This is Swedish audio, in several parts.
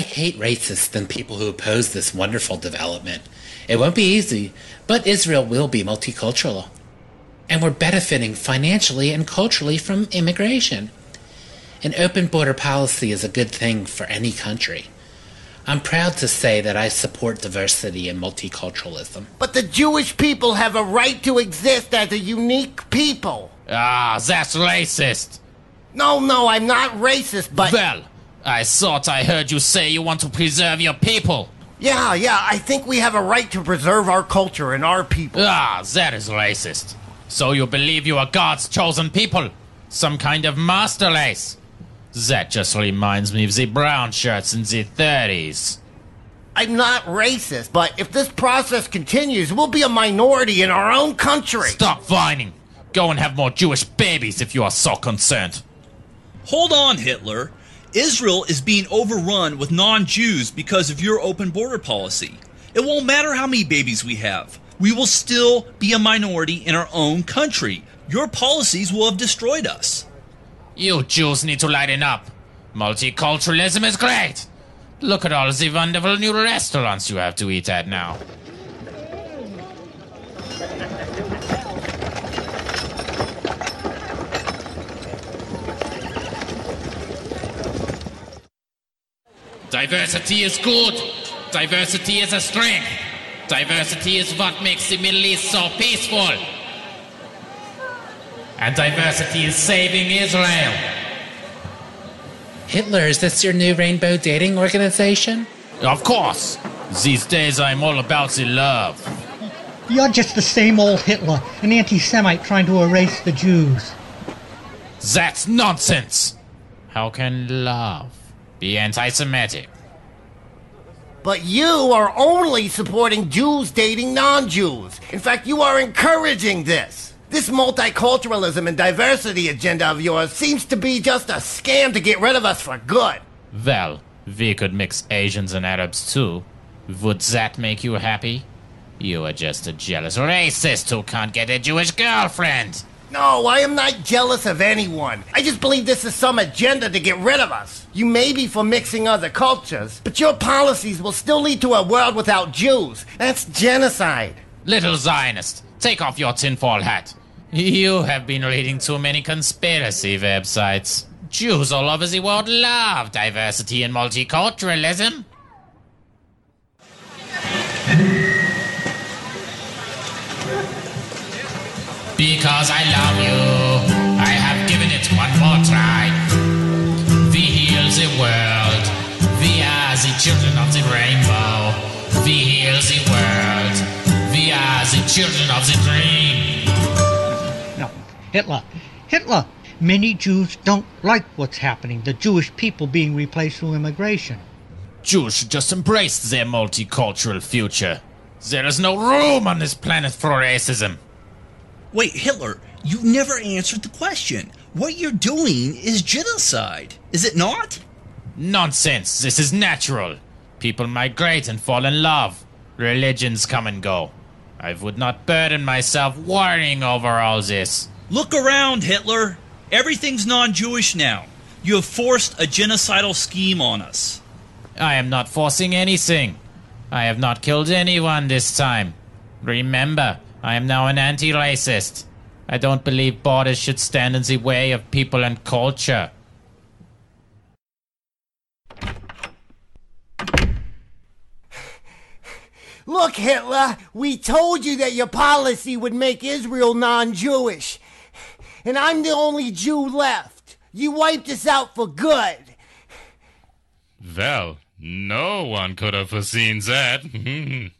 hate racists and people who oppose this wonderful development. It won't be easy, but Israel will be multicultural. And we're benefiting financially and culturally from immigration. An open border policy is a good thing for any country. I'm proud to say that I support diversity and multiculturalism. But the Jewish people have a right to exist as a unique people. Ah, that's racist. No, no, I'm not racist, but. Well, I thought I heard you say you want to preserve your people. Yeah, yeah, I think we have a right to preserve our culture and our people. Ah, that is racist. So you believe you are God's chosen people? Some kind of master race? That just reminds me of the brown shirts in the 30s. I'm not racist, but if this process continues, we'll be a minority in our own country. Stop whining. Go and have more Jewish babies if you are so concerned. Hold on, Hitler. Israel is being overrun with non Jews because of your open border policy. It won't matter how many babies we have. We will still be a minority in our own country. Your policies will have destroyed us. You Jews need to lighten up. Multiculturalism is great. Look at all the wonderful new restaurants you have to eat at now. Diversity is good. Diversity is a strength. Diversity is what makes the Middle East so peaceful. And diversity is saving Israel. Hitler, is this your new rainbow dating organization? Of course. These days I'm all about the love. You're just the same old Hitler, an anti Semite trying to erase the Jews. That's nonsense. How can love be anti Semitic? But you are only supporting Jews dating non Jews. In fact, you are encouraging this. This multiculturalism and diversity agenda of yours seems to be just a scam to get rid of us for good. Well, we could mix Asians and Arabs too. Would that make you happy? You are just a jealous racist who can't get a Jewish girlfriend. No, I am not jealous of anyone. I just believe this is some agenda to get rid of us. You may be for mixing other cultures, but your policies will still lead to a world without Jews. That's genocide. Little Zionist, take off your tinfoil hat. You have been reading too many conspiracy websites. Jews all over the world love diversity and multiculturalism. Because I love you, I have given it one more try. We heal the world, we are the children of the rainbow. We heal the world, we are the children of the dream. No, Hitler. Hitler! Many Jews don't like what's happening, the Jewish people being replaced through immigration. Jews should just embrace their multicultural future. There is no room on this planet for racism. Wait, Hitler, you never answered the question. What you're doing is genocide, is it not? Nonsense. This is natural. People migrate and fall in love. Religions come and go. I would not burden myself worrying over all this. Look around, Hitler. Everything's non Jewish now. You have forced a genocidal scheme on us. I am not forcing anything. I have not killed anyone this time. Remember, I am now an anti racist. I don't believe borders should stand in the way of people and culture. Look, Hitler, we told you that your policy would make Israel non Jewish. And I'm the only Jew left. You wiped us out for good. Well, no one could have foreseen that.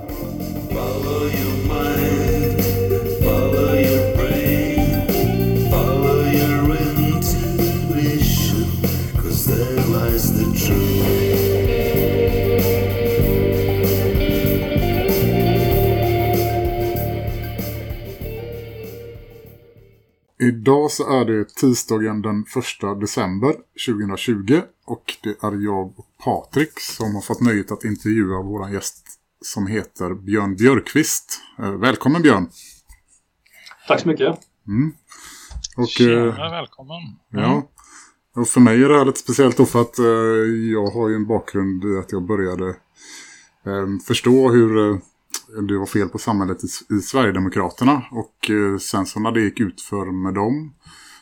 Idag så är det tisdagen den 1 december 2020 och det är jag och Patrik som har fått nöjet att intervjua vår gäst som heter Björn Björkvist. Eh, Välkommen Björn! Tack så mycket. Och, Tjena, eh, välkommen. Ja, och för mig är det här lite speciellt då för att eh, jag har ju en bakgrund i att jag började förstå hur det var fel på samhället i, i Sverigedemokraterna och eh, sen så när det gick ut för med dem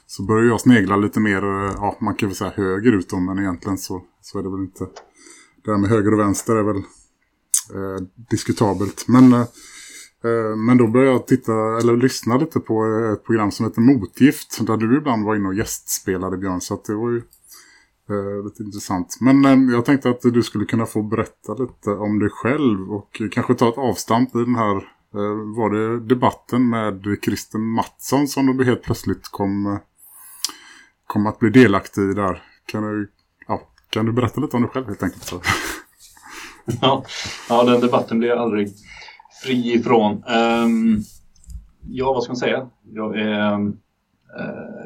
så började jag snegla lite mer, eh, ja man kan väl säga höger ut men egentligen så, så är det väl inte, det här med höger och vänster är väl eh, diskutabelt men Eh, eh Men då började jag titta eller lyssna lite på eh, ett program som heter Motgift. Där du ibland var inne och gästspelade Björn. Så att det var ju eh, lite intressant. Men eh, jag tänkte att du skulle kunna få berätta lite om dig själv. Och kanske ta ett avstamp i den här. Eh, var det debatten med Christer Mattsson som du helt plötsligt kom, eh, kom att bli delaktig i där. Kan du, ja, kan du berätta lite om dig själv helt enkelt? Så? Ja, ja den debatten blir jag aldrig fri ifrån. Um, ja, vad ska man säga? Jag är, uh,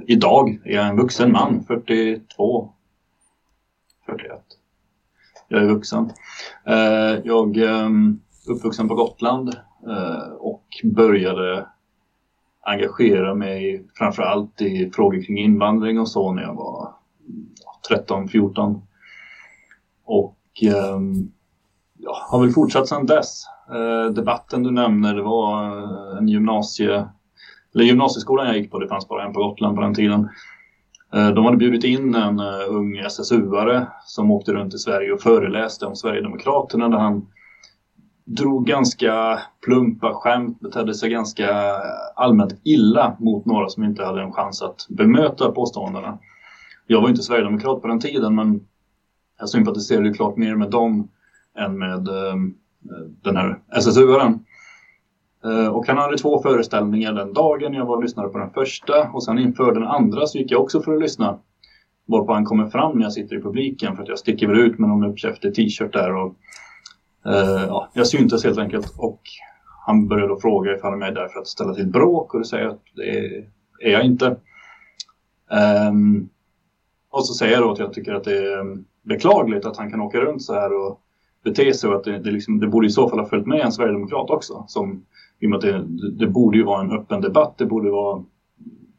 idag är jag en vuxen man, 42, 41. Jag är vuxen. Eh, jag är uppvuxen på Gotland eh, och började engagera mig framförallt i frågor kring invandring och så när jag var 13, 14. Och ehm, ja, har väl fortsatt sedan dess. Eh, debatten du nämner, det var en gymnasie, eller gymnasieskolan jag gick på, det fanns bara en på Gotland på den tiden. Eh, de hade bjudit in en eh, ung SSU-are som åkte runt i Sverige och föreläste om Sverigedemokraterna där han drog ganska plumpa skämt, betedde sig ganska allmänt illa mot några som inte hade en chans att bemöta påståendena. Jag var inte Sverigedemokrat på den tiden men jag sympatiserade ju klart mer med dem än med eh, den här SSU-aren. Eh, och han hade två föreställningar den dagen. Jag var och lyssnade på den första och sen inför den andra så gick jag också för att lyssna. Varpå han kommer fram när jag sitter i publiken för att jag sticker väl ut med någon uppkäftig t-shirt där och eh, ja, jag syntes helt enkelt och han började då fråga ifall jag är där för att ställa till bråk och då säger jag att det är, är jag inte. Um, och så säger jag då att jag tycker att det är beklagligt att han kan åka runt så här och bete sig och att det, det, liksom, det borde i så fall ha följt med en sverigedemokrat också. Som, i och med att det, det borde ju vara en öppen debatt, det borde vara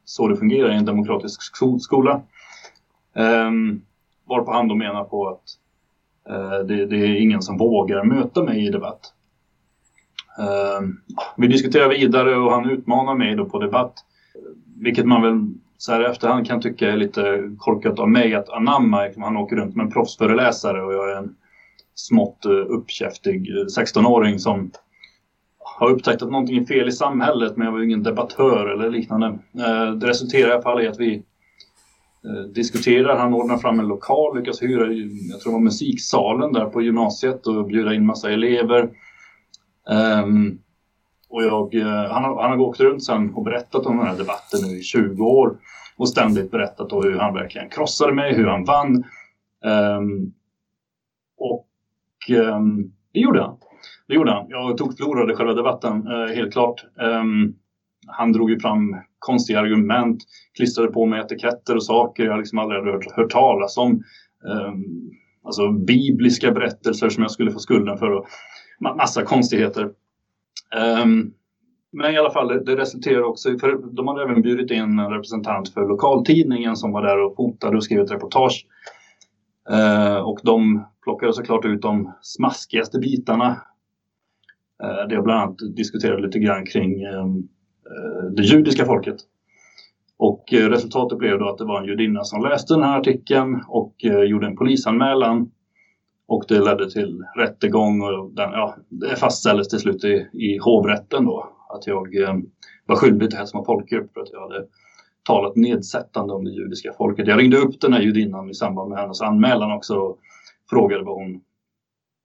så det fungerar i en demokratisk skola. Um, varpå han då menar på att uh, det, det är ingen som vågar möta mig i debatt. Um, vi diskuterar vidare och han utmanar mig då på debatt. Vilket man väl så här i efterhand kan tycka är lite korkat av mig att anamma. Han åker runt med en proffsföreläsare och jag är en smått eh, uppkäftig eh, 16-åring som har upptäckt att någonting är fel i samhället men jag var ju ingen debattör eller liknande. Eh, Det resulterar i alla fall i att vi eh, diskuterar. Han ordnar fram en lokal, lyckas hyra, jag tror det var musiksalen där på gymnasiet och bjuda in massa elever. Um, och jag, eh, han, har, han har åkt runt sen och berättat om den här debatten nu i 20 år och ständigt berättat om hur han verkligen krossade mig, hur han vann. Um, och um, det gjorde han. Det gjorde han. Jag tog förlorade själva debatten, eh, helt klart. Ehm, han drog ju fram konstiga argument, klistrade på mig etiketter och saker jag liksom aldrig hade hört, hört talas om. Ehm, alltså bibliska berättelser som jag skulle få skulden för och massa konstigheter. Ehm, men i alla fall, det, resulterade också i, för de hade även bjudit in en representant för lokaltidningen som var där och fotade och skrev ett reportage. Och de plockade såklart ut de smaskigaste bitarna. Eh, det jag bland annat diskuterade lite grann kring ehm, eh, det judiska folket. Och eh, resultatet blev då att det var en judinna som läste den här artikeln och eh, gjorde en polisanmälan. Och det ledde till rättegång och den, ja, det fastställdes till slut i, i hovrätten då att jag eh, var skyldig till hets mot folkgrupp för att jag hade talat nedsättande om det judiska folket. Jag ringde upp den här judinnan i samband med hennes anmälan också och frågade vad hon,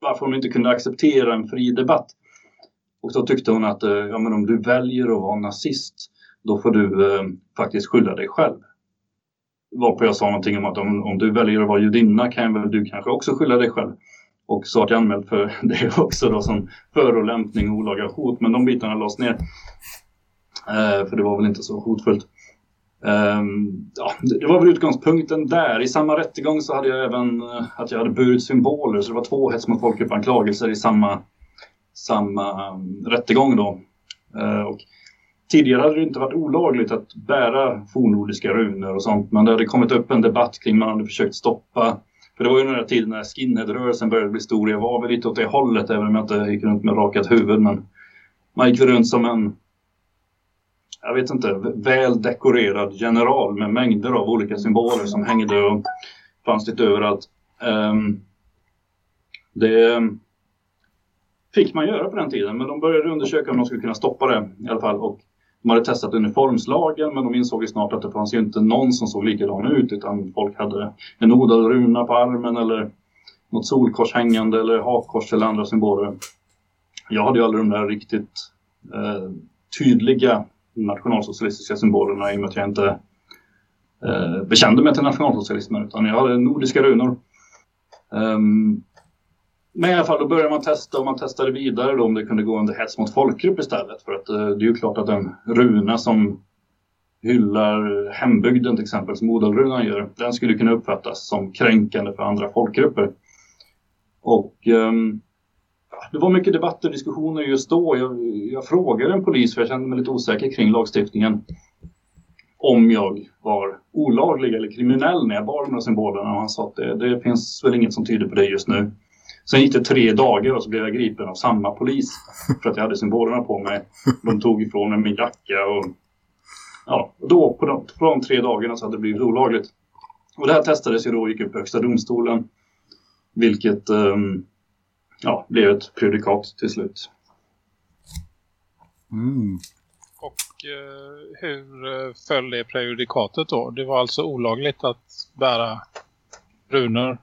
varför hon inte kunde acceptera en fri debatt. Och då tyckte hon att eh, ja, men om du väljer att vara nazist då får du eh, faktiskt skylla dig själv. Varpå jag sa någonting om att om, om du väljer att vara judinna kan väl du kanske också skylla dig själv. Och så vart jag anmäld för det också då som förolämpning och olaga hot. Men de bitarna lades ner. Eh, för det var väl inte så hotfullt. Ehm, ja, det det var väl utgångspunkten där. I samma rättegång så hade jag även eh, att jag hade burit symboler. Så det var två hets mot folkgrupp-anklagelser i samma, samma um, rättegång då. Eh, och tidigare hade det inte varit olagligt att bära fornnordiska runor och sånt. Men det hade kommit upp en debatt kring man hade försökt stoppa. För det var ju den där tiden när skinheadrörelsen började bli stor. Jag var väl lite åt det hållet även om jag inte gick runt med rakat huvud. Men man gick runt som en jag vet inte, väl dekorerad general med mängder av olika symboler som hängde och fanns lite överallt. Um, det fick man göra på den tiden, men de började undersöka om de skulle kunna stoppa det i alla fall. Och de hade testat uniformslagen, men de insåg ju snart att det fanns ju inte någon som såg likadan ut, utan folk hade en odlad runa på armen eller något solkors hängande eller hakkors eller andra symboler. Jag hade ju aldrig de där riktigt eh, tydliga nationalsocialistiska symbolerna i och med att jag inte eh, bekände mig till nationalsocialismen utan jag hade nordiska runor. Um, men i alla fall då började man testa och man testade vidare då om det kunde gå under hets mot folkgrupp istället för att eh, det är ju klart att en runa som hyllar hembygden till exempel som odelrunan gör den skulle kunna uppfattas som kränkande för andra folkgrupper. Och eh, det var mycket debatter och diskussioner just då. Jag, jag frågade en polis, för jag kände mig lite osäker kring lagstiftningen, om jag var olaglig eller kriminell när jag bar de här symbolerna. Och han sa att det, det finns väl inget som tyder på det just nu. Sen gick det tre dagar och så blev jag gripen av samma polis för att jag hade symbolerna på mig. De tog ifrån mig min jacka och ja, och då på de, på de tre dagarna så hade det blivit olagligt. Och det här testades ju då och gick upp i Högsta domstolen. Vilket ehm, ja, blev ett prejudikat till slut. Mm. Och eh, hur eh, föll det prejudikatet då? Det var alltså olagligt att bära runor?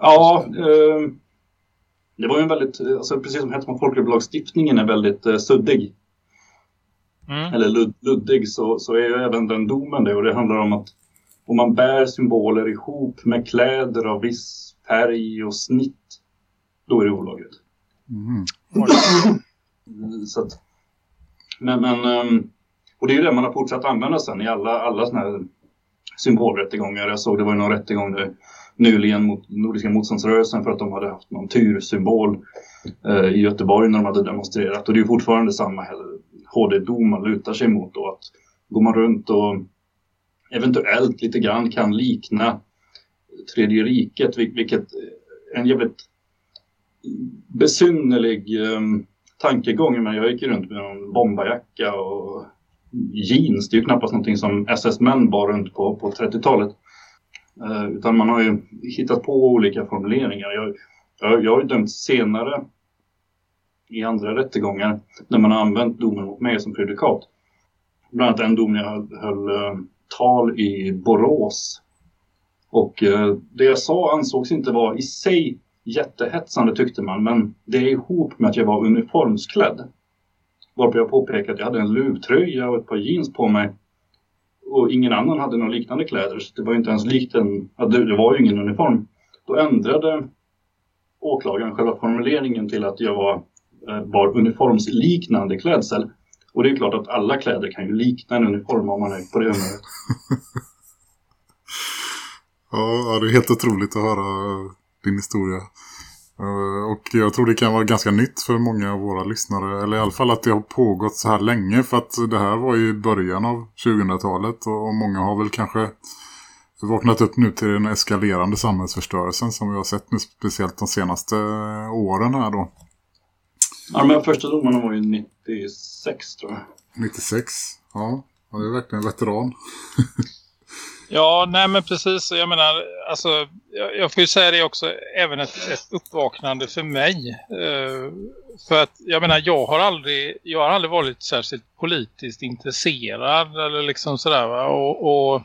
Ja, eh, det var ju en väldigt, alltså precis som hets mot folkgrupplagstiftningen är väldigt eh, suddig. Mm. Eller lud, luddig så, så är ju även den domen det och det handlar om att om man bär symboler ihop med kläder av viss färg och snitt då är det olagligt. Mm. Så att, men, men, ehm, och det är ju det man har fortsatt använda sen i alla, alla sådana här symbolrättegångar. Jag såg det var ju någon rättegång där, nyligen mot Nordiska motståndsrörelsen för att de hade haft någon tyrsymbol eh, i Göteborg när de hade demonstrerat. Och det är fortfarande samma HD-dom man lutar sig mot då. Att går man runt och eventuellt lite grann kan likna Tredje riket, vilket är en jävligt besynnerlig eh, tankegång. Men jag gick ju runt med en bomberjacka och jeans. Det är ju knappast någonting som SS-män bar runt på, på 30-talet. Eh, utan man har ju hittat på olika formuleringar. Jag, jag, jag har ju dömt senare i andra rättegångar när man har använt domen mot mig som prejudikat. Bland annat en dom när jag höll, höll eh, tal i Borås. Och eh, det jag sa ansågs inte vara i sig jättehetsande tyckte man, men det är ihop med att jag var uniformsklädd. Varpå jag påpekade att jag hade en luvtröja och ett par jeans på mig. Och ingen annan hade några liknande kläder, så det var ju inte ens likt en... Ja, det, det var ju ingen uniform. Då ändrade åklagaren själva formuleringen till att jag var, eh, var uniformsliknande klädsel. Och det är klart att alla kläder kan ju likna en uniform om man är på det humöret. Ja, det är helt otroligt att höra din historia. Eh, Och jag tror det kan vara ganska nytt för många av våra lyssnare. Eller i alla fall att det har pågått så här länge. För att det här var ju början av 2000-talet. Och många har väl kanske vaknat upp nu till den eskalerande samhällsförstörelsen som vi har sett nu speciellt de senaste åren här då. Ja, men första domarna var ju 96 tror jag. 96, ja. det är verkligen en veteran. Ja, nej men precis. Jag menar, alltså, jag, jag får ju säga det också, även ett, ett uppvaknande för mig. Uh, för att, jag menar, jag har aldrig, jag har aldrig varit särskilt politiskt intresserad eller liksom sådär va. Och, och,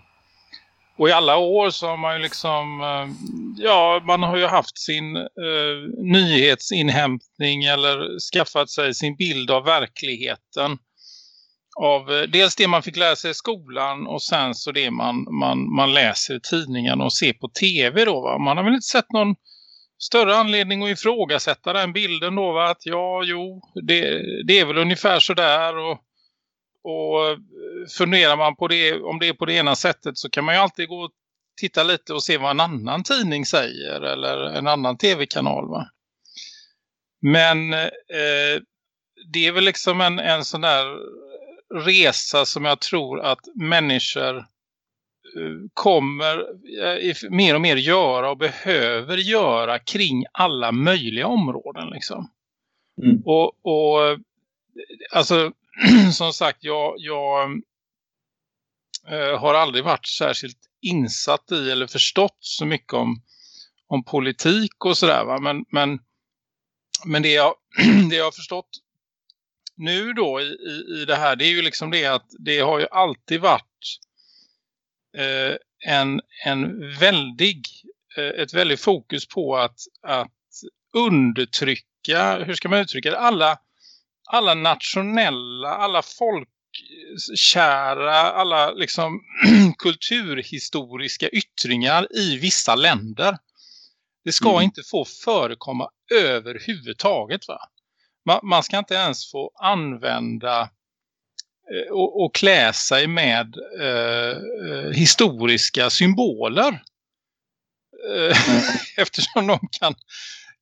och i alla år så har man ju liksom, uh, ja, man har ju haft sin uh, nyhetsinhämtning eller skaffat sig sin bild av verkligheten av eh, dels det man fick lära sig i skolan och sen så det man, man, man läser i tidningen och ser på tv då va. Man har väl inte sett någon större anledning att ifrågasätta den bilden då va. Att ja, jo, det, det är väl ungefär så där och, och eh, funderar man på det, om det är på det ena sättet så kan man ju alltid gå och titta lite och se vad en annan tidning säger eller en annan tv-kanal va. Men eh, det är väl liksom en, en sån där resa som jag tror att människor eh, kommer eh, mer och mer göra och behöver göra kring alla möjliga områden liksom. Mm. Och, och alltså som sagt jag, jag eh, har aldrig varit särskilt insatt i eller förstått så mycket om, om politik och sådär va. Men, men, men det, jag, det jag har förstått nu då i, i, i det här det är ju liksom det att det har ju alltid varit eh, en, en väldig eh, ett väldigt fokus på att, att undertrycka, hur ska man uttrycka det, alla, alla nationella, alla folkkära, alla liksom kulturhistoriska yttringar i vissa länder. Det ska Mm. inte få förekomma överhuvudtaget va. Man, man ska inte ens få använda eh, och, och klä sig med eh, eh historiska symboler. Mm. eftersom de kan,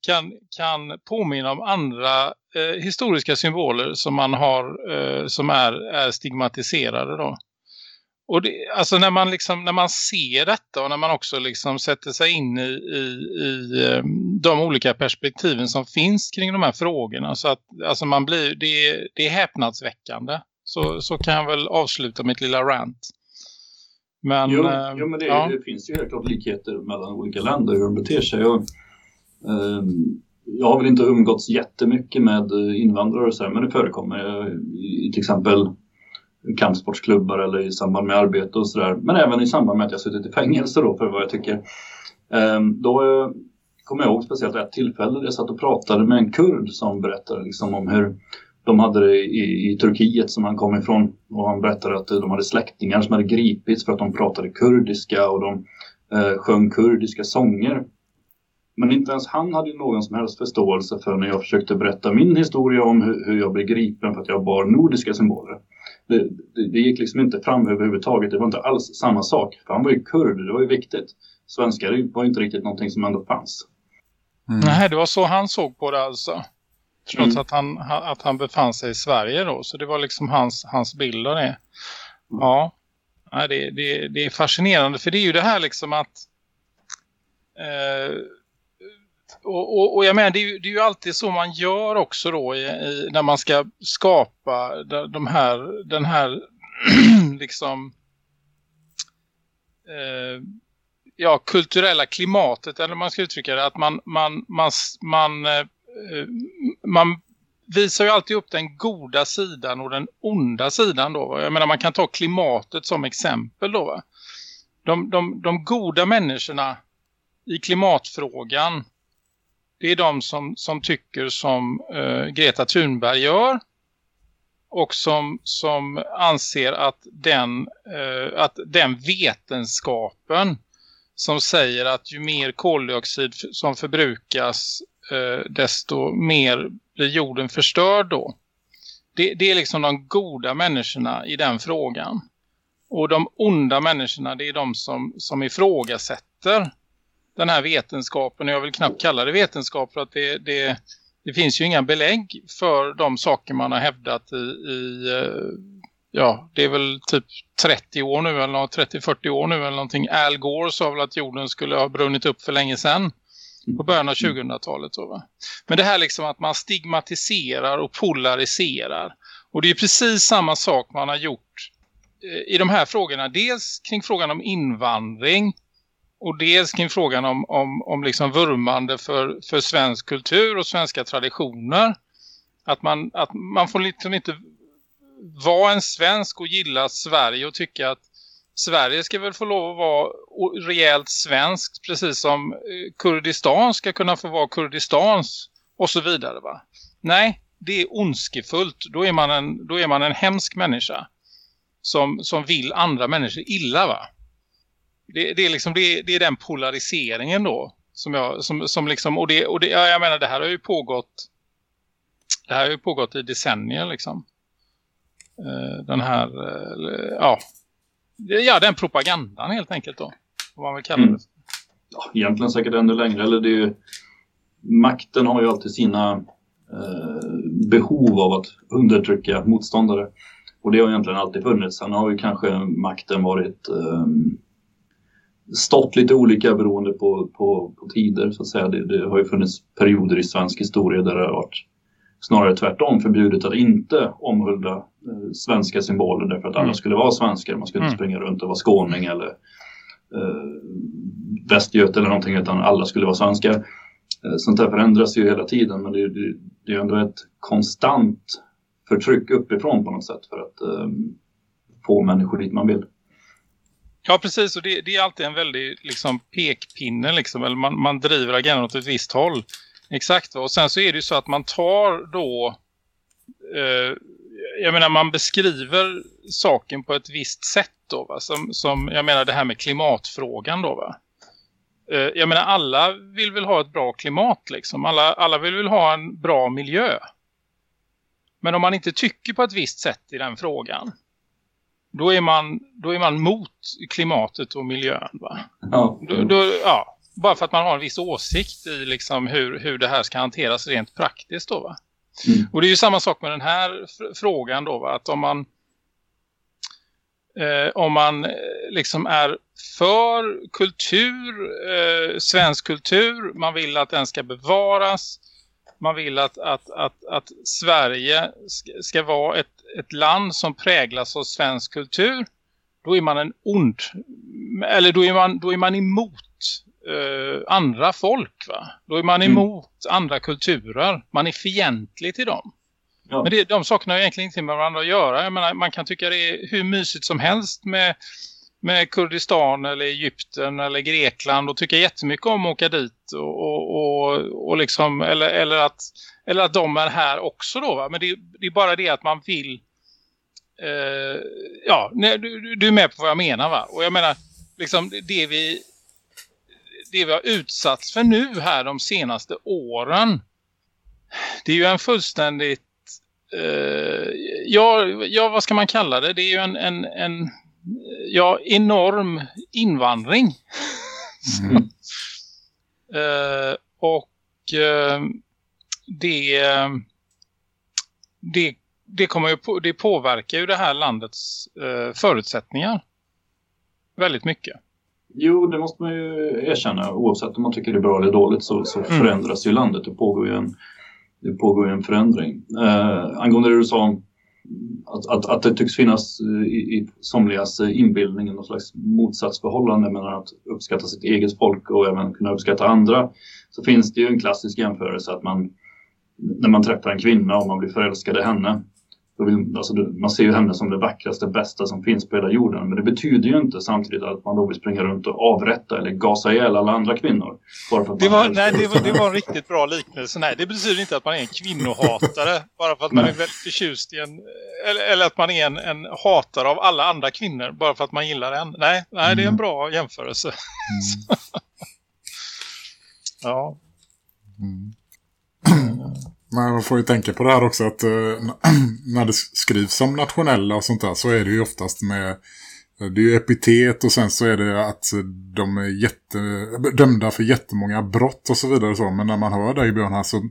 kan, kan påminna om andra eh, historiska symboler som man har eh, som är, är stigmatiserade då. Och det, alltså när man liksom när man ser detta och när man också liksom sätter sig in i, i, i de olika perspektiven som finns kring de här frågorna så att alltså man blir det, det är häpnadsväckande. Så, så kan jag väl avsluta mitt lilla rant. Men, jo, eh, jo, men det, ja. det finns ju helt klart likheter mellan olika länder hur de beter sig. Och, ehm, jag har väl inte umgåtts jättemycket med eh, invandrare och så här, men det förekommer eh, i, i till exempel kampsportsklubbar eller i samband med arbete och sådär. Men även i samband med att jag suttit i fängelse då för vad jag tycker. Ehm, då eh, kommer jag ihåg speciellt ett tillfälle där jag satt och pratade med en kurd som berättade liksom om hur de hade det i, i Turkiet som han kom ifrån och han berättade att de hade släktingar som hade gripits för att de pratade kurdiska och de eh, sjöng kurdiska sånger. Men inte ens han hade någon som helst förståelse för när jag försökte berätta min historia om hur, hur jag blev gripen för att jag bar nordiska symboler. Det, det, det gick liksom inte fram överhuvudtaget. Det var inte alls samma sak. För han var ju kurd, det var ju viktigt. Svenskar var ju inte riktigt någonting som ändå fanns. Nej, det var så han såg på det alltså. Trots Mm. att, han, ha- att han befann sig i Sverige då. Så det var liksom hans, hans bild av det. Ja, Nej, det, det, det är fascinerande. För det är ju det här liksom att... Eh, och, och, och jag menar, det är, ju, det är ju alltid så man gör också då i, i, när man ska skapa de här, den här liksom eh, ja, kulturella klimatet eller man ska uttrycka det att man, man, man, man, eh, man visar ju alltid upp den goda sidan och den onda sidan då. va. Jag menar man kan ta klimatet som exempel då va. De, de, de goda människorna i klimatfrågan det är de som, som tycker som eh, Greta Thunberg gör och som, som anser att den, eh, att den vetenskapen som säger att ju mer koldioxid som förbrukas eh, desto mer blir jorden förstörd då. Det, det är liksom de goda människorna i den frågan. Och de onda människorna det är de som, som ifrågasätter den här vetenskapen. Jag vill knappt kalla det vetenskap för att det, det, det finns ju inga belägg för de saker man har hävdat i, i eh, ja, det är väl typ 30 år nu eller 30-40 år nu eller någonting. Al Gore sa väl att jorden skulle ha brunnit upp för länge sedan på början av 2000-talet. Men det här liksom att man stigmatiserar och polariserar. Och det är precis samma sak man har gjort eh, i de här frågorna. Dels kring frågan om invandring och dels kring frågan om, om, om liksom vurmande för, för svensk kultur och svenska traditioner. Att man, att man får liksom inte vara en svensk och gilla Sverige och tycka att Sverige ska väl få lov att vara rejält svenskt precis som eh, Kurdistan ska kunna få vara Kurdistans och så vidare va. Nej, det är ondskefullt. Då är man en, då är man en hemsk människa som, som vill andra människor illa va. Det, det är liksom det, det är den polariseringen då som jag som, som liksom och det och det ja, jag menar det här har ju pågått det här har ju pågått i decennier liksom eh, den här, eh, ja, ja, den propagandan helt enkelt då. Vad man vill kalla Mm. det. ja, egentligen säkert ännu längre. Eller det ju, makten har ju alltid sina eh, behov av att undertrycka motståndare. Och det har egentligen alltid funnits. Sen har ju kanske makten varit eh, stått lite olika beroende på, på, på tider så att säga. Det, det har ju funnits perioder i svensk historia där det har varit snarare tvärtom förbjudet att inte omhulda eh, svenska symboler därför att alla Mm. skulle vara svenskar. Man skulle inte Mm. springa runt och vara skåning eller eh, västgöt eller någonting utan alla skulle vara svenskar. Eh, sånt där förändras ju hela tiden men det, det, det är ändå ett konstant förtryck uppifrån på något sätt för att eh, få människor dit man vill. Ja, precis. Och det, det är alltid en väldig liksom, pekpinne. Liksom, eller man, man driver agendan åt ett visst håll. Exakt. Och sen så är det ju så att man tar då... Eh, jag menar, man beskriver saken på ett visst sätt då. Va? Som, som, jag menar det här med klimatfrågan då va. Eh, jag menar, alla vill väl ha ett bra klimat liksom. Alla, alla vill väl ha en bra miljö. Men om man inte tycker på ett visst sätt i den frågan då är man, då är man mot klimatet och miljön va? Ja, Då, då, ja, bara för att man har en viss åsikt i liksom hur, hur det här ska hanteras rent praktiskt då va? Mm. Och det är ju samma sak med den här fr- frågan då va? Att om man eh, om man eh, liksom är för kultur, eh, svensk kultur, man vill att den ska bevaras, man vill att, att, att, att Sverige ska, ska vara ett, ett land som präglas av svensk kultur, då är man en ond, eller då är man, då är man emot eh, andra folk va? Då är man Mm. emot andra kulturer, man är fientlig till dem. Ja. Men det, de sakerna har egentligen inte med varandra att göra. Jag menar, man kan tycka det är hur mysigt som helst med, med Kurdistan eller Egypten eller Grekland och tycka jättemycket om att åka dit och, och, och, och liksom, eller, eller, att, eller att de är här också då va? Men det, det är bara det att man vill eh, ja, nej, du, du- du är med på vad jag menar va? Och jag menar, liksom det vi det vi har utsatts för nu här de senaste åren det är ju en fullständigt eh, ja, ja, vad ska man kalla det? Det är ju en, en, en ja, enorm invandring. Eh, och eh, det, det, det, kommer ju på, det påverkar ju det här landets eh, förutsättningar väldigt mycket. Jo, det måste man ju erkänna. Oavsett om man tycker det är bra eller dåligt så, så förändras ju landet. Det pågår ju en, det pågår en förändring. Eh, angående det du sa om att, att, att det tycks finnas eh, i, i somligas eh, inbildning någon slags motsatsförhållande mellan att uppskatta sitt eget folk och även kunna uppskatta andra. Så finns det ju en klassisk jämförelse att man när man träffar en kvinna och man blir förälskad i henne vill, alltså, man ser ju henne som det vackraste, bästa som finns på hela jorden. Men det betyder ju inte samtidigt att man då vill springa runt och avrätta eller gasa ihjäl alla andra kvinnor. Bara för att Det var, nej, det, var, det var en riktigt bra liknelse. Nej, det betyder inte att man är en kvinnohatare. bara för att man Nej. är väldigt förtjust i en... Eller, eller att man är en, en hatare av alla andra kvinnor. Bara för att man gillar en. Nej, nej det är en bra jämförelse. ja. Men man får ju tänka på det här också att eh, när det skrivs om nationella och sånt där så är det ju oftast med det är ju epitet och sen så är det att de är jätte, dömda för jättemånga brott och så vidare och så. Men när man hör dig Björn här så,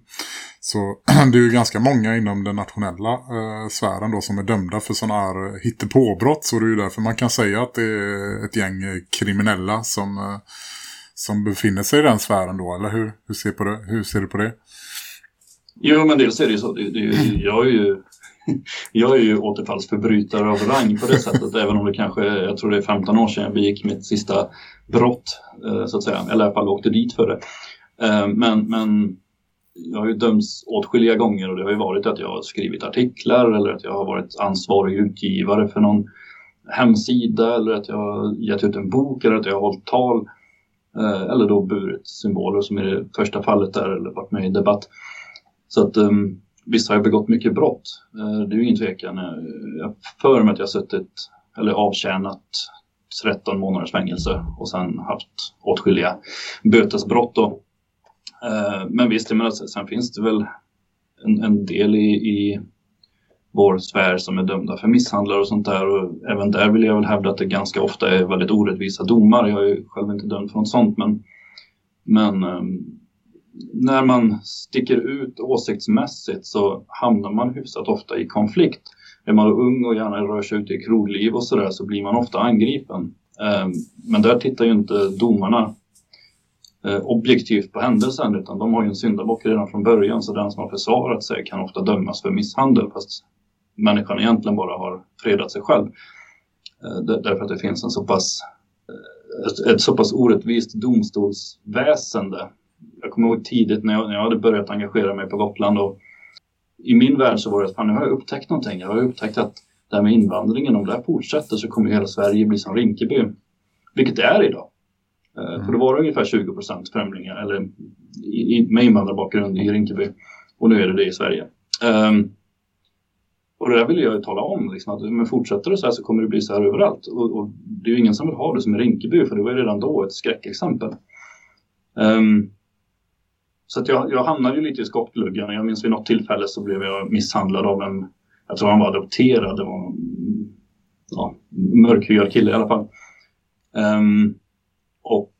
så det är ju ganska många inom den nationella eh, sfären då som är dömda för sådana här hittepåbrott. Så det är ju därför man kan säga att det är ett gäng kriminella som, eh, som befinner sig i den sfären då. Eller hur, hur, ser, på det, hur ser du på det? Jo, men dels är det ju så. Det, det, jag är ju jag är ju återfallsförbrytare av rang på det sättet. även om det kanske, jag tror det är 15 år sedan jag begick mitt sista brott. Eh, så att säga. Eller i alla fall åkte dit för det. Eh, men, men jag har ju dömts åtskilliga gånger och det har ju varit att jag har skrivit artiklar eller att jag har varit ansvarig utgivare för någon hemsida eller att jag har gett ut en bok eller att jag har hållit tal. Eh, eller då burit symboler som i det första fallet där eller varit med i debatt. Så att ehm, visst har jag begått mycket brott. Eh, det är ju ingen tvekan. Eh, jag har för mig att jag har suttit eller avtjänat 13 månaders fängelse och sen haft åtskilliga bötesbrott då. Eh, men visst, jag menar, sen finns det väl en, en del i, i vår sfär som är dömda för misshandlar och sånt där. Och även där vill jag väl hävda att det ganska ofta är väldigt orättvisa domar. Jag är ju själv inte dömd för något sånt men, men ehm, när man sticker ut åsiktsmässigt så hamnar man hyfsat ofta i konflikt. Är man ung och gärna rör sig ute i krogliv och sådär så blir man ofta angripen. Ehm, men där tittar ju inte domarna eh, objektivt på händelsen utan de har ju en syndabock redan från början så den som har försvarat sig kan ofta dömas för misshandel fast människan egentligen bara har fredat sig själv. Eh, därför att det finns en så pass, eh, ett, ett så pass orättvist domstolsväsende. Jag kommer ihåg tidigt när jag, när jag hade börjat engagera mig på Gotland och i min värld så var det att fan, nu har jag upptäckt någonting. Jag har upptäckt att det här med invandringen, om det här fortsätter så kommer hela Sverige bli som Rinkeby. Vilket det är idag. Mm. För då var det ungefär 20 procent främlingar eller i, i, med invandrarbakgrund i Rinkeby. Och nu är det det i Sverige. Um, och det där vill jag ju tala om, liksom, att men fortsätter det så här så kommer det bli så här överallt. Och, och det är ju ingen som vill ha det som i Rinkeby, för det var ju redan då ett skräckexempel. Um, så att jag, jag hamnade ju lite i skottgluggen. Jag minns vid något tillfälle så blev jag misshandlad av en, jag tror han var adopterad, det var en ja, mörkhyad kille i alla fall. Um, och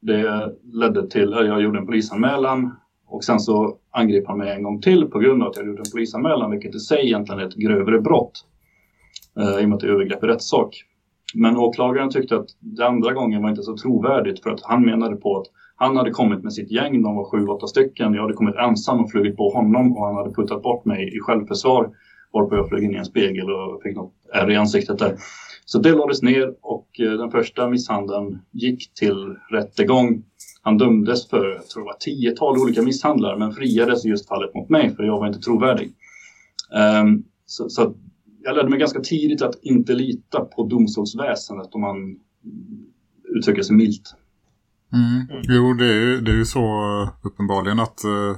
det ledde till, att jag gjorde en polisanmälan och sen så angrep han mig en gång till på grund av att jag gjorde en polisanmälan, vilket i sig egentligen är ett grövre brott. Uh, I och med att det är övergrepp i rättssak. Men åklagaren tyckte att det andra gången var inte så trovärdigt för att han menade på att han hade kommit med sitt gäng, de var sju, åtta stycken. Jag hade kommit ensam och flugit på honom och han hade puttat bort mig i självförsvar. Varpå jag flög in i en spegel och fick något ärr i ansiktet där. Så det lades ner och eh, den första misshandeln gick till rättegång. Han dömdes för, jag tror det var tiotal olika misshandlar men friades i just fallet mot mig för jag var inte trovärdig. Um, så, så jag lärde mig ganska tidigt att inte lita på domstolsväsendet om man uttrycker sig milt. Mm. Jo, det är, ju, det är ju så eh, uppenbarligen att eh,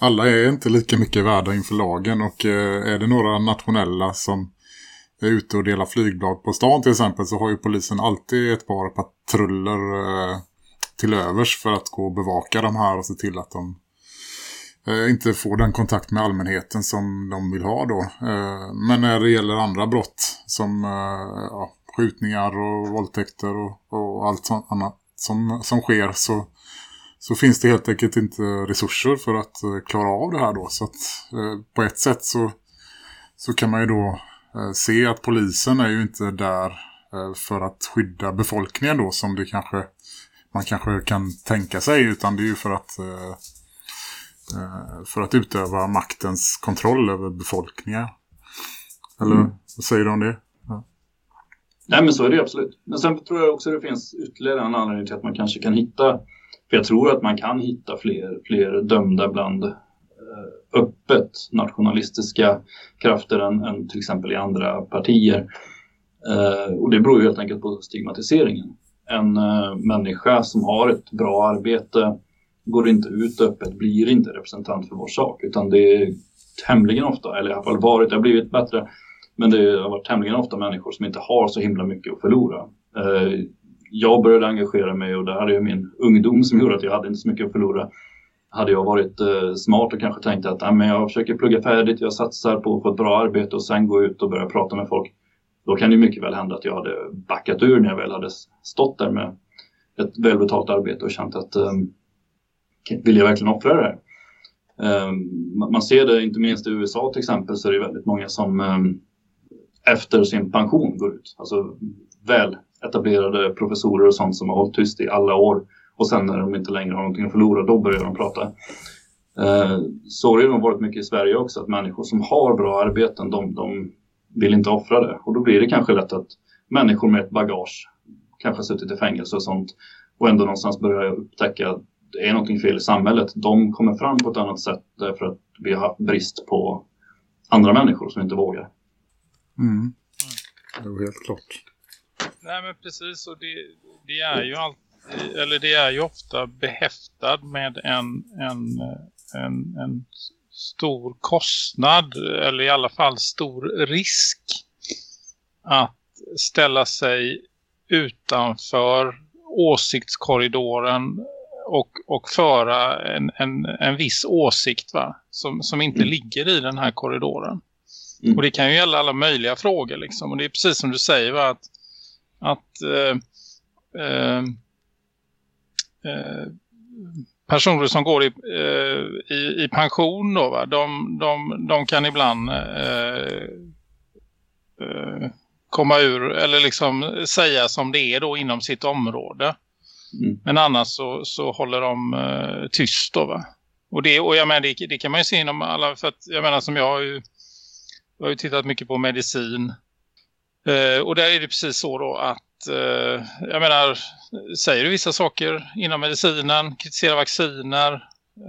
alla är inte lika mycket värda inför lagen och eh, är det några nationella som är ute och delar flygblad på stan till exempel så har ju polisen alltid ett par patruller eh, till övers för att gå och bevaka de här och se till att de eh, inte får den kontakt med allmänheten som de vill ha då. Eh, men när det gäller andra brott som ja, skjutningar och våldtäkter och, och allt sånt annat som, som sker så, så finns det helt enkelt inte resurser för att eh, klara av det här då. Så att eh, på ett sätt så, så kan man ju då eh, se att polisen är ju inte där eh, för att skydda befolkningen då som det kanske man kanske kan tänka sig utan det är ju för att eh, eh, för att utöva maktens kontroll över befolkningen. Eller Mm. vad säger du om det? Nej men så är det absolut. Men sen tror jag också det finns ytterligare en anledning till att man kanske kan hitta, för jag tror att man kan hitta fler, fler dömda bland eh, öppet nationalistiska krafter än, än till exempel i andra partier. Eh, och det beror ju helt enkelt på stigmatiseringen. En eh, människa som har ett bra arbete går inte ut öppet, blir inte representant för vår sak utan det är tämligen ofta, eller i alla fall varit, det har blivit bättre, men det har varit tämligen ofta människor som inte har så himla mycket att förlora. Eh, jag började engagera mig och det hade ju min ungdom som gjorde att jag hade inte så mycket att förlora. Hade jag varit eh, smart och kanske tänkt att men jag försöker plugga färdigt, jag satsar på att få ett bra arbete och sen gå ut och börja prata med folk. Då kan det mycket väl hända att jag hade backat ur när jag väl hade stått där med ett välbetalt arbete och känt att ehm, vill jag verkligen offra det här? Ehm, man ser det inte minst i USA till exempel så är det väldigt många som ehm, efter sin pension går ut. Alltså väl etablerade professorer och sånt som har hållit tyst i alla år och sen när de inte längre har någonting att förlora då börjar de prata. Eh, så har det nog varit mycket i Sverige också att människor som har bra arbeten de, de vill inte offra det och då blir det kanske lätt att människor med ett bagage kanske har suttit i fängelse och sånt och ändå någonstans börjar upptäcka att det är någonting fel i samhället. De kommer fram på ett annat sätt därför att vi har haft brist på andra människor som inte vågar. Mm. Det är helt klart. Nej men precis och det, det är ju alltid, eller det är ju ofta behäftad med en, en, en, en stor kostnad eller i alla fall stor risk att ställa sig utanför åsiktskorridoren och, och föra en, en, en viss åsikt va? Som, som inte ligger i den här korridoren. Mm. Och det kan ju gälla alla möjliga frågor liksom. Och det är precis som du säger va? att, att eh, eh, eh, personer som går i, eh, i, i pension då va? De, de, de kan ibland eh, komma ur eller liksom säga som det är då inom sitt område. Mm. Men annars så, så håller de tyst då va. Och, det, och jag menar, det, det kan man ju se inom alla, för att jag menar som jag har ju, jag har ju tittat mycket på medicin. Eh, och där är det precis så då att, eh, jag menar, säger du vissa saker inom medicinen, kritiserar vacciner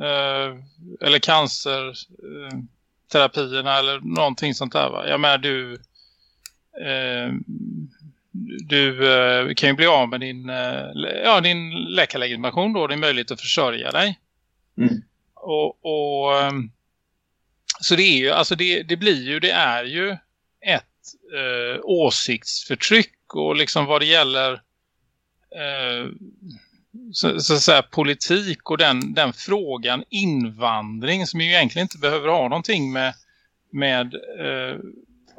eh, eller cancerterapierna eller någonting sånt där va. Jag menar du, eh, du eh, kan ju bli av med din, eh, ja, din läkarlegitimation då, din möjlighet att försörja dig. Mm. Och, och så det är ju, alltså det, det blir ju, det är ju ett eh, åsiktsförtryck och liksom vad det gäller eh, så, så att säga politik och den, den frågan invandring som ju egentligen inte behöver ha någonting med, med eh,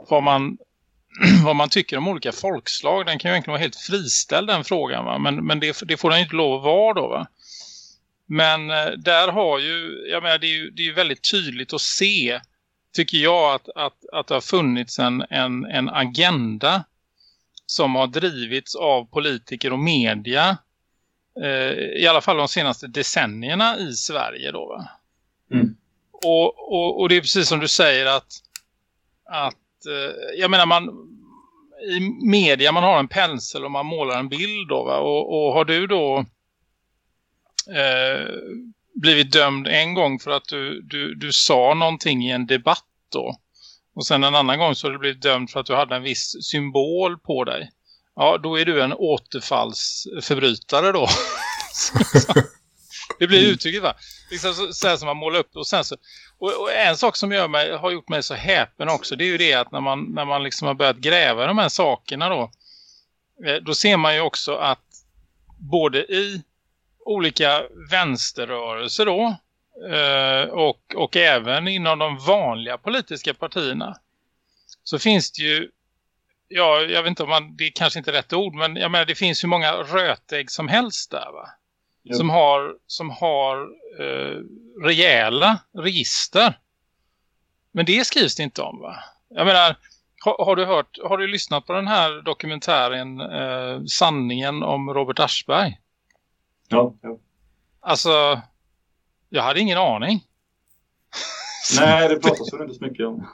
vad man vad man tycker om olika folkslag. Den kan ju egentligen vara helt friställd den frågan va? Men, men det, det får den ju inte lov att vara då va. Men eh, där har ju, jag menar det är ju, det är väldigt tydligt att se tycker jag att, att, att det har funnits en, en, en agenda som har drivits av politiker och media eh, i alla fall de senaste decennierna i Sverige då? Mm. Och, och, och det är precis som du säger att, att eh, jag menar man i media man har en pensel och man målar en bild då? Och, och har du då eh, blivit dömd en gång för att du, du, du sa någonting i en debatt då. Och sen en annan gång så har du blivit dömd för att du hade en viss symbol på dig. Ja, då är du en återfallsförbrytare då. det blir uttrycket va? Liksom så, så här som man målar upp och sen så och, och, en sak som gör mig, har gjort mig så häpen också det är ju det att när man, när man liksom har börjat gräva de här sakerna då eh, då ser man ju också att både i olika vänsterrörelser då eh, och, och även inom de vanliga politiska partierna så finns det ju ja, jag vet inte om man, det är kanske inte rätt ord men jag menar det finns ju många rötägg som helst där va? Ja. Som har, som har eh, rejäla register. Men det skrivs det inte om va? Jag menar, har, har du hört, har du lyssnat på den här dokumentären eh, Sanningen om Robert Aschberg? Ja, ja. Alltså, jag hade ingen aning. Nej, det pratas väl inte så mycket om,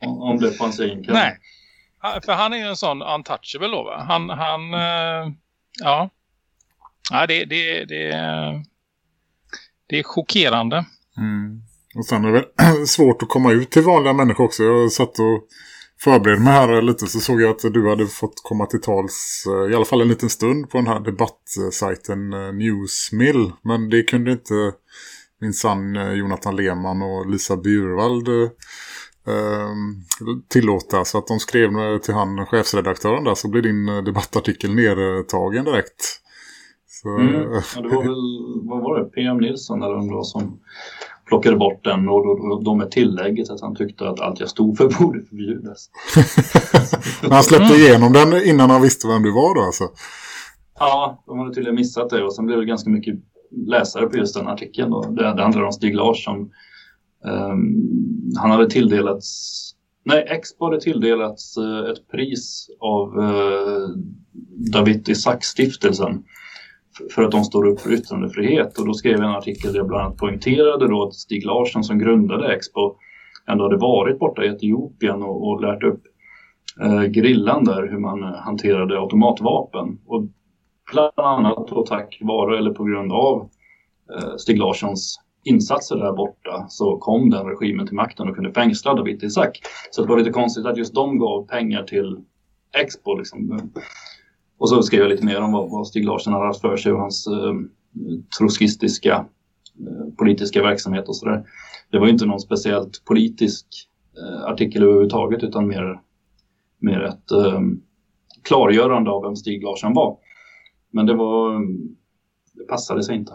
om- det egen kanal. Nej. För han är ju en sån untouchable då va? Han, han eh, ja. Ja, det, det, det, det är chockerande. Mm. Och sen är det svårt att komma ut till vanliga människor också. Jag satt och förberedde mig här lite så såg jag att du hade fått komma till tals eh, i alla fall en liten stund på den här debattsajten eh, Newsmill. Men det kunde inte min sann eh, Jonathan Lehmann och Lisa Bjurvald eh, ehm, tillåta. Så att de skrev till han chefsredaktören där så blev din debattartikel nedtagen direkt. Så, Mm. Ja, det var väl, vad var det, PM Nilsson eller vem det var som plockade bort den och då, då, då med tillägget att han tyckte att allt jag stod för borde förbjudas. Men han släppte igenom den innan han visste vem du var då alltså. Ja, de hade tydligen missat det och sen blev det ganska mycket läsare på just den artikeln. Då. Det, det handlar om Stig Larsson. Ehm, han hade tilldelats, nej Expo hade tilldelats eh, ett pris av uh, David Isaac-stiftelsen för att de står upp för yttrandefrihet. Och då skrev jag en artikel där jag bland annat poängterade då att Stig Larsson som grundade Expo ändå hade varit borta i Etiopien och, och lärt upp eh, grillan där hur man eh, hanterade automatvapen. Och bland annat då tack vare eller på grund av eh, Stig Larssons insatser där borta så kom den regimen till makten och kunde fängsla David Isaac. Så det var lite konstigt att just de gav pengar till Expo. Liksom. Och så skrev jag lite mer om vad, vad Stig Larsson hade haft för sig och hans eh, trotskistiska eh, politiska verksamhet och sådär. Det var ju inte någon speciellt politisk eh, artikel överhuvudtaget utan mer, mer ett eh, klargörande av vem Stig Larsson var. Men det var det passade sig inte.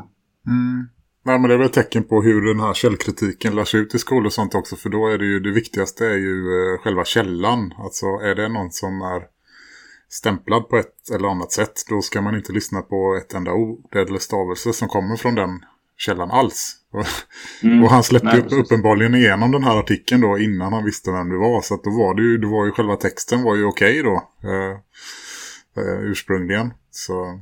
Mm. Nej men det är väl ett tecken på hur den här källkritiken lärs ut i skolor och sånt också. För då är det ju det viktigaste är ju eh, själva källan. Alltså är det någon som är stämplad på ett eller annat sätt. Då ska man inte lyssna på ett enda ord eller stavelse som kommer från den källan alls. Och, Mm. och han släppte Nej, upp uppenbarligen igenom den här artikeln då innan han visste vem det var. Så att då var det ju, det var ju själva texten var ju okej då. Eh, eh, ursprungligen. Så...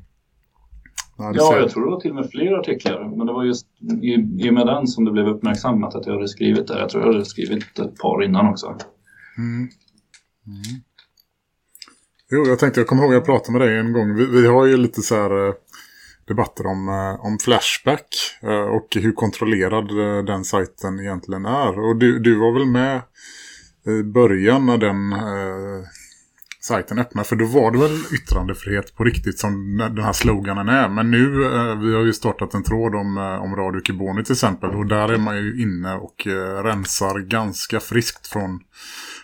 Ja, det Ja, ser- jag tror det var till och med fler artiklar. Men det var just i, i och med den som det blev uppmärksammat att jag hade skrivit det. Jag tror jag hade skrivit ett par innan också. Mm. Mm. Jo, jag tänkte, jag kommer ihåg att jag pratade med dig en gång. Vi, vi har ju lite så här eh, debatter om, eh, om Flashback eh, och hur kontrollerad den sajten egentligen är. Och du, du var väl med i början när den eh, sajten öppnade. För då var det väl yttrandefrihet på riktigt som den här sloganen är. Men nu, eh, vi har ju startat en tråd om, om Radio Kiboni till exempel. Och där är man ju inne och eh, rensar ganska friskt från,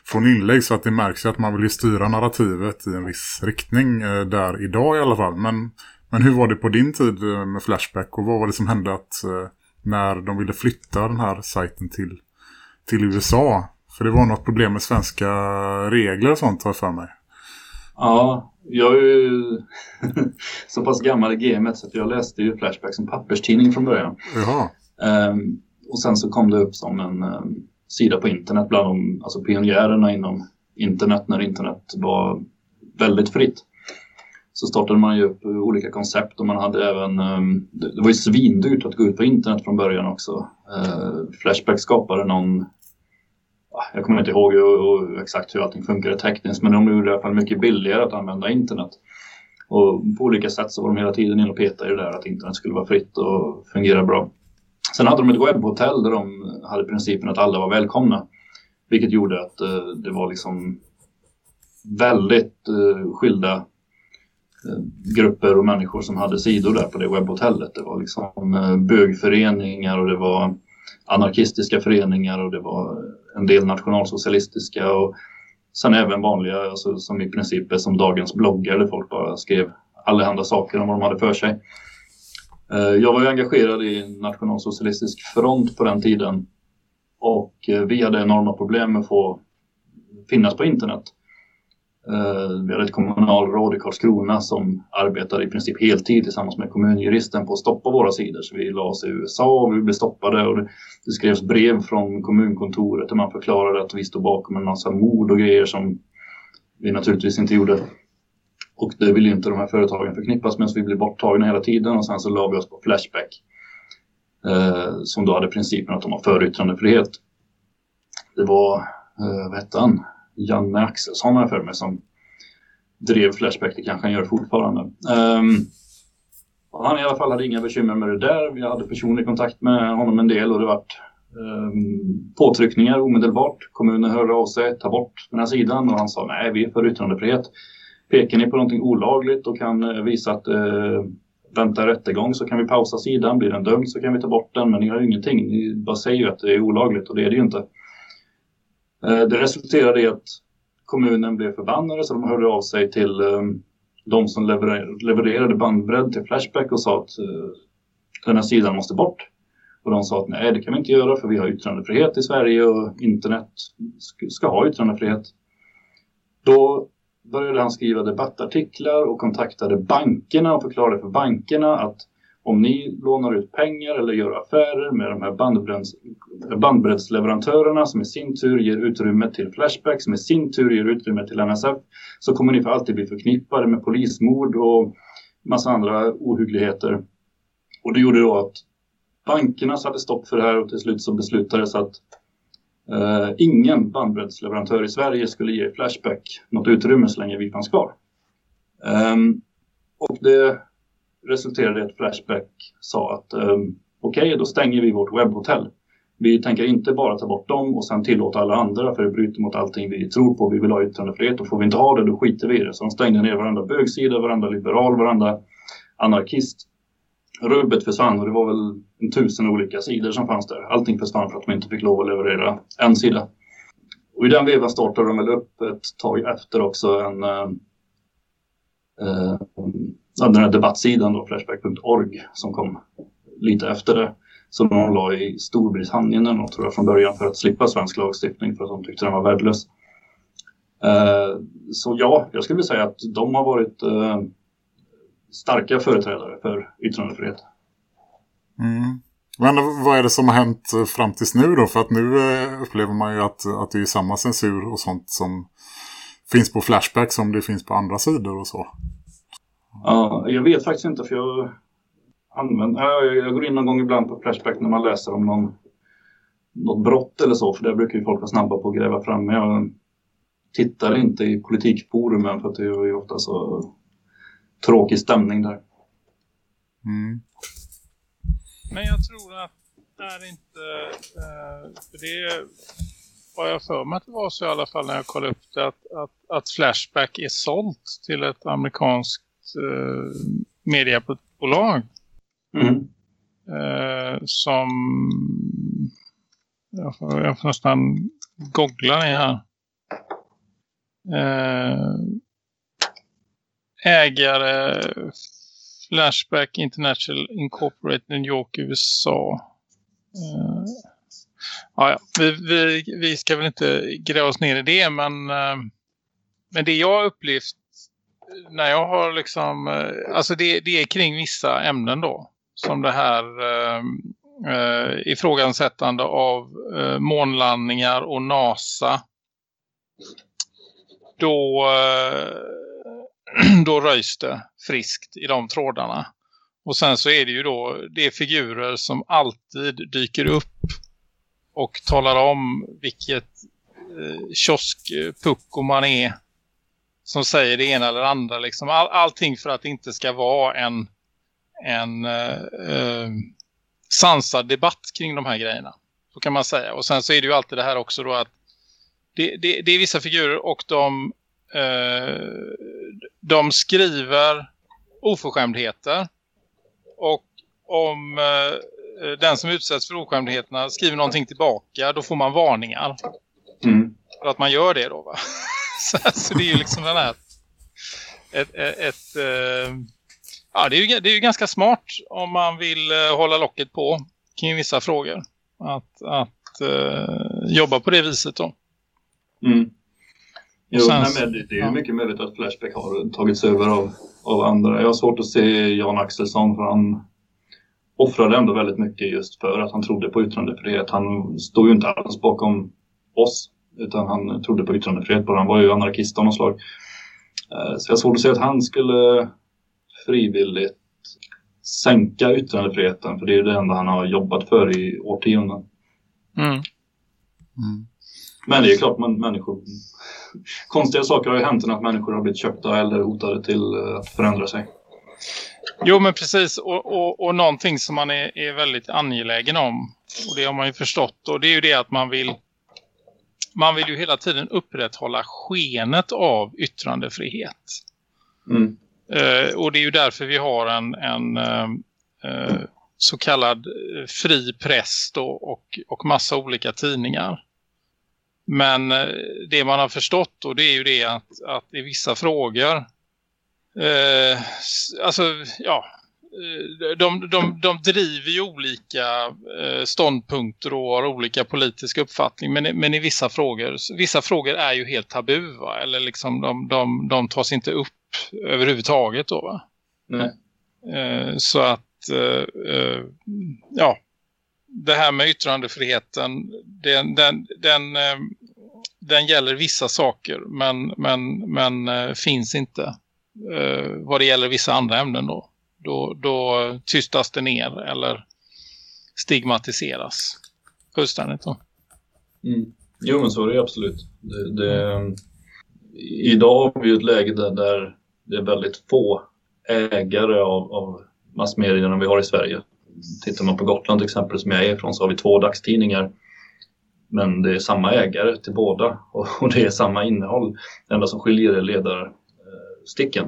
från inlägg. Så att det märks att man vill ju styra narrativet i en viss riktning eh, där idag i alla fall. Men, men hur var det på din tid eh, med Flashback? Och vad var det som hände att eh, när de ville flytta den här sajten till, till USA? För det var något problem med svenska regler och sånt har för mig. Ja, jag är ju så pass gammal i gamet så att jag läste ju Flashback som papperstidning från början. Jaha. Ehm, och sen så kom det upp som en ehm, sida på internet bland de alltså pionjärerna inom internet när internet var väldigt fritt. Så startade man ju upp olika koncept och man hade även, ehm, det var ju svindyrt att gå ut på internet från början också. Eh, Flashback skapade någon, ah, jag kommer inte ihåg exakt hur allting funkade tekniskt men de gjorde i alla fall mycket billigare att använda internet. Och på olika sätt så var de hela tiden inne och petade i det där att internet skulle vara fritt och fungera bra. Sen hade de ett webbhotell där de hade principen att alla var välkomna. Vilket gjorde att eh, det var liksom väldigt eh, skilda eh, grupper och människor som hade sidor där på det webbhotellet. Det var liksom eh, bögföreningar och det var anarkistiska föreningar och det var en del nationalsocialistiska och sen även vanliga, alltså, som i princip är som dagens bloggar där folk bara skrev allehanda saker om vad de hade för sig. Eh, jag var ju engagerad i nationalsocialistisk front på den tiden och eh, vi hade enorma problem med att få finnas på internet. Eh, vi hade ett kommunalråd i Karlskrona som arbetade i princip heltid tillsammans med kommunjuristen på att stoppa våra sidor. Så vi la oss i USA och vi blev stoppade och det skrevs brev från kommunkontoret där man förklarade att vi stod bakom en massa mord och grejer som vi naturligtvis inte gjorde. Och det vill ju inte de här företagen förknippas med så vi blir borttagna hela tiden och sen så la vi oss på Flashback. Eh, som då hade principen att de var för yttrandefrihet. Det var, eh, vad hette han? Janne Axelsson har jag för mig som drev Flashback, det kanske han gör fortfarande. Eh, han i alla fall hade inga bekymmer med det där. Jag hade personlig kontakt med honom en del och det vart ehm, påtryckningar omedelbart. Kommunen hörde av sig, ta bort den här sidan och han sa nej, vi är för yttrandefrihet. Pekar ni på någonting olagligt och kan eh, visa att eh, vänta rättegång så kan vi pausa sidan. Blir den dömd så kan vi ta bort den. Men ni har ju ingenting. Ni bara säger ju att det är olagligt och det är det ju inte. Eh, det resulterade i att kommunen blev förbannade så de hörde av sig till eh, de som leverer- levererade bandbredd till Flashback och sa att eh, den här sidan måste bort. Och de sa att nej, det kan vi inte göra för vi har yttrandefrihet i Sverige och internet ska ha yttrandefrihet. Då började han skriva debattartiklar och kontaktade bankerna och förklarade för bankerna att om ni lånar ut pengar eller gör affärer med de här bandbreddsleverantörerna som i sin tur ger utrymme till Flashback som i sin tur ger utrymme till NSF så kommer ni för alltid bli förknippade med polismord och massa andra ohyggligheter. Och det gjorde då att bankerna satte stopp för det här och till slut så beslutades att Uh, ingen bandbreddsleverantör i Sverige skulle ge Flashback något utrymme så länge vi fanns kvar. Um, och det resulterade i att Flashback sa att um, okej, då stänger vi vårt webbhotell. Vi tänker inte bara ta bort dem och sen tillåta alla andra för det bryter mot allting vi tror på. Vi vill ha yttrandefrihet och får vi inte ha det då skiter vi i det. Så de stängde ner varenda bögsida, varenda liberal, varenda anarkist. Rubbet försvann och det var väl en tusen olika sidor som fanns där. Allting försvann för att de inte fick lov att leverera en sida. Och i den vevan startade de väl upp ett tag efter också en eh, eh, den här debattsidan då, flashback.org som kom lite efter det. som de la i Storbritannien eller något, tror jag från början för att slippa svensk lagstiftning för att de tyckte den var värdelös. Eh, så ja, jag skulle vilja säga att de har varit eh, starka företrädare för yttrandefrihet. Mm. Men vad är det som har hänt eh, fram tills nu då? För att nu eh, upplever man ju att, att det är samma censur och sånt som finns på Flashback som det finns på andra sidor och så. Ja, jag vet faktiskt inte för jag använder, jag, går in någon gång ibland på Flashback när man läser om någon, något brott eller så, för där brukar ju folk vara snabba på att gräva fram. Men jag tittar inte i politikforumen för att det är ju ofta så tråkig stämning där. Mm. Men jag tror att det är inte... Eh, för det var jag för mig att det var så i alla fall när jag kollade upp det. Att, att, att Flashback är sålt till ett amerikanskt eh, mediebolag. Mm. Eh, som... Jag får, jag får nästan googla det här. Eh, ägare Flashback International Incorporated New York, USA. Uh, eh, ja, ja. Vi, vi, vi ska väl inte gräva oss ner i det, men, uh, men det jag upplevt när jag har liksom, uh, alltså det, det är kring vissa ämnen då. Som det här uh, uh, ifrågasättande av uh, månlandningar och NASA. Då då röjs det friskt i de trådarna. Och sen så är det ju då det är figurer som alltid dyker upp och talar om vilket eh, kioskpucko man är som säger det ena eller andra. Liksom. All, allting för att det inte ska vara en, en eh, eh, sansad debatt kring de här grejerna. Så kan man säga. Och sen så är det ju alltid det här också då att det, det, det är vissa figurer och de de skriver oförskämdheter och om eh, den som utsätts för oförskämdheterna skriver någonting tillbaka då får man varningar. Mm. För att man gör det då va? så, så det är ju liksom den här ett, ett, ett eh, ja det är, ju, det är ju ganska smart om man vill hålla locket på kring vissa frågor. Att, att jobba på det viset då. Mm. Jo, sen- nej, men det, det är ju ja. mycket möjligt att Flashback har tagits över av, av andra. Jag har svårt att se Jan Axelsson för han offrade ändå väldigt mycket just för att han trodde på yttrandefrihet. Han stod ju inte alls bakom oss utan han trodde på yttrandefrihet bara. Han var ju anarkist av något slag. Eh, Så jag har svårt att se att han skulle frivilligt sänka yttrandefriheten för det är det enda han har jobbat för i årtionden. Mm. Mm. Men det är ju klart, man, människor... Konstiga saker har ju hänt än att människor har blivit köpta eller hotade till eh, att förändra sig. Jo men precis och, och, och någonting som man är, är väldigt angelägen om och det har man ju förstått och det är ju det att man vill man vill ju hela tiden upprätthålla skenet av yttrandefrihet. Mm. Eh, och det är ju därför vi har en, en eh, eh, så kallad eh, fri press då, och, och massa olika tidningar. Men eh, det man har förstått och det är ju det att, att i vissa frågor eh, alltså ja eh, de, de, de driver ju olika eh, ståndpunkter och har olika politiska uppfattning men, i- men i vissa frågor vissa frågor är ju helt tabu va? eller liksom de, de, de tas inte upp överhuvudtaget då va? Nej. Eh, så att eh, ja det här med yttrandefriheten den, den, den, eh, den gäller vissa saker men, men, men eh, finns inte eh, vad det gäller vissa andra ämnen då. Då, då tystas det ner eller stigmatiseras fullständigt då. Mm. Jo, men så är det absolut. Det, det, idag har vi ett läge där, där det är väldigt få ägare av, av massmedierna vi har i Sverige. Tittar man på Gotland till exempel som jag är ifrån så har vi två dagstidningar. Men det är samma ägare till båda och, det är samma innehåll. Det enda som skiljer är ledarsticken.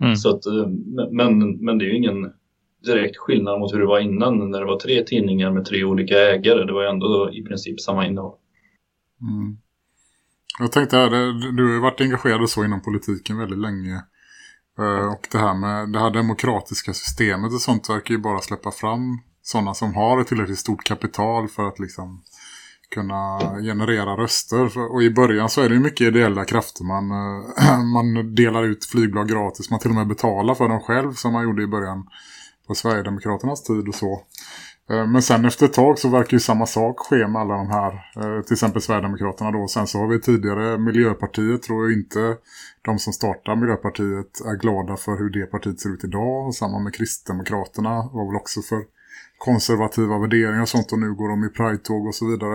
Mm. Så att, eh, men, men det är ju ingen direkt skillnad mot hur det var innan när det var tre tidningar med tre olika ägare. Det var ju ändå i princip samma innehåll. Mm. Jag tänkte här, du har ju varit engagerad så inom politiken väldigt länge. Eh, och det här med det här demokratiska systemet och sånt verkar ju bara släppa fram sådana som har ett tillräckligt stort kapital för att liksom kunna generera röster. Och i början så är det ju mycket ideella krafter. Man, eh, man delar ut flygblad gratis. Man till och med betalar för dem själv som man gjorde i början på Sverigedemokraternas tid och så. Eh, men sen efter ett tag så verkar ju samma sak ske med alla de här. Eh, till exempel Sverigedemokraterna då. Sen så har vi tidigare Miljöpartiet. Tror jag inte de som startar Miljöpartiet är glada för hur det partiet ser ut idag. Och samma med Kristdemokraterna var väl också för konservativa värderingar och sånt. Och nu går de i Pride-tåg och så vidare.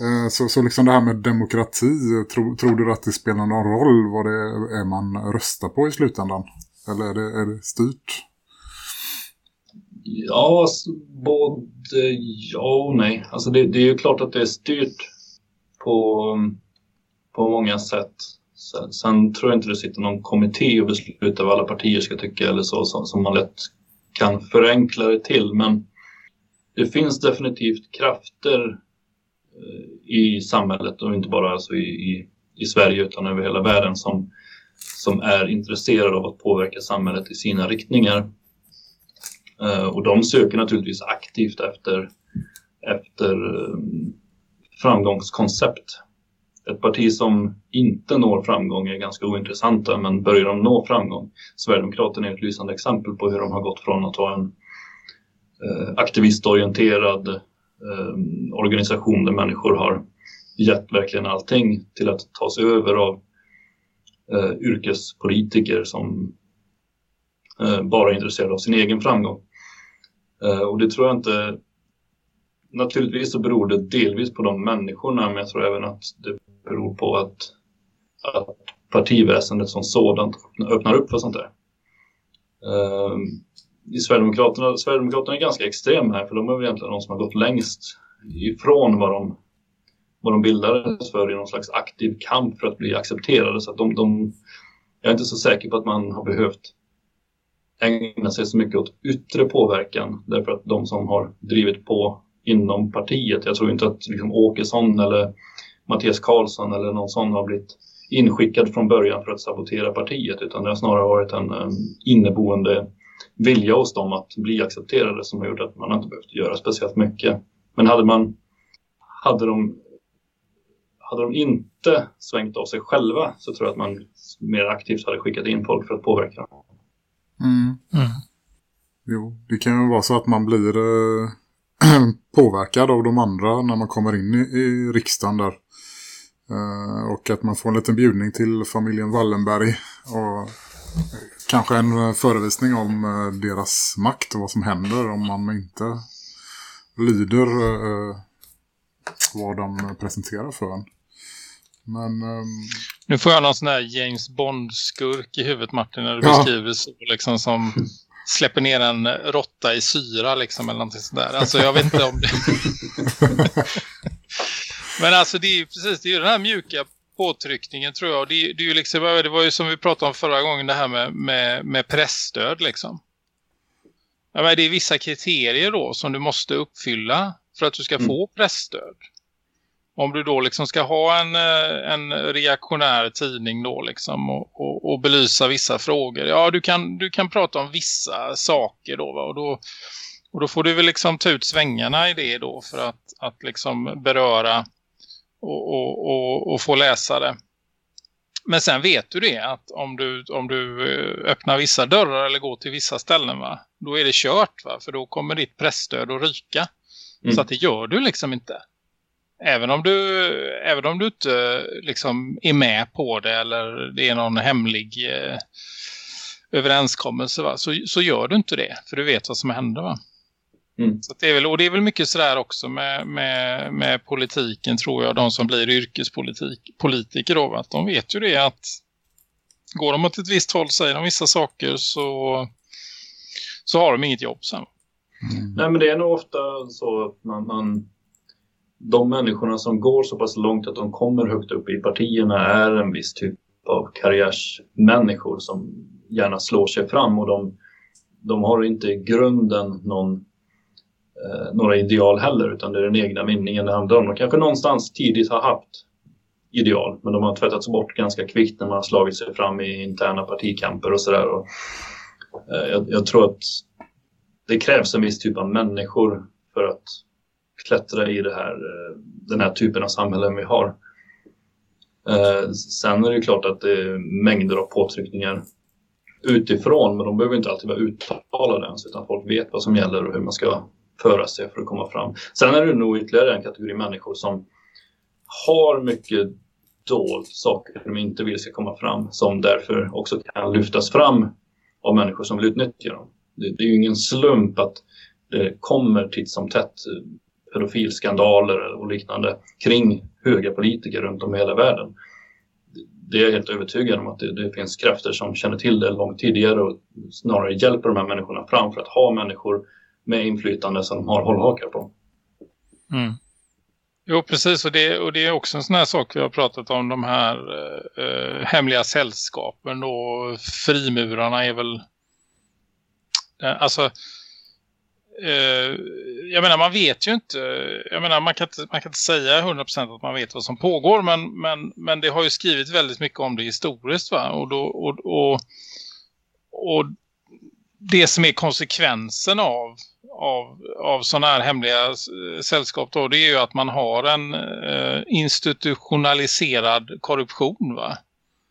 Eh, så, så liksom det här med demokrati. Tro, tror du att det spelar någon roll vad det är man röstar på i slutändan? Eller är det, är det styrt? Ja, både ja och nej. Alltså det, det är ju klart att det är styrt på, på många sätt. Sen, sen tror jag inte det sitter någon kommitté och beslutar vad alla partier ska tycka eller så, som, som man lätt kan förenkla det till. Men det finns definitivt krafter eh, i samhället och inte bara alltså i, i, i Sverige utan över hela världen som, som är intresserade av att påverka samhället i sina riktningar. Eh, och de söker naturligtvis aktivt efter, efter ehm, framgångskoncept. Ett parti som inte når framgång är ganska ointressanta men börjar de nå framgång. Sverigedemokraterna är ett lysande exempel på hur de har gått från att vara en eh, aktivistorienterad eh, organisation där människor har gett verkligen allting till att tas över av eh, yrkespolitiker som eh, bara är intresserade av sin egen framgång. Eh, och det tror jag inte... Naturligtvis så beror det delvis på de människorna men jag tror även att det beror på att, att partiväsendet som sådant öppnar upp för sånt där. Ehm, I Sverigedemokraterna, Sverigedemokraterna är ganska extrema här för de är väl egentligen de som har gått längst ifrån vad de, vad de bildades för i någon slags aktiv kamp för att bli accepterade. Så att de, de, jag är inte så säker på att man har behövt ägna sig så mycket åt yttre påverkan därför att de som har drivit på inom partiet, jag tror inte att liksom Åkesson eller Mattias Karlsson eller någon sån har blivit inskickad från början för att sabotera partiet utan det har snarare varit en eh, inneboende vilja hos dem att bli accepterade som har gjort att man inte behövt göra speciellt mycket. Men hade man hade de, hade de inte svängt av sig själva så tror jag att man mer aktivt hade skickat in folk för att påverka dem. Mm. Jo, det kan ju vara så att man blir eh, påverkad av de andra när man kommer in i, i riksdagen där. Eh, och att man får en liten bjudning till familjen Wallenberg och kanske en förevisning om eh, deras makt och vad som händer om man inte lyder eh, vad de presenterar för en. Men ehm, Nu får jag någon sån här James Bond-skurk i huvudet Martin när du Ja. beskriver så liksom som släpper ner en råtta i syra liksom eller någonting sådär. Alltså jag vet inte om det... Men alltså det är ju precis, det är ju den här mjuka påtryckningen tror jag. Det, är- det, är ju liksom, det var ju som vi pratade om förra gången det här med, med, med pressstöd liksom. Ja, men det är vissa kriterier då som du måste uppfylla för att du ska få pressstöd. Om du då liksom ska ha en, eh, en reaktionär tidning då liksom och, och, och belysa vissa frågor. Ja, du kan, du kan prata om vissa saker då va? Och då, och då får du väl liksom ta ut svängarna i det då för att, att liksom beröra och, och, och, och få läsa det. Men sen vet du det att om du, om du eh, öppnar vissa dörrar eller går till vissa ställen va, då är det kört va, för då kommer ditt pressstöd att ryka. Mm. Så att det gör du liksom inte. Även om du, även om du inte liksom är med på det eller det är någon hemlig eh, överenskommelse va, så, så gör du inte det. För du vet vad som händer va. Mm. Så det är väl, och det är väl mycket sådär också med, med, med politiken tror jag. De som blir yrkespolitiker då. va, Att de vet ju det att går de åt ett visst håll säger de vissa saker så, så har de inget jobb sen. Nej, men det är nog ofta så att man, man, de människorna som går så pass långt att de kommer högt upp i partierna är en viss typ av karriärsmänniskor som gärna slår sig fram och de, de har inte i grunden någon, eh, några ideal heller utan det är den egna vinningen det handlar om. De kanske någonstans tidigt har haft ideal men de har tvättats bort ganska kvickt när man har slagit sig fram i interna partikamper och sådär. eh, Jag, jag tror att det krävs en viss typ av människor för att klättra i det här, eh, den här typen av samhällen vi har. Eh, sen är det klart att det är mängder av påtryckningar utifrån, men de behöver inte alltid vara uttalade ens, utan folk vet vad som gäller och hur man ska föra sig för att komma fram. Sen är det nog ytterligare en kategori människor som har mycket dolt saker de inte vill ska komma fram, som därför också kan lyftas fram av människor som vill utnyttja dem. Det, det är ju ingen slump att det kommer titt som tätt pedofilskandaler och liknande kring höga politiker runt om i hela världen. Det är jag helt övertygad om att det, det, finns krafter som känner till det långt tidigare och snarare hjälper de här människorna fram för att ha människor med inflytande som de har hållhakar på. Mm. Jo, precis. Och det, och det är också en sån här sak vi har pratat om, de här eh, hemliga sällskapen och frimurarna är väl... Eh, alltså, Uh, jag menar, man vet ju inte, jag menar, man kan inte, man kan inte säga 100% att man vet vad som pågår, men, men, men det har ju skrivit väldigt mycket om det historiskt, va? Och, då, och, och, och det som är konsekvensen av av, av sådana här hemliga sällskap då, det är ju att man har en eh, institutionaliserad korruption va?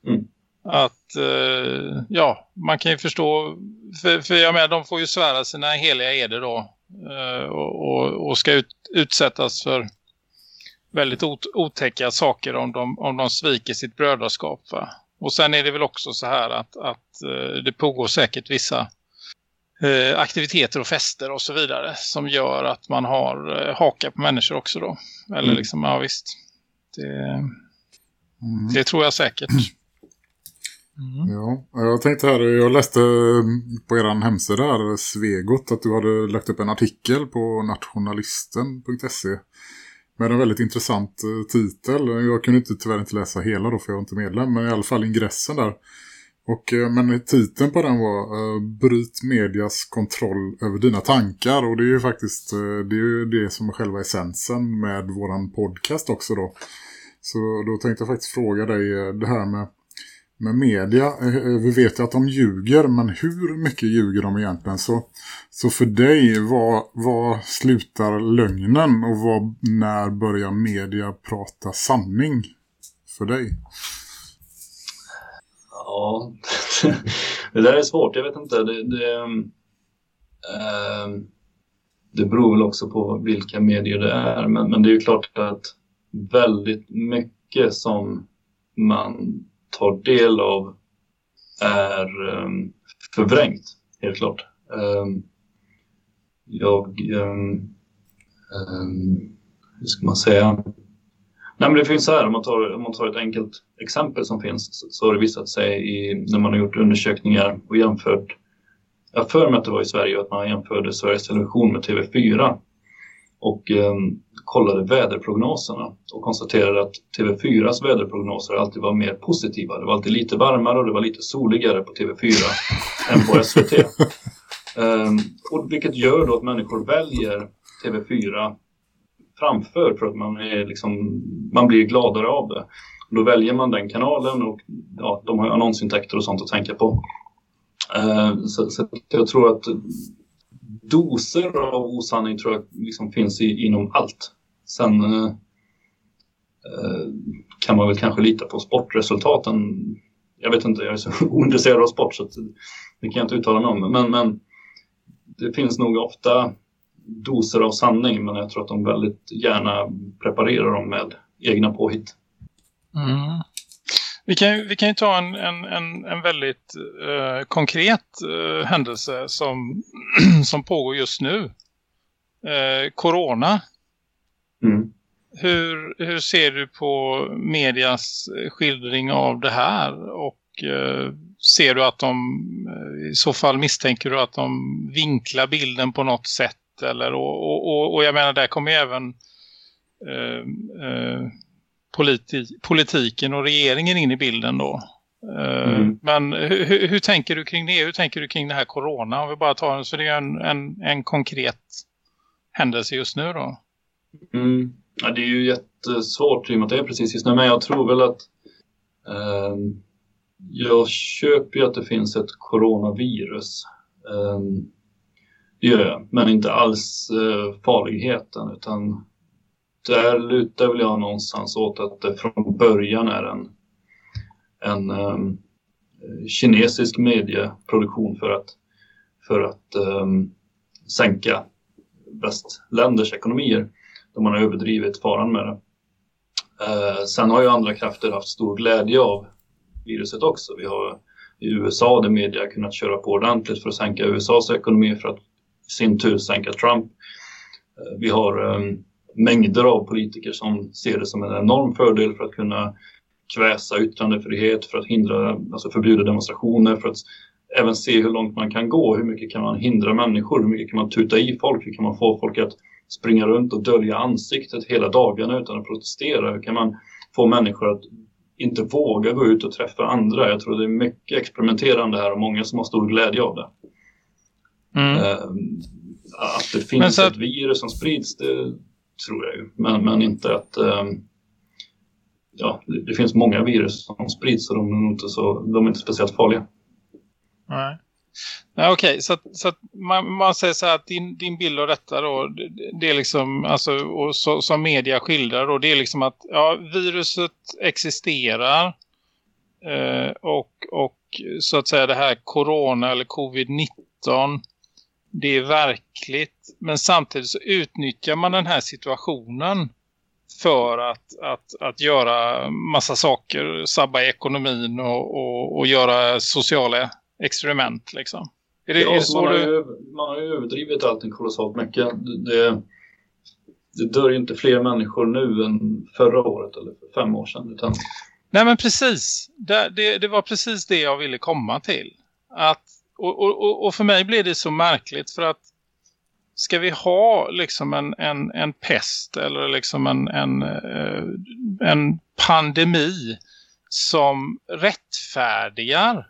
Mm. Att, eh, ja, man kan ju förstå, för, för jag menar, de får ju svära sina heliga eder då eh, och, och, och, ska ut, utsättas för väldigt ot, otäcka saker om de, om de sviker sitt brödraskap va? Och sen är det väl också så här att, att eh, det pågår säkert vissa eh, aktiviteter och fester och så vidare som gör att man har eh, haka på människor också då. Eller Mm. liksom, ja visst. Det, det tror jag säkert. Mm. Ja, jag tänkte här, jag läste mm, på er hemsida här, Svegot, att du hade lagt upp en artikel på nationalisten.se med en väldigt intressant eh, titel. Jag kunde inte, tyvärr inte läsa hela då för jag var inte medlem, men i alla fall ingressen där. Och, eh, men titeln på den var eh, Bryt medias kontroll över dina tankar och det är ju faktiskt det, är ju det som är själva essensen med våran podcast också då. Så då tänkte jag faktiskt fråga dig det här med med media, eh, eh, vi vet ju att de ljuger, men hur mycket ljuger de egentligen? Så, så för dig, vad, vad slutar lögnen och vad, när börjar media prata sanning för dig? Ja, det där är svårt. Jag vet inte. Det, det, äh, det beror väl också på vilka medier det är. Men, men det är ju klart att väldigt mycket som man tar del av är um, förvrängt, helt klart. Um, jag... Um, hur ska man säga? Nej, men det finns så här, om man, tar, om man tar ett enkelt exempel som finns så, så har det visat sig i, när man har gjort undersökningar och jämfört jag har för mig att det var i Sverige att man jämförde Sveriges Television med TV4 och eh, kollade väderprognoserna och konstaterade att TV4s väderprognoser alltid var mer positiva. Det var alltid lite varmare och det var lite soligare på TV4 än på SVT. Eh, och vilket gör då att människor väljer TV4 framför för att man, är liksom, man blir gladare av det. Då väljer man den kanalen och ja, de har annonsintäkter och sånt att tänka på. Uh, så, så jag tror att doser av osanning tror jag liksom finns i, inom allt. Sen eh, eh, kan man väl kanske lita på sportresultaten. Jag vet inte, jag är så ointresserad av sport så det kan jag inte uttala mig om. Men, men det finns nog ofta doser av sanning men jag tror att de väldigt gärna preparerar dem med egna påhitt. Mm. Vi, kan, vi kan ju ta en, en, en, en väldigt eh, konkret eh, händelse som, som pågår just nu. Eh, corona. Mm. Hur, hur ser du på medias skildring av det här och eh, ser du att de i så fall misstänker du att de vinklar bilden på något sätt eller och, och, och, jag menar där kommer ju även eh, eh, politi politiken och regeringen in i bilden då. Eh, Mm. Men hur, hur, tänker du kring det? Hur tänker du kring det här corona? Om vi bara tar en, så det är en, en, en konkret händelse just nu då. Mm. Ja, det är ju jättesvårt i och med att det är precis just nu. Men jag tror väl att ehm, jag köper ju att det finns ett coronavirus. Ehm, Det gör jag, men inte alls eh, farligheten utan där lutar väl jag någonstans åt att det från början är en, en um, kinesisk medieproduktion för att, för att um, sänka västländers ekonomier. då man har överdrivit faran med det. Uh, sen har ju andra krafter haft stor glädje av viruset också. Vi har i USA där media kunnat köra på ordentligt för att sänka USAs ekonomi för att i sin tur sänka Trump. Uh, vi har um, mängder av politiker som ser det som en enorm fördel för att kunna kväsa yttrandefrihet, för att hindra, alltså förbjuda demonstrationer, för att även se hur långt man kan gå, hur mycket kan man hindra människor, hur mycket kan man tuta i folk, hur kan man få folk att springa runt och dölja ansiktet hela dagarna utan att protestera, hur kan man få människor att inte våga gå ut och träffa andra. Jag tror det är mycket experimenterande här och många som har stor glädje av det. Mm. Uh, att det finns så... ett virus som sprids, det tror jag ju. Men, men inte att... Ehm, ja, det, det, finns många virus som sprids och de är inte, så, de är inte speciellt farliga. Nej. Nej, Okej, okay. så, så att man, man, säger så här att din, din bild av detta då, det, det är liksom, alltså, och så, som media skildrar då, det är liksom att ja, viruset existerar eh, och, och så att säga det här corona eller covid-19 det är verkligt. Men samtidigt så utnyttjar man den här situationen för att, att, att göra massa saker, sabba ekonomin och, och, och göra sociala experiment liksom. Är det, ja, är så man, du... har ju, man har ju överdrivit allting kolossalt mycket. Det, det dör ju inte fler människor nu än förra året eller för fem år sedan. Utan... Nej men precis, det, det, det var precis det jag ville komma till. Att och, och, och för mig blir det så märkligt för att ska vi ha liksom en, en, en pest eller liksom en, en, eh, en pandemi som rättfärdigar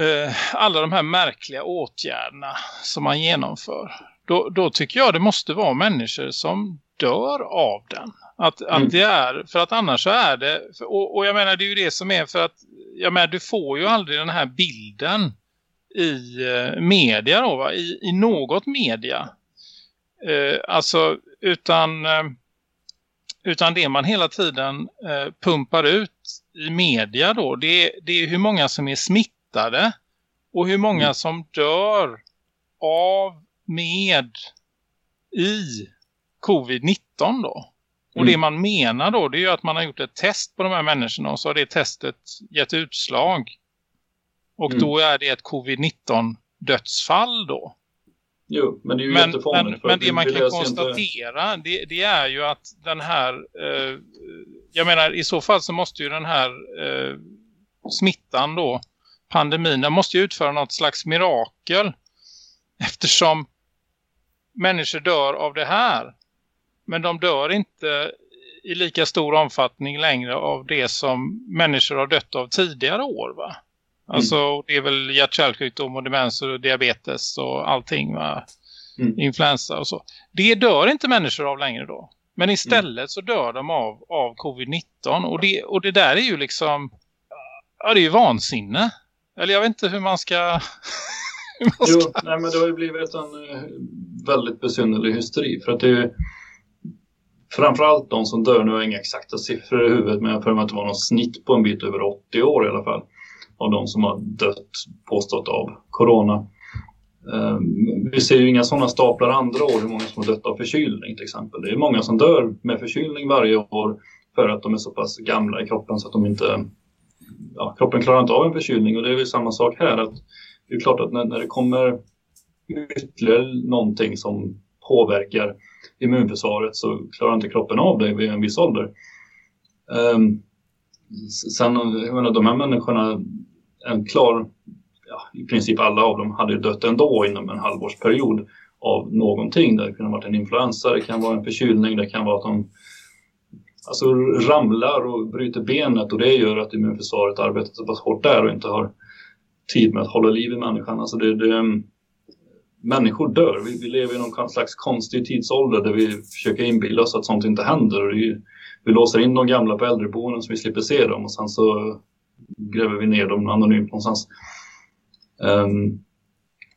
eh, alla de här märkliga åtgärderna som man genomför. Då, då tycker jag det måste vara människor som dör av den. Att, mm. att det är, för att annars så är det, och, och jag menar det är ju det som är för att, jag menar du får ju aldrig den här bilden i eh, media då va? I, i något media. Eh, alltså utan, eh, utan det man hela tiden eh, pumpar ut i media då det, det är hur många som är smittade och hur många mm. som dör av med i covid-19 då. Och mm. det man menar då det är ju att man har gjort ett test på de här människorna och så har det testet gett utslag. Och mm. då är det ett covid-19 dödsfall då. Jo, men det är ju men, men, men det man kan konstatera inte... det, det, är ju att den här eh, jag menar i så fall så måste ju den här eh, smittan då pandemin, den måste ju utföra något slags mirakel eftersom människor dör av det här men de dör inte i lika stor omfattning längre av det som människor har dött av tidigare år va? Alltså mm. det är väl hjärt-kärlsjukdom och demens och diabetes och allting va? Mm. Influensa och så. Det dör inte människor av längre då. Men istället mm. så dör de av, av covid-19 och det, och det där är ju liksom ja det är ju vansinne. Eller jag vet inte hur man ska... hur man ska... Jo, nej men det har ju blivit en eh, väldigt besynnerlig hysteri för att det är ju framförallt de som dör, nu har jag inga exakta siffror i huvudet men jag för mig att det var någon snitt på en bit över 80 år i alla fall av de som har dött påstått av corona. Ehm, vi ser ju inga sådana staplar andra år, hur många som har dött av förkylning till exempel. Det är många som dör med förkylning varje år för att de är så pass gamla i kroppen så att de inte, ja, kroppen klarar inte av en förkylning och det är väl samma sak här. Att det är klart att när, när det kommer ytterligare någonting som påverkar immunförsvaret så klarar inte kroppen av det vid en viss ålder. Um, sen, jag menar, de här människorna, en klar, ja, i princip alla av dem hade dött ändå inom en halvårsperiod av någonting. Det kan ha varit en influensa, det kan vara en förkylning, det kan vara att de alltså, ramlar och bryter benet och det gör att immunförsvaret arbetar så pass hårt där och inte har tid med att hålla liv i människan. Alltså det, det, människor dör. Vi, vi lever i någon slags konstig tidsålder där vi försöker inbilla oss att sånt inte händer. Vi, vi låser in de gamla på äldreboenden så vi slipper se dem och sen så gräver vi ner dem anonymt någonstans. Um,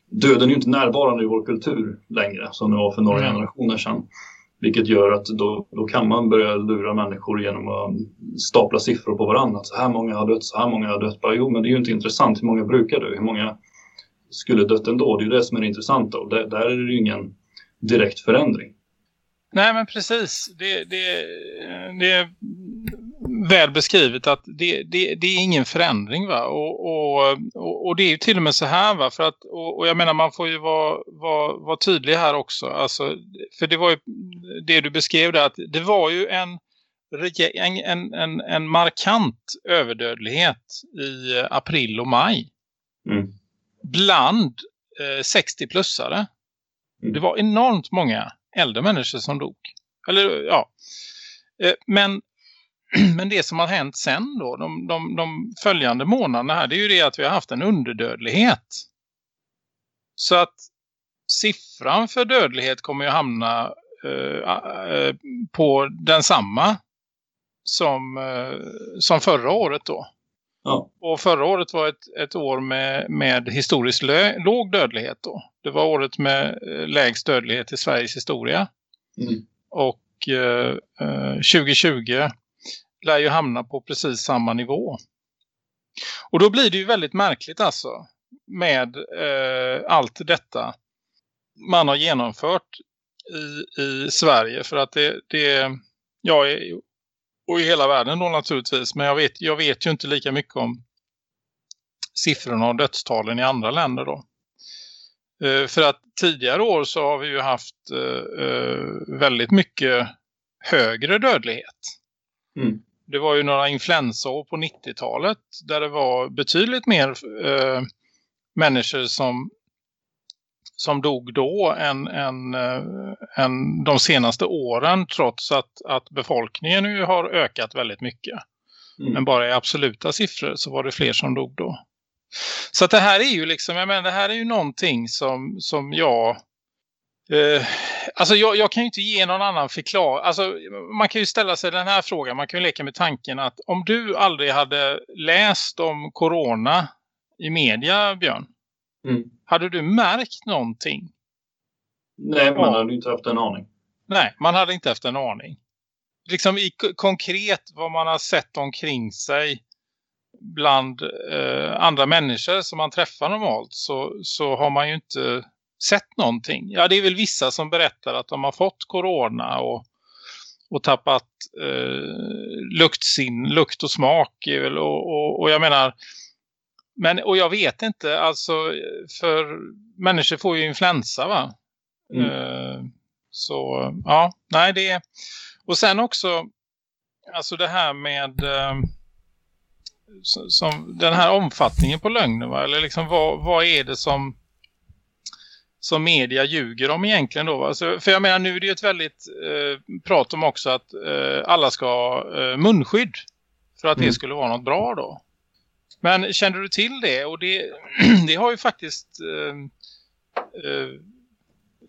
döden är ju inte närvarande i vår kultur längre som det var för några Mm. generationer sedan. Vilket gör att då, då kan man börja lura människor genom att stapla siffror på varandra. Så här många har dött, så här många har dött. Bara, jo, men det är ju inte intressant. Hur många brukar du? Hur många skulle dött ändå? Det är ju det som är det intressanta. Och där, där är det ju ingen direkt förändring. Nej men precis. Det, det, det är väl beskrivet att det, det, det är ingen förändring va. Och, och, och, det är ju till och med så här va. För att, och, och jag menar man får ju vara, vara, vara tydlig här också. Alltså, för det var ju det du beskrev där. Att det var ju en, en, en, en, markant överdödlighet i april och maj. Mm. Bland eh, 60-plussare. Mm. Det var enormt många äldre människor som dog. Eller ja. Eh, Men, men det som har hänt sen då, de, de, de följande månaderna här, det är ju det att vi har haft en underdödlighet. Så att siffran för dödlighet kommer ju hamna eh, eh, på densamma som, eh, som förra året då. Ja. Och förra året var ett, ett år med, med historiskt låg dödlighet då. Det var året med eh, lägst dödlighet i Sveriges historia. Mm. Och eh, eh, 2020 lär ju hamna på precis samma nivå. Och då blir det ju väldigt märkligt alltså med eh, allt detta man har genomfört i, i Sverige. För att det, det ja, och i hela världen då naturligtvis. Men jag vet, jag vet ju inte lika mycket om siffrorna och dödstalen i andra länder då. Eh, för att tidigare år så har vi ju haft eh, eh väldigt mycket högre dödlighet. Mm. Det var ju några influensaår på 90-talet där det var betydligt mer eh, människor som, som dog då än, än, eh, än de senaste åren trots att, att befolkningen ju har ökat väldigt mycket. Mm. Men bara i absoluta siffror så var det fler som dog då. Så det här är ju liksom, jag menar det här är ju någonting som, som jag eh, alltså jag, jag kan ju inte ge någon annan förklaring. Alltså man kan ju ställa sig den här frågan, man kan ju leka med tanken att om du aldrig hade läst om corona i media, Björn, Mm. hade du märkt någonting? Nej, man hade inte haft en aning. Nej, man hade inte haft en aning. Liksom i konkret vad man har sett omkring sig bland eh, andra människor som man träffar normalt så, så har man ju inte sett någonting. Ja, det är väl vissa som berättar att de har fått corona och, och tappat eh, luktsin, lukt och smak. väl- Och, och, och jag menar, men, och jag vet inte, alltså för människor får ju influensa va? Mm. Eh, så ja, nej det är... Och sen också, alltså det här med eh, som den här omfattningen på lögnen va? Eller liksom vad, vad är det som som media ljuger om egentligen då? Alltså, för jag menar nu är det ju ett väldigt eh, prat om också att eh, alla ska ha eh, munskydd för att det Mm. skulle vara något bra då. Men kände du till det? Och det, det har ju faktiskt eh, eh,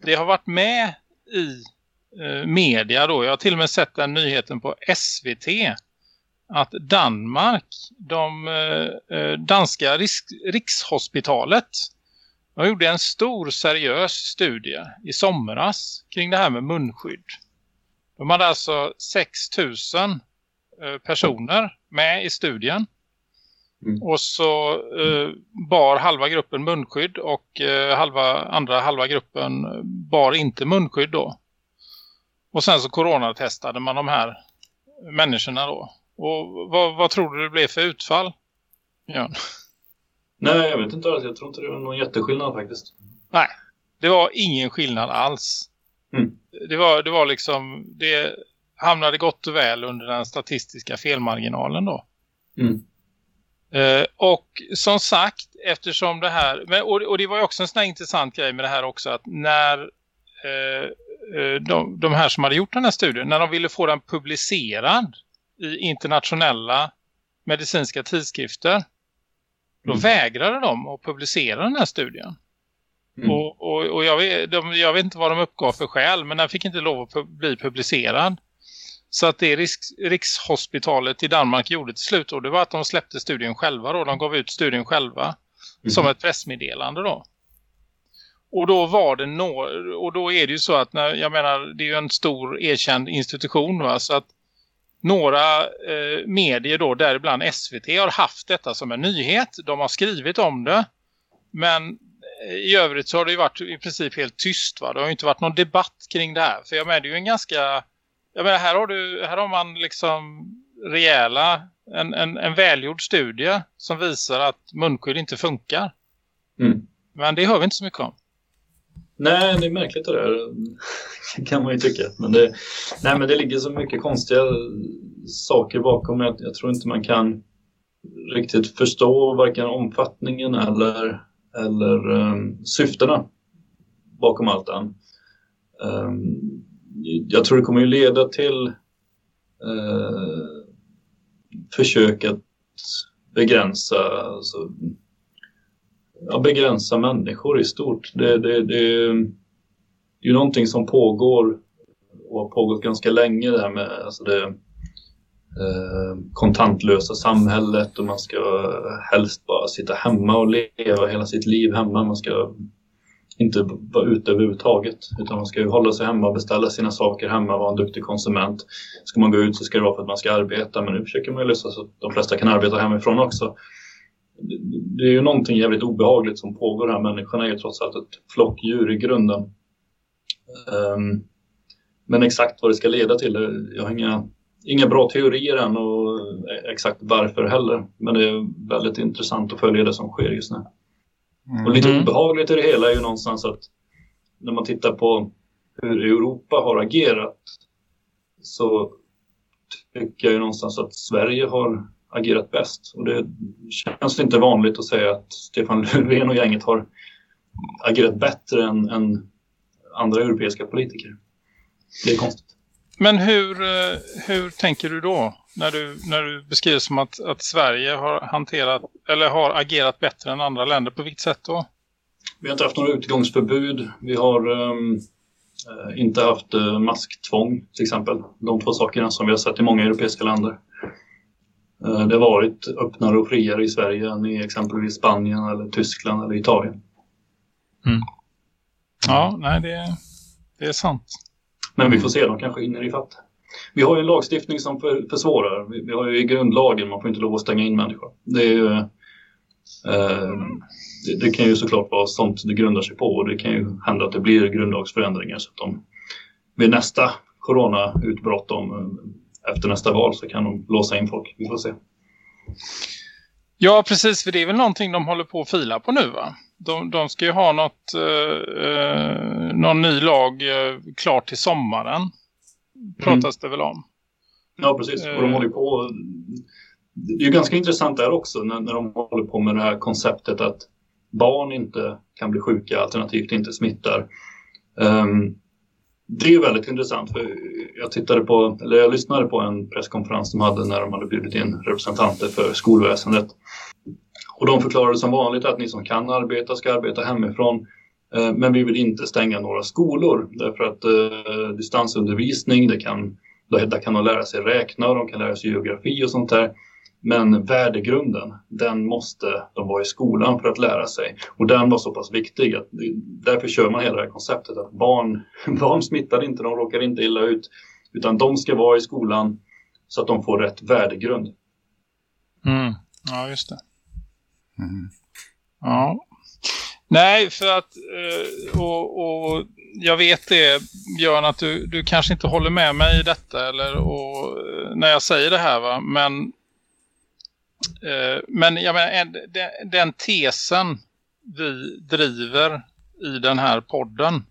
det har varit med i eh, media då. Jag har till och med sett den nyheten på SVT att Danmark, de danska riks, rikshospitalet de gjorde en stor seriös studie i somras kring det här med munskydd. De hade alltså 6000 eh, personer med i studien. Mm. Och så eh, bar halva gruppen munskydd och eh, halva, andra halva gruppen bar inte munskydd då. Och sen så coronatestade man de här människorna då. Och vad, vad tror du det blev för utfall? Ja. Nej, jag vet inte alls. Jag tror inte det var någon jätteskillnad faktiskt. Nej, det var ingen skillnad alls. Mm. Det var, det var liksom, det hamnade gott och väl under den statistiska felmarginalen då. Mm. Eh, och som sagt, eftersom det här, men, och, och det var ju också en sån här intressant grej med det här också, att när eh, eh, de, de här som hade gjort den här studien, när de ville få den publicerad i internationella medicinska tidskrifter, då Mm. vägrade de att publicera den här studien. Mm. Och, och, och jag, vet, de, jag vet inte vad de uppgav för skäl, men den fick inte lov att pu- bli publicerad. Så att det Riks, Rikshospitalet i Danmark gjorde till slut, och det var att de släppte studien själva då. De gav ut studien själva Mhm. som ett pressmeddelande då. Och då var det no och då är det ju så att när, jag menar det är ju en stor erkänd institution va så att några eh, medier då däribland SVT har haft detta som en nyhet. De har skrivit om det. Men eh, i övrigt så har det ju varit i princip helt tyst va. Det har ju inte varit någon debatt kring det här. För jag menar det är ju en ganska jag menar här har du här har man liksom rejäla en, en, en välgjord studie som visar att munskydd inte funkar. Mm. Men det hör vi inte så mycket om. Nej, det är märkligt det där. kan man ju tycka. Men det, nej, men det ligger så mycket konstiga saker bakom. Jag, jag tror inte man kan riktigt förstå varken omfattningen eller, eller um, syftena bakom allt det. Um, ehm, jag tror det kommer ju leda till uh, försök att begränsa alltså, ja, begränsa människor i stort. Det, det, det, det är ju någonting som pågår och har pågått ganska länge det här med alltså det eh, kontantlösa samhället och man ska helst bara sitta hemma och leva hela sitt liv hemma. Man ska inte vara ute överhuvudtaget utan man ska ju hålla sig hemma och beställa sina saker hemma och vara en duktig konsument. Ska man gå ut så ska det vara för att man ska arbeta men nu försöker man ju lösa så att de flesta kan arbeta hemifrån också det är ju någonting jävligt obehagligt som pågår här. Människorna är ju trots allt ett flockdjur i grunden. Um, men exakt vad det ska leda till, jag har inga, inga bra teorier än och exakt varför heller. Men det är väldigt intressant att följa det som sker just nu. Mm. Och lite Mm. obehagligt i det hela är ju någonstans att när man tittar på hur Europa har agerat så tycker jag ju någonstans att Sverige har agerat bäst. Och det känns inte vanligt att säga att Stefan Löfven och gänget har agerat bättre än, än andra europeiska politiker. Det är konstigt. Men hur, eh, hur tänker du då när du, när du beskriver som att, att Sverige har hanterat eller har agerat bättre än andra länder? På vilket sätt då? Vi har inte haft några utgångsförbud. Vi har um, inte haft uh, masktvång till exempel. De två sakerna som vi har sett i många europeiska länder. Uh, det varit öppnare och friare i Sverige än i exempelvis Spanien eller Tyskland eller Italien. Ja, nej det, det är sant. Men vi får se, de kanske hinner i fatt. Vi har ju en lagstiftning som för, försvårar. Vi, vi har ju i grundlagen, man får inte lov att stänga in människor. Det, ju, eh, det, det kan ju såklart vara sånt det grundar sig på och det kan ju hända att det blir grundlagsförändringar så att de vid nästa coronautbrott om, eh, efter nästa val så kan de låsa in folk. Vi får se. Ja, precis. För det är väl någonting de håller på att fila på nu va? De, de ska ju ha något, eh, eh, någon ny lag eh, klart till sommaren. Pratas det väl om. Ja, precis. Och de Eh. håller på. Det är ju ganska intressant där också när, när de håller på med det här konceptet att barn inte kan bli sjuka alternativt inte smittar. Ehm, det är ju väldigt intressant för jag tittade på, eller jag lyssnade på en presskonferens de hade när de hade bjudit in representanter för skolväsendet. Och de förklarade som vanligt att ni som kan arbeta ska arbeta hemifrån. Eh, men vi vill inte stänga några skolor därför att eh, distansundervisning, det kan, där kan de lära sig räkna och de kan lära sig geografi och sånt där. Men värdegrunden, den måste de vara i skolan för att lära sig. Och den var så pass viktig att därför kör man hela det här konceptet att barn, barn smittar inte, de råkar inte illa ut. Utan de ska vara i skolan så att de får rätt värdegrund. Mm. Ja, just det. Ja. Nej, för att eh, och, och jag vet det Björn att du, du kanske inte håller med mig i detta eller och, eh, när jag säger det här va, men Eh, men jag menar den, den tesen vi driver i den här podden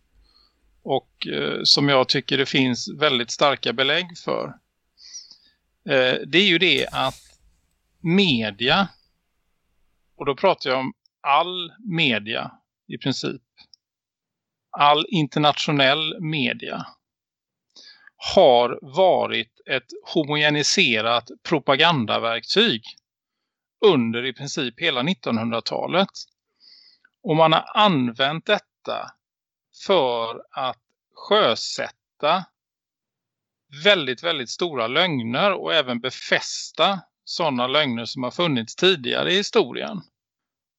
och eh, som jag tycker det finns väldigt starka belägg för eh, det är ju det att media och då pratar jag om all media i princip. All internationell media har varit ett homogeniserat propagandaverktyg under i princip hela 1900-talet. Och man har använt detta för att sjösätta väldigt, väldigt stora lögner och även befästa sådana lögner som har funnits tidigare i historien.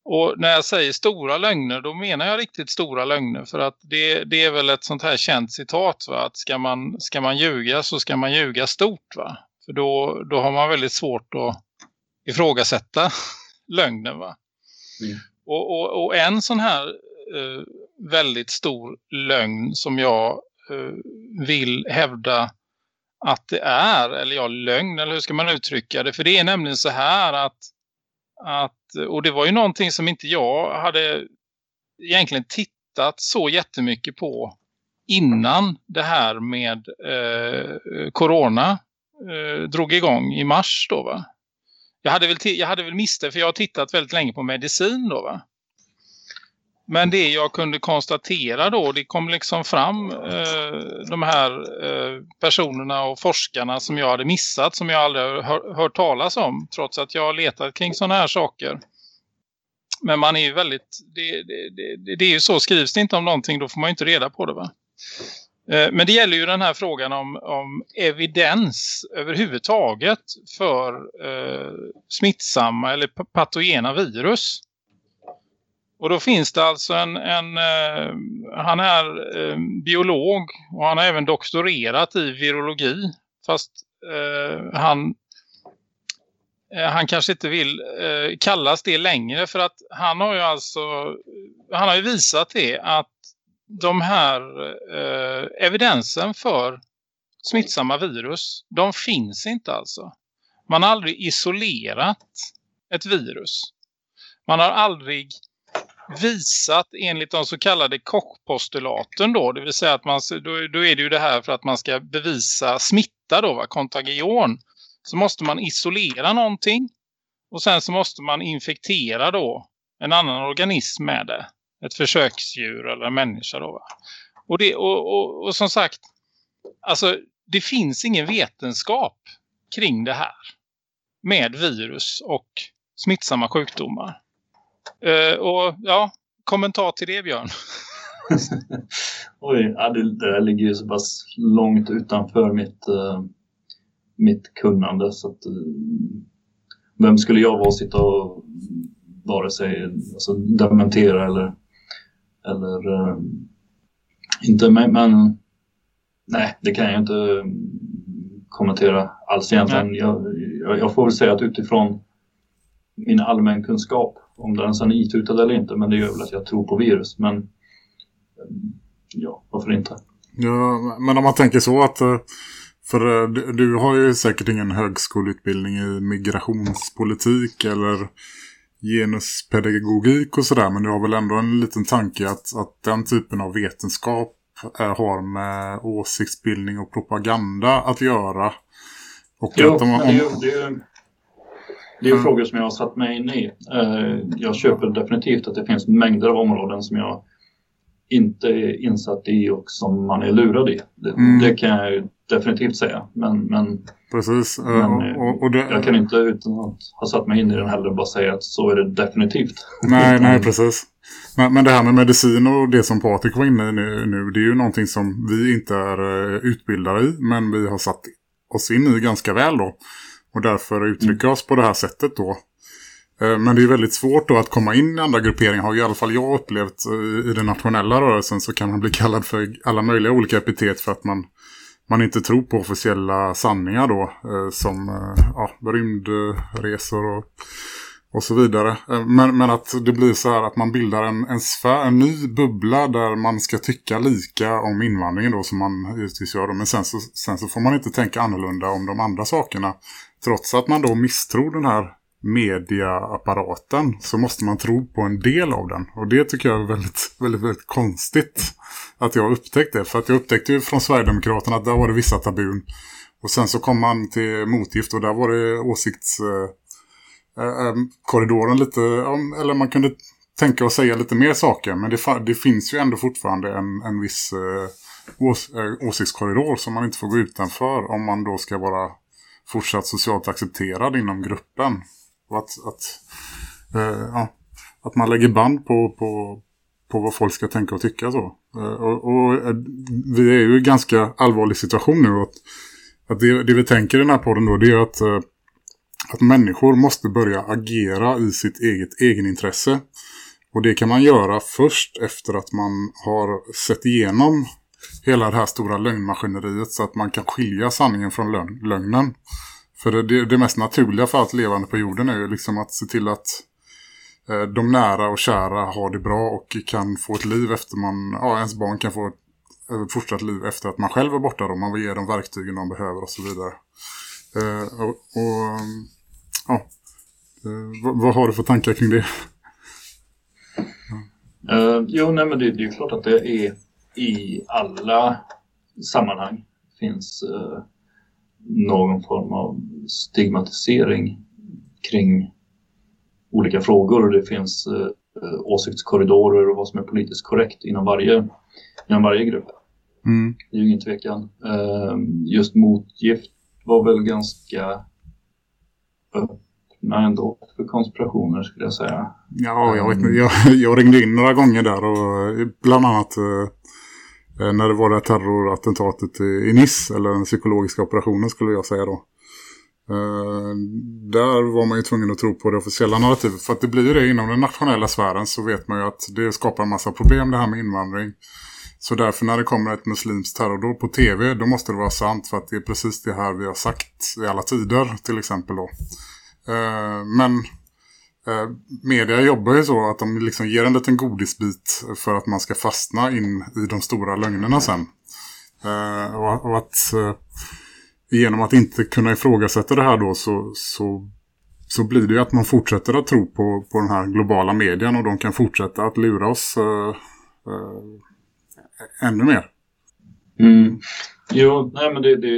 Och när jag säger stora lögner då menar jag riktigt stora lögner för att det, det är väl ett sånt här känt citat va? att ska man, ska man ljuga så ska man ljuga stort va? För då, då har man väldigt svårt att ifrågasätta lögnen va? Mm. Och, och, och en sån här eh, väldigt stor lögn som jag eh, vill hävda att det är, eller ja, lögn, eller hur ska man uttrycka det? För det är nämligen så här att, att och det var ju någonting som inte jag hade egentligen tittat så jättemycket på innan det här med eh, corona eh, drog igång i mars då va? Jag hade väl, jag hade väl missat det för jag har tittat väldigt länge på medicin då va? Men det jag kunde konstatera då, det kom liksom fram eh, de här eh, personerna och forskarna som jag hade missat, som jag aldrig hör, hört talas om, trots att jag har letat kring sådana här saker. Men man är ju väldigt, det, det, det, det är ju så, skrivs det inte om någonting då får man ju inte reda på det va? Eh, men det gäller ju den här frågan om, om evidens överhuvudtaget för eh, smittsamma eller patogena virus. Och då finns det alltså en, en eh, han är eh, biolog och han har även doktorerat i virologi. Fast eh, han, eh, han kanske inte vill eh, kallas det längre för att han har ju alltså, han har ju visat det att de här eh, evidensen för smittsamma virus, de finns inte alltså. Man har aldrig isolerat ett virus. Man har aldrig visat enligt de så kallade kockpostulaten då, det vill säga att man, då, då är det ju det här för att man ska bevisa smitta då, va, kontagion. Så måste man isolera någonting och sen så måste man infektera då en annan organism med det. Ett försöksdjur eller en människa då va. Och, det, och, och, och som sagt, alltså det finns ingen vetenskap kring det här med virus och smittsamma sjukdomar. Uh, och ja, kommentar till det Björn. Oj, ja, det, det ligger ju så pass långt utanför mitt, uh, mitt kunnande så att uh, vem skulle jag vara och sitta och vare sig alltså, dementera eller, eller eh, inte men, men nej, det kan jag inte kommentera alls egentligen. Jag, jag, jag får väl säga att utifrån min allmän kunskap om den sen är itutad eller inte, men det gör väl att jag tror på virus. Men eh, ja, varför inte? Ja, men om man tänker så att eh, för eh, du, du har ju säkert ingen högskoleutbildning i migrationspolitik eller genuspedagogik och sådär men du har väl ändå en liten tanke att, att den typen av vetenskap eh, har med åsiktsbildning och propaganda att göra. Och Jo, att de, om, det är det är det är Mm. frågor som jag har satt mig in i. Eh, Jag köper definitivt att det finns mängder av områden som jag inte är insatt i och som man är lurad i. Det, Mm. det kan jag ju definitivt säga. Men, men, precis. men och, och det, jag kan inte utan att ha satt mig in i den heller bara säga att så är det definitivt. Nej, nej, precis. Men, men det här med medicin och det som Patrik var inne i nu, nu, det är ju någonting som vi inte är eh, utbildade i, men vi har satt oss in i ganska väl då. Och därför uttrycker oss på det här sättet då. Eh, men det är väldigt svårt då att komma in i andra grupperingar. Har i alla fall jag upplevt eh, i den nationella rörelsen så kan man bli kallad för alla möjliga olika epitet för att man, man inte tror på officiella sanningar då. Eh, som ja, rymdresor och och så vidare. Men, men att det blir så här att man bildar en, en sfär, en ny bubbla där man ska tycka lika om invandringen då som man givetvis gör. Då. Men sen så, sen så får man inte tänka annorlunda om de andra sakerna. Trots att man då misstror den här mediaapparaten så måste man tro på en del av den. Och det tycker jag är väldigt, väldigt, väldigt konstigt att jag upptäckte. det. För att jag upptäckte ju från Sverigedemokraterna att där var det vissa tabun. Och sen så kom man till motgift och där var det åsiktskorridoren eh, eh, eh, lite, eller man kunde tänka och säga lite mer saker. Men det, det finns ju ändå fortfarande en, en viss ås, åsiktskorridor som man inte får gå utanför om man då ska vara fortsatt socialt accepterad inom gruppen. Och att, att, eh, ja, att man lägger band på, på, på vad folk ska tänka och tycka så. Eh, och, och eh, vi är ju i en ganska allvarlig situation nu. Att, att det, det vi tänker i den här podden då det är att eh, att människor måste börja agera i sitt eget egenintresse. Och det kan man göra först efter att man har sett igenom hela det här stora lögnmaskineriet så att man kan skilja sanningen från lögn, lögnen. För det, det mest naturliga för allt levande på jorden är ju liksom att se till att eh, de nära och kära har det bra och kan få ett liv efter man, ja ens barn kan få ett eh, fortsatt liv efter att man själv är borta då. Man vill ge dem verktygen de behöver och så vidare. Eh, och, och eh, ja, eh, vad, vad har du för tankar kring det? Uh, jo, nej, men det, det är ju klart att det är i alla sammanhang finns uh, någon form av stigmatisering kring olika frågor och det finns uh, åsiktskorridorer och vad som är politiskt korrekt inom varje, inom varje grupp. Mm. Det är ju ingen tvekan. Uh, just motgift var väl ganska öppna ändå för konspirationer skulle jag säga. Ja, jag vet. Jag, jag ringde in några gånger där och bland annat eh, Eh, när det var det här terrorattentatet i, i Nice, eller den psykologiska operationen skulle jag säga då. Eh, där var man ju tvungen att tro på det officiella narrativet. För att det blir det inom den nationella sfären så vet man ju att det skapar en massa problem det här med invandring. Så därför när det kommer ett muslimskt terrordåd på tv då måste det vara sant för att det är precis det här vi har sagt i alla tider till exempel då. Eh, men eh, media jobbar ju så att de liksom ger en liten godisbit för att man ska fastna in i de stora lögnerna sen. Eh, och, och, att eh, genom att inte kunna ifrågasätta det här då så, så, så blir det ju att man fortsätter att tro på, på den här globala medien och de kan fortsätta att lura oss eh, ännu mer. Mm. Jo, nej men det, det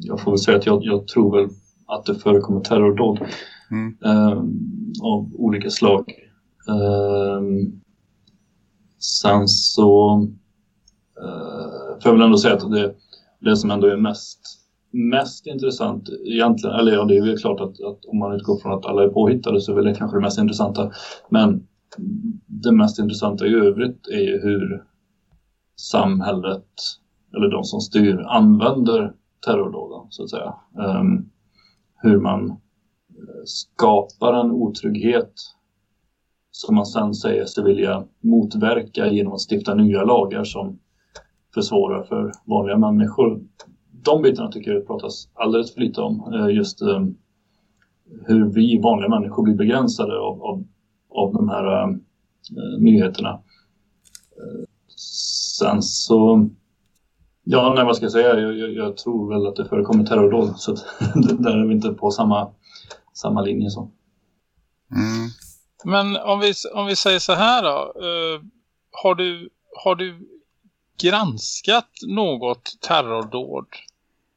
jag får väl säga att jag, jag tror väl att det förekommer terrordåd mm. Ehm, av olika slag. Ehm, sen så eh, får jag väl ändå säga att det, det som ändå är mest, mest intressant egentligen, eller ja det är väl klart att, att om man utgår från att alla är påhittade så är väl det kanske det mest intressanta. Men det mest intressanta i övrigt är ju hur samhället eller de som styr använder terrordåden så att säga. Um, hur man skapar en otrygghet som man sen säger sig vilja motverka genom att stifta nya lagar som försvårar för vanliga människor. De bitarna tycker jag det pratas alldeles för lite om. Eh, just ehm, hur vi vanliga människor blir begränsade av, av, av de här äh, nyheterna. Eh, sen så Ja, nej, vad ska jag säga? Jag, jag, jag, tror väl att det förekommer terrordåd så att, där är vi inte på samma, samma linje. Så. Mm. Men om vi, om vi säger så här då. Uh, har, du, har du granskat något terrordåd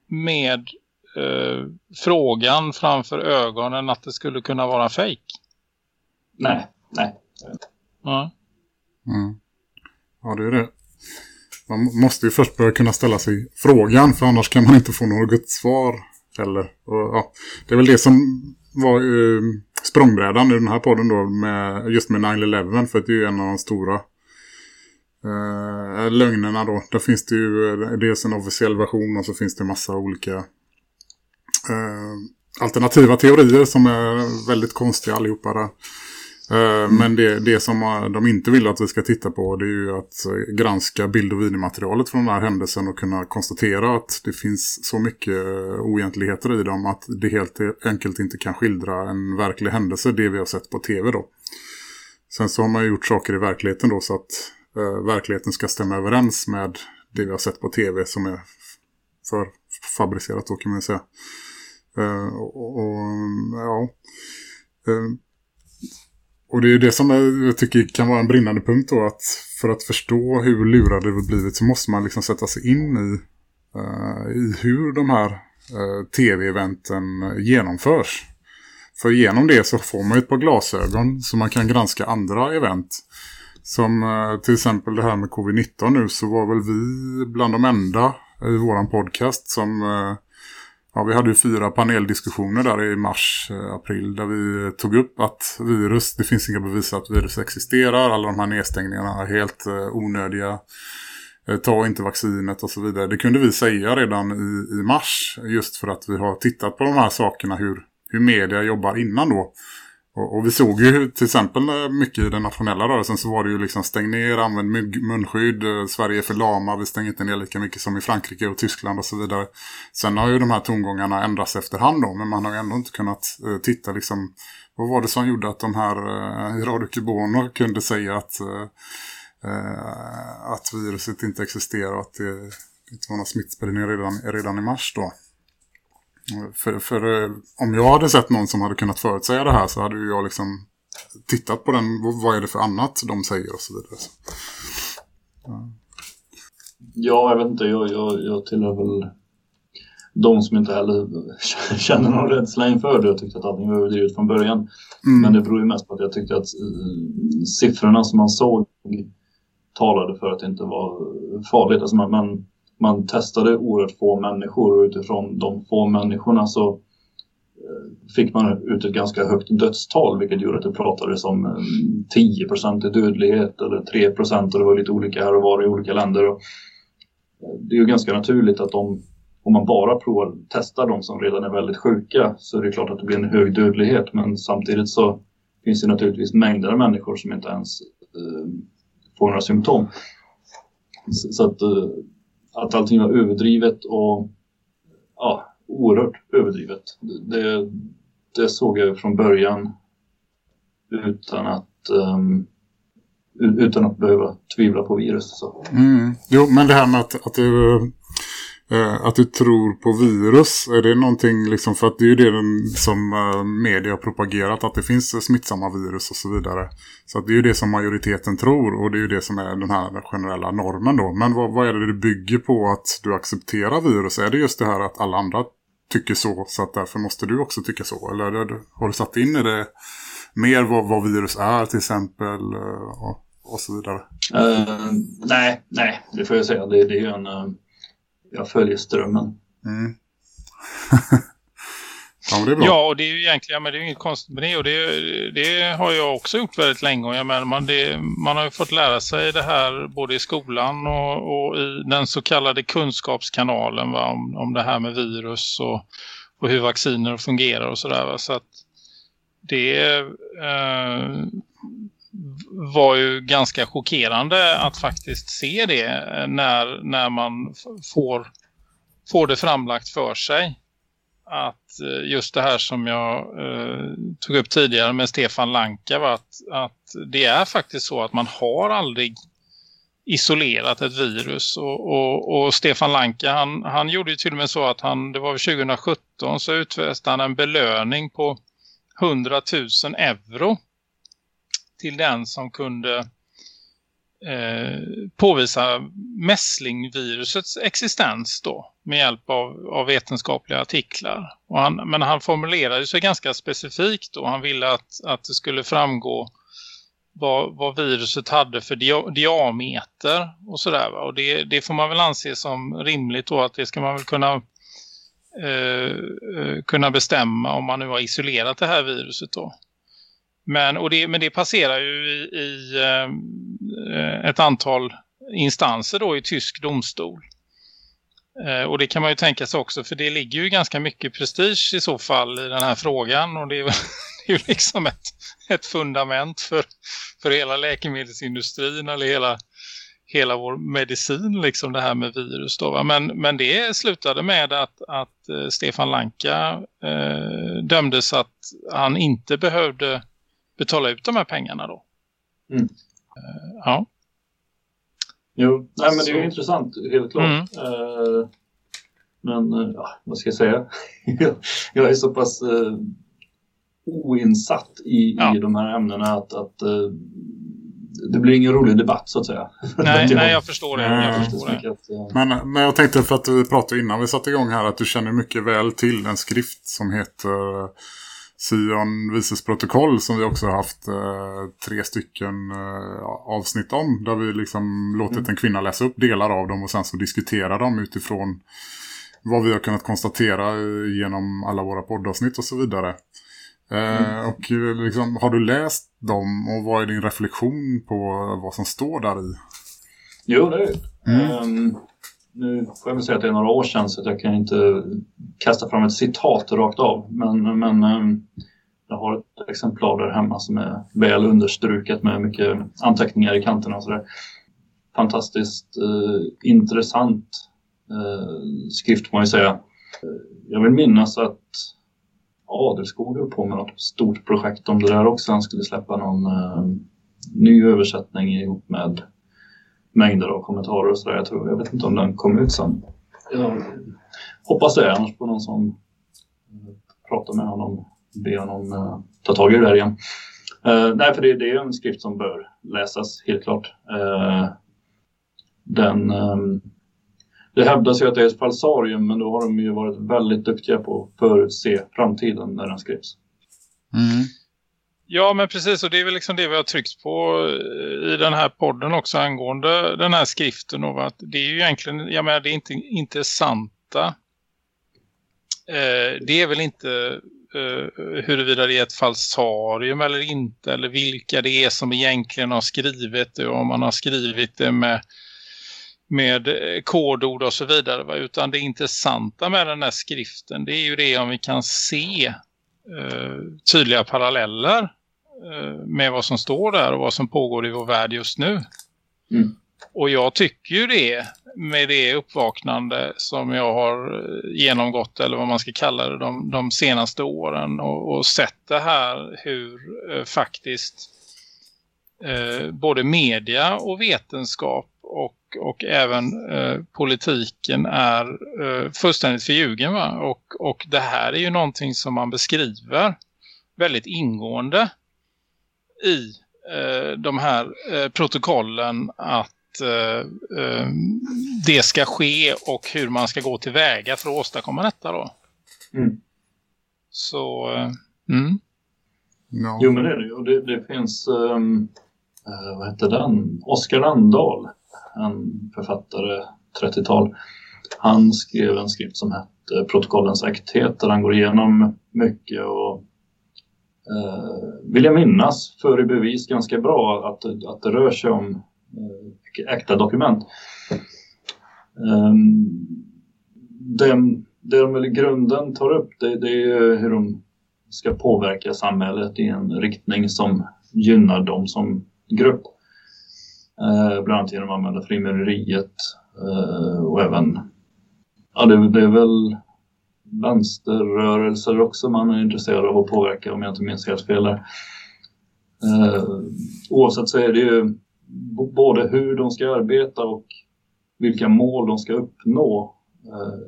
med uh, frågan framför ögonen att det skulle kunna vara fejk? Nej, nej. Ja. Mm. Ja, det är det. Man måste ju först börja kunna ställa sig frågan för annars kan man inte få något svar heller. Och, ja, det är väl det som var ju språngbrädan i den här podden då med, just med 9-11 för det är ju en av de stora eh, lögnerna då. Där finns det ju eh, dels en officiell version och så finns det massa olika eh, alternativa teorier som är väldigt konstiga allihopa där. Mm. Men det, det som de inte vill att vi ska titta på det är ju att eh, granska bild- och videomaterialet från den här händelsen och kunna konstatera att det finns så mycket eh, oegentligheter i dem att det helt e- enkelt inte kan skildra en verklig händelse, det vi har sett på tv då. Sen så har man gjort saker i verkligheten då så att eh, verkligheten ska stämma överens med det vi har sett på tv som är för fabricerat då kan man säga. Eh, och, och, mm, ja... Eh, och det är det som jag tycker kan vara en brinnande punkt då att för att förstå hur lurade vi blivit så måste man liksom sätta sig in i, uh, i hur de här uh, tv-eventen genomförs. För genom det så får man ett par glasögon så man kan granska andra event. Som uh, till exempel det här med covid-19 nu så var väl vi bland de enda i våran podcast som Ja, vi hade ju fyra paneldiskussioner där i mars-april eh, där vi tog upp att virus, det finns inga bevis att virus existerar. Alla de här nedstängningarna är helt eh, onödiga. Eh, ta inte vaccinet och så vidare. Det kunde vi säga redan i, i mars just för att vi har tittat på de här sakerna hur, hur media jobbar innan då. Och, och vi såg ju till exempel eh, mycket i den nationella rörelsen så var det ju liksom stäng ner, använd munskydd, eh, Sverige är för lama, vi stänger inte ner lika mycket som i Frankrike och Tyskland och så vidare. Sen har ju de här tongångarna ändrats efterhand då, men man har ju ändå inte kunnat eh, titta liksom, vad var det som gjorde att de här eh, i kunde säga att, eh, eh, att viruset inte existerar och att det inte var någon smittspridning redan, redan i mars då. För, för eh, om jag hade sett någon som hade kunnat förutsäga det här så hade ju jag liksom tittat på den, vad- är det för annat de säger och så vidare. Så. Ja, jag vet inte. Jag, jag, jag tillhör väl de som inte heller känner någon rädsla inför det. Jag tyckte att allting var överdrivet från början. Mm. Men det beror ju mest på att jag tyckte att eh, siffrorna som man såg talade för att det inte var farligt. Alltså man, man, man testade oerhört få människor och utifrån de få människorna så eh, fick man ut ett ganska högt dödstal vilket gjorde att det pratades om 10% eh, i dödlighet eller 3 och det var lite olika här och var i olika länder. Och eh, det är ju ganska naturligt att de, om man bara provar testar de som redan är väldigt sjuka så är det klart att det blir en hög dödlighet men samtidigt så finns det naturligtvis mängder av människor som inte ens eh, får några symptom. Så, så att, eh, att allting var överdrivet och ja, oerhört överdrivet. Det, det såg jag från början utan att, um, utan att behöva tvivla på virus. Så. Mm. Jo, men det här med att, att, du, Eh, att du tror på virus, är det någonting liksom, för att det är ju det den, som eh, media har propagerat, att det finns smittsamma virus och så vidare. Så att det är ju det som majoriteten tror och det är ju det som är den här generella normen då. Men vad, vad är det du bygger på att du accepterar virus? Är det just det här att alla andra tycker så, så att därför måste du också tycka så? Eller det, har du satt in i det mer vad, vad virus är till exempel eh, och, och så vidare? Uh, nej, nej, det får jag säga. Det, det är ju en... Uh jag följer strömmen. Mm. ja, men det är bra. Ja, och det är ju egentligen men det är ju inget konstigt med det. Och det, det har jag också gjort väldigt länge. Och jag menar, man, det, man har ju fått lära sig det här både i skolan och, och i den så kallade kunskapskanalen va, om, om det här med virus och, och hur vacciner fungerar och sådär. Så att det eh, var ju ganska chockerande att faktiskt se det eh, när, när man får, får det framlagt för sig. Att eh, just det här som jag eh, tog upp tidigare med Stefan Lanka var att, att det är faktiskt så att man har aldrig isolerat ett virus. Och, och, och Stefan Lanka han, han gjorde ju till och med så att han, det var 2017 så utfäste han en belöning på 100 000 euro till den som kunde eh, påvisa mässlingvirusets existens då med hjälp av, av vetenskapliga artiklar. Och han, men han formulerade sig ganska specifikt och han ville att, att det skulle framgå vad, vad viruset hade för dia, diameter och sådär. va. Och det, det får man väl anse som rimligt då att det ska man väl kunna eh, eh, kunna bestämma om man nu har isolerat det här viruset då. Men, och det, men det passerar ju i, i eh, ett antal instanser då i tysk domstol. Eh, och det kan man ju tänka sig också för det ligger ju ganska mycket prestige i så fall i den här frågan och det är, det är ju liksom ett, ett fundament för, för hela läkemedelsindustrin eller hela, hela vår medicin liksom det här med virus då va? Men, men det slutade med att, att eh, Stefan Lanka eh, dömdes att han inte behövde betala ut de här pengarna då. Mm. Eh, ja. Jo, nej, men det är ju intressant, helt klart. Mm. Eh, men eh, ja, vad ska jag säga? jag, är så pass eh, oinsatt i, Ja. i de här ämnena att, att det blir ingen rolig debatt så att säga. Nej, jag- nej, jag förstår det. Ja, Jag ja, förstår det. att, Men, men jag tänkte för att vi pratade innan vi satte igång här att du känner mycket väl till en skrift som heter Sion Vises protokoll som vi också har haft eh, tre stycken eh, avsnitt om. Där vi liksom låtit en kvinna läsa upp delar av dem och sen så diskutera dem utifrån vad vi har kunnat konstatera genom alla våra poddavsnitt och så vidare. Eh, Och eh, liksom, har du läst dem och vad är din reflektion på vad som står där i? Jo, det är det. Mm. Ehm, nu får jag väl säga att det är några år sedan så jag kan inte kasta fram ett citat rakt av. Men, men ehm, jag har ett exemplar där hemma som är väl understruket med mycket anteckningar i kanterna och sådär. Fantastiskt eh, intressant eh, skrift får man ju säga. Jag vill minnas att Adelskog höll på med något stort projekt om det där också. Han skulle släppa någon eh, ny översättning ihop med mängder av kommentarer och sådär. Jag, tror, jag vet inte om den kom ut sen. Jag hoppas det, annars får någon som pratar med honom be honom eh, ta tag i det där igen. Eh, nej, för det, det är en skrift som bör läsas, helt klart. Eh, den, ehm, det hävdas ju att det är ett falsarium, men då har de ju varit väldigt duktiga på att förutse framtiden när den skrivs. Mm. Ja, men precis. Och det är väl liksom det vi har tryckt på eh, i den här podden också angående den här skriften. Och att det är ju egentligen, jag menar, det är inte intressanta. Eh, det är väl inte eh, huruvida det är ett falsarium eller inte. Eller vilka det är som egentligen har skrivit det. Och om man har skrivit det med, med eh, kodord och så vidare. Va? Utan det intressanta med den här skriften det är ju det om vi kan se tydliga paralleller eh, med vad som står där och vad som pågår i vår värld just nu. Mm. Och jag tycker ju det med det uppvaknande som jag har eh, genomgått eller vad man ska kalla det de, de senaste åren och, och sett det här hur eh, faktiskt eh, både media och vetenskap och, och även eh, politiken är eh, fullständigt förljugen va? Och, och det här är ju någonting som man beskriver väldigt ingående i eh, de här eh, protokollen att eh, eh, det ska ske och hur man ska gå tillväga för att åstadkomma detta då. Mm. Så, eh, mm. Ja. Jo, men det är det ju. Det, det finns, um, vad heter den? Oskar Landahl, en författare, 30-tal. Han skrev en skrift som hette Protokollens äkthet där han går igenom mycket och eh, vill jag minnas för i bevis ganska bra att, att det rör sig om eh, äkta dokument. Eh, det, det de väl i grunden tar upp det, det är hur de ska påverka samhället i en riktning som gynnar dem som grupp. Eh, bland annat genom att använda frimureriet eh, och även ja, det, det är väl vänsterrörelser också man är intresserad av att påverka om jag inte minns helt fel där. Eh, oavsett så är det ju både hur de ska arbeta och vilka mål de ska uppnå eh,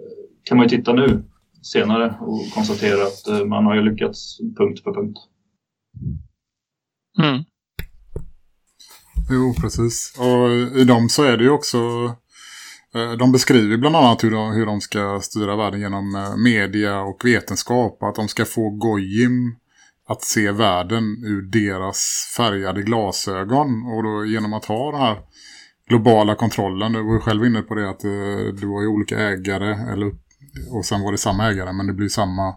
kan man ju titta nu senare och konstatera att eh, man har ju lyckats punkt för punkt. Mm. Jo, precis. Och i dem så är det ju också... Eh, de beskriver bland annat hur de, hur de ska styra världen genom eh, media och vetenskap. Att de ska få Gojim att se världen ur deras färgade glasögon. Och då genom att ha den här globala kontrollen. Du var ju själv inne på det att eh, du var ju olika ägare. Eller, och sen var det samma ägare men det blir samma...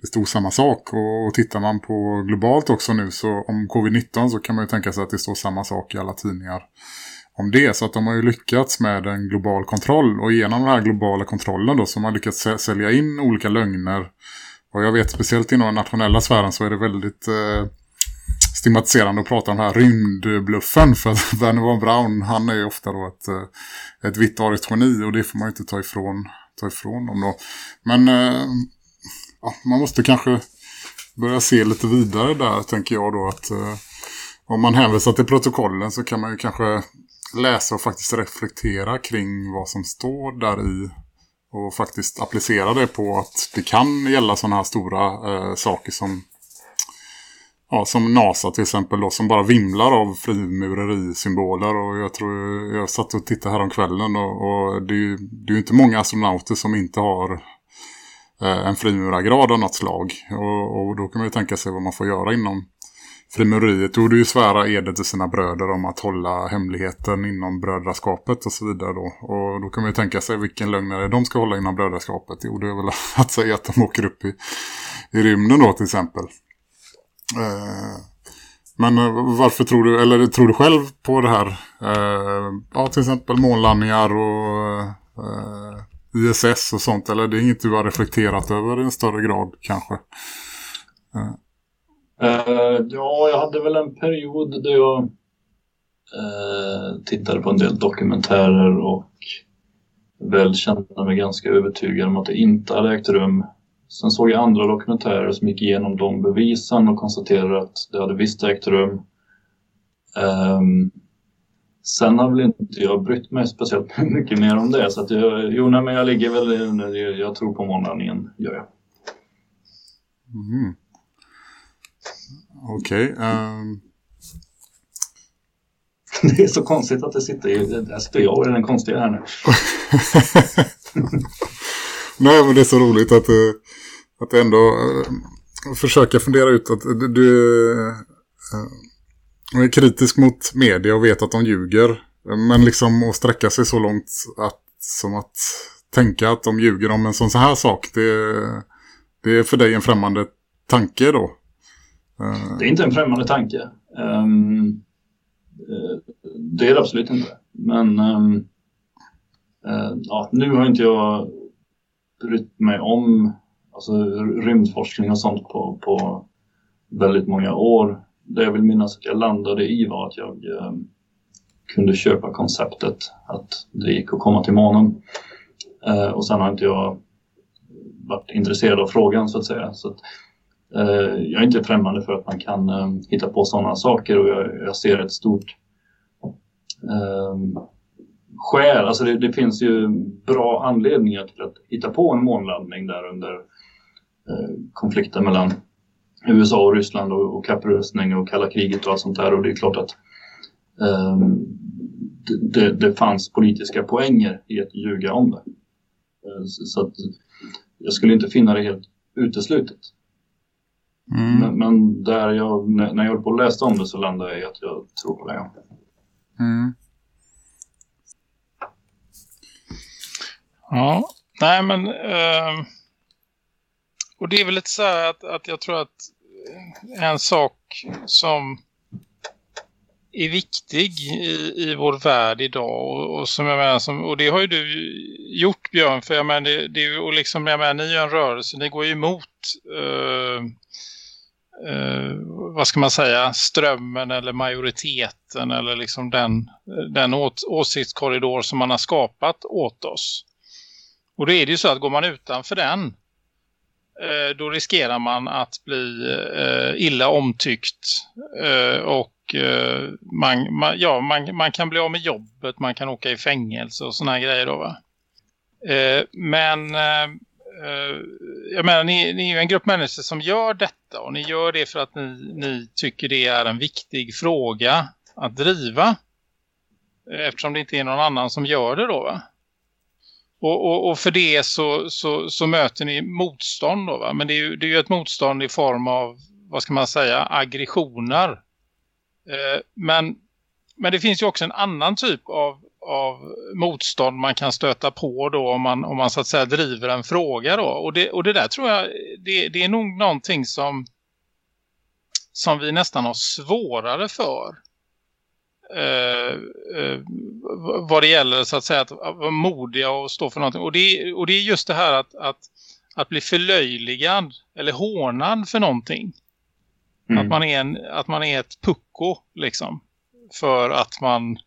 Det stod samma sak och, och tittar man på globalt också nu så om covid-19 så kan man ju tänka sig att det står samma sak i alla tidningar om det. Så att de har ju lyckats med en global kontroll och genom den här globala kontrollen då så har man lyckats sälja in olika lögner. Och jag vet speciellt inom den nationella sfären så är det väldigt eh, stigmatiserande att prata om den här rymdbluffen för att Werner von Braun han är ju ofta då ett, eh, ett vitt ariskt geni och det får man ju inte ta ifrån, ta ifrån dem då. Men eh, ja, man måste kanske börja se lite vidare där tänker jag då att eh, om man hänvisar till protokollen så kan man ju kanske läsa och faktiskt reflektera kring vad som står där i och faktiskt applicera det på att det kan gälla sådana här stora eh, saker som ja, som NASA till exempel då, som bara vimlar av frimureri-symboler och jag tror jag satt och tittade här om kvällen och, och det, är ju, det är ju inte många astronauter som inte har Eh, en frimurargrad av något slag och, och då kan man ju tänka sig vad man får göra inom frimureriet. Då är det ju svära edet till sina bröder om att hålla hemligheten inom brödraskapet och så vidare då. Och då kan man ju tänka sig vilken lögnare de ska hålla inom brödraskapet. Jo, det är väl att säga att de åker upp i, i rymden då till exempel. Eh, Men eh, varför tror du, eller tror du själv på det här? Eh, ja, till exempel månlandningar och eh, ISS och sånt. Eller det är inget du har reflekterat över i en större grad kanske? Uh, ja, jag hade väl en period där jag uh, tittade på en del dokumentärer och väl kände mig ganska övertygad om att det inte hade ägt rum. Sen såg jag andra dokumentärer som gick igenom de bevisen och konstaterade att det hade visst ägt rum. Um, sen har väl inte jag brytt mig speciellt mycket mer om det så att jag, jo, nej, men jag ligger väl, jag, jag tror på månlandningen, gör jag. Mm. Okej. Okay, um... Det är så konstigt att det sitter, där sitter jag och är den konstiga här nu. Nej, men det är så roligt att, eh, att ändå uh, försöka fundera ut att du, du är kritisk mot media och vet att de ljuger. Men liksom att sträcka sig så långt att, som att tänka att de ljuger om en sån här sak, det, det är för dig en främmande tanke då? Det är inte en främmande tanke. Um, det är det absolut inte. Men um, ja, nu har inte jag brytt mig om alltså, rymdforskning och sånt på, på väldigt många år. Det jag vill minnas att jag landade i var att jag eh, kunde köpa konceptet att det gick att komma till månen. Eh, och sen har inte jag varit intresserad av frågan så att säga. Så att, eh, jag är inte främmande för att man kan eh, hitta på sådana saker och jag, jag ser ett stort eh, skäl, alltså det, det, finns ju bra anledningar till att hitta på en månlandning där under eh, konflikten mellan USA och Ryssland och, och kapprustning och kalla kriget och allt sånt där och det är klart att eh, det, det, fanns politiska poänger i att ljuga om det. Eh, så att jag skulle inte finna det helt uteslutet. Mm. Men, men, där jag, när jag höll på att läsa om det så landade jag i att jag tror på det. Ja. Mm. Ja, nej men eh, och det är väl lite så här att, att jag tror att en sak som är viktig i, i vår värld idag och, och som jag menar, som, och det har ju du gjort Björn för jag menar, det, det, och liksom, jag menar, ni är en rörelse, ni går ju emot eh, eh, vad ska man säga, strömmen eller majoriteten eller liksom den, den åt, åsiktskorridor som man har skapat åt oss. Och då är det ju så att går man utanför den Eh, då riskerar man att bli eh, illa omtyckt eh, och eh, man, man, ja, man, man kan bli av med jobbet, man kan åka i fängelse och såna här grejer då va. Eh, men jag menar, ni, ni är ju en grupp människor som gör detta och ni gör det för att ni, ni tycker det är en viktig fråga att driva. Eftersom det inte är någon annan som gör det då va? Och, och, och, för det så, så, så, möter ni motstånd då va? Men det är, ju, det är ju ett motstånd i form av, vad ska man säga, aggressioner. Eh, men, men det finns ju också en annan typ av, av motstånd man kan stöta på då om man, om man så att säga driver en fråga då. Och det, och det där tror jag, det, det är nog någonting som, som vi nästan har svårare för eh, eh, vad det gäller så att säga att vara modiga och stå för någonting. Och det, och det är just det här att, att, att bli förlöjligad eller hånad för någonting. Mm. Att, man är en, att man är ett pucko liksom. För att man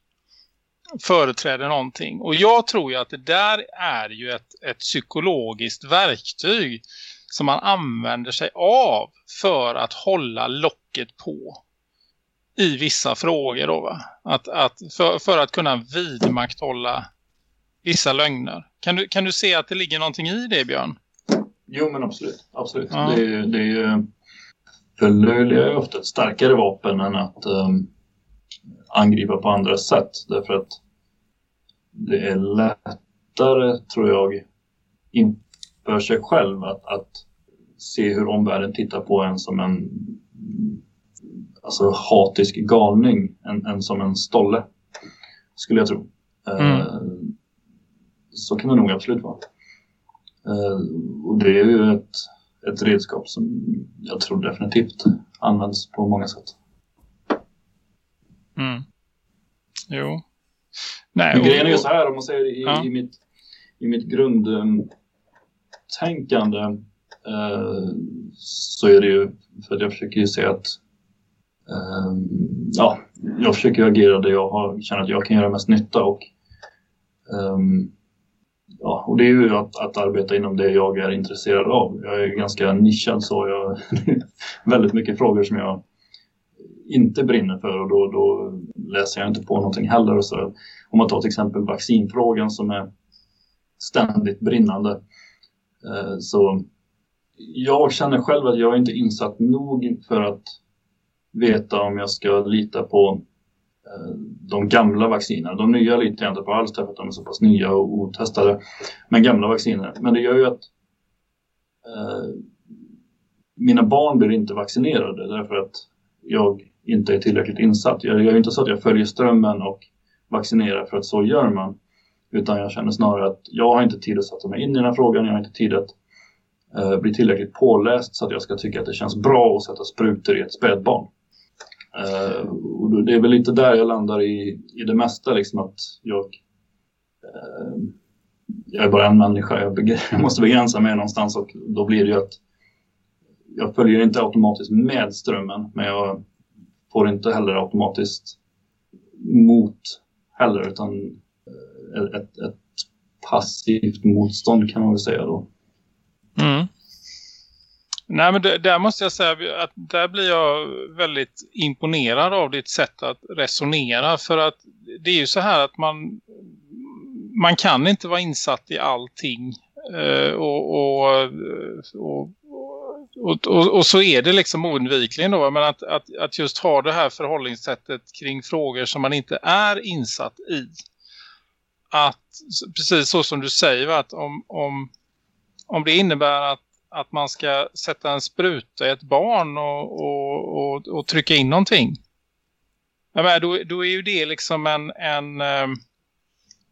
företräder någonting. Och jag tror ju att det där är ju ett, ett psykologiskt verktyg som man använder sig av för att hålla locket på i vissa frågor då va? Att, att för, för att kunna vidmakthålla vissa lögner. Kan du, kan du se att det ligger någonting i det Björn? Jo men absolut. absolut. Ja. Det, är, det är ju förlöjliga är ofta ett starkare vapen än att um, angripa på andra sätt. Därför att det är lättare tror jag inför sig själv att, att se hur omvärlden tittar på en som en alltså, hatisk galning än, än som en stolle. Skulle jag tro. Eh, mm. så kan det nog absolut vara. Eh, och det är ju ett, ett redskap som jag tror definitivt används på många sätt. Mm. Jo. Nej, Men grejen är ju så här, om man säger i, Ja. i mitt, i mitt grundtänkande eh, så är det ju för att jag försöker ju se att Ehm, ja, jag försöker agera där jag har, känner att jag kan göra mest nytta och ehm, ja, och det är ju att, att arbeta inom det jag är intresserad av. Jag är ganska nischad så jag väldigt mycket frågor som jag inte brinner för och då, då läser jag inte på någonting heller. Och så, om man tar till exempel vaccinfrågan som är ständigt brinnande. Eh, så jag känner själv att jag inte är insatt nog för att veta om jag ska lita på eh, de gamla vaccinerna. De nya litar jag inte på alls därför att de är så pass nya och otestade. Men gamla vacciner. Men det gör ju att eh, mina barn blir inte vaccinerade därför att jag inte är tillräckligt insatt. Jag gör ju inte så att jag följer strömmen och vaccinerar för att så gör man. Utan jag känner snarare att jag har inte tid att sätta mig in i den här frågan. Jag har inte tid att eh, bli tillräckligt påläst så att jag ska tycka att det känns bra att sätta sprutor i ett spädbarn. Eh, och det är väl lite där jag landar i, i det mesta, liksom att jag, eh, jag är bara en människa. Jag, jag måste begränsa mig någonstans och då blir det ju att jag följer inte automatiskt med strömmen, men jag får inte heller automatiskt mot heller, utan eh, ett, ett passivt motstånd kan man väl säga då. Mm. Nej men det, där måste jag säga att där blir jag väldigt imponerad av ditt sätt att resonera. För att det är ju så här att man man kan inte vara insatt i allting. Eh, och, och, och, och, och, och så är det liksom oundvikligen då. Men att, att, att just ha det här förhållningssättet kring frågor som man inte är insatt i. Att precis så som du säger att om, om, om det innebär att att man ska sätta en spruta i ett barn och, och, och, och trycka in någonting. Ja, men då, då är ju det liksom en, en, ehm,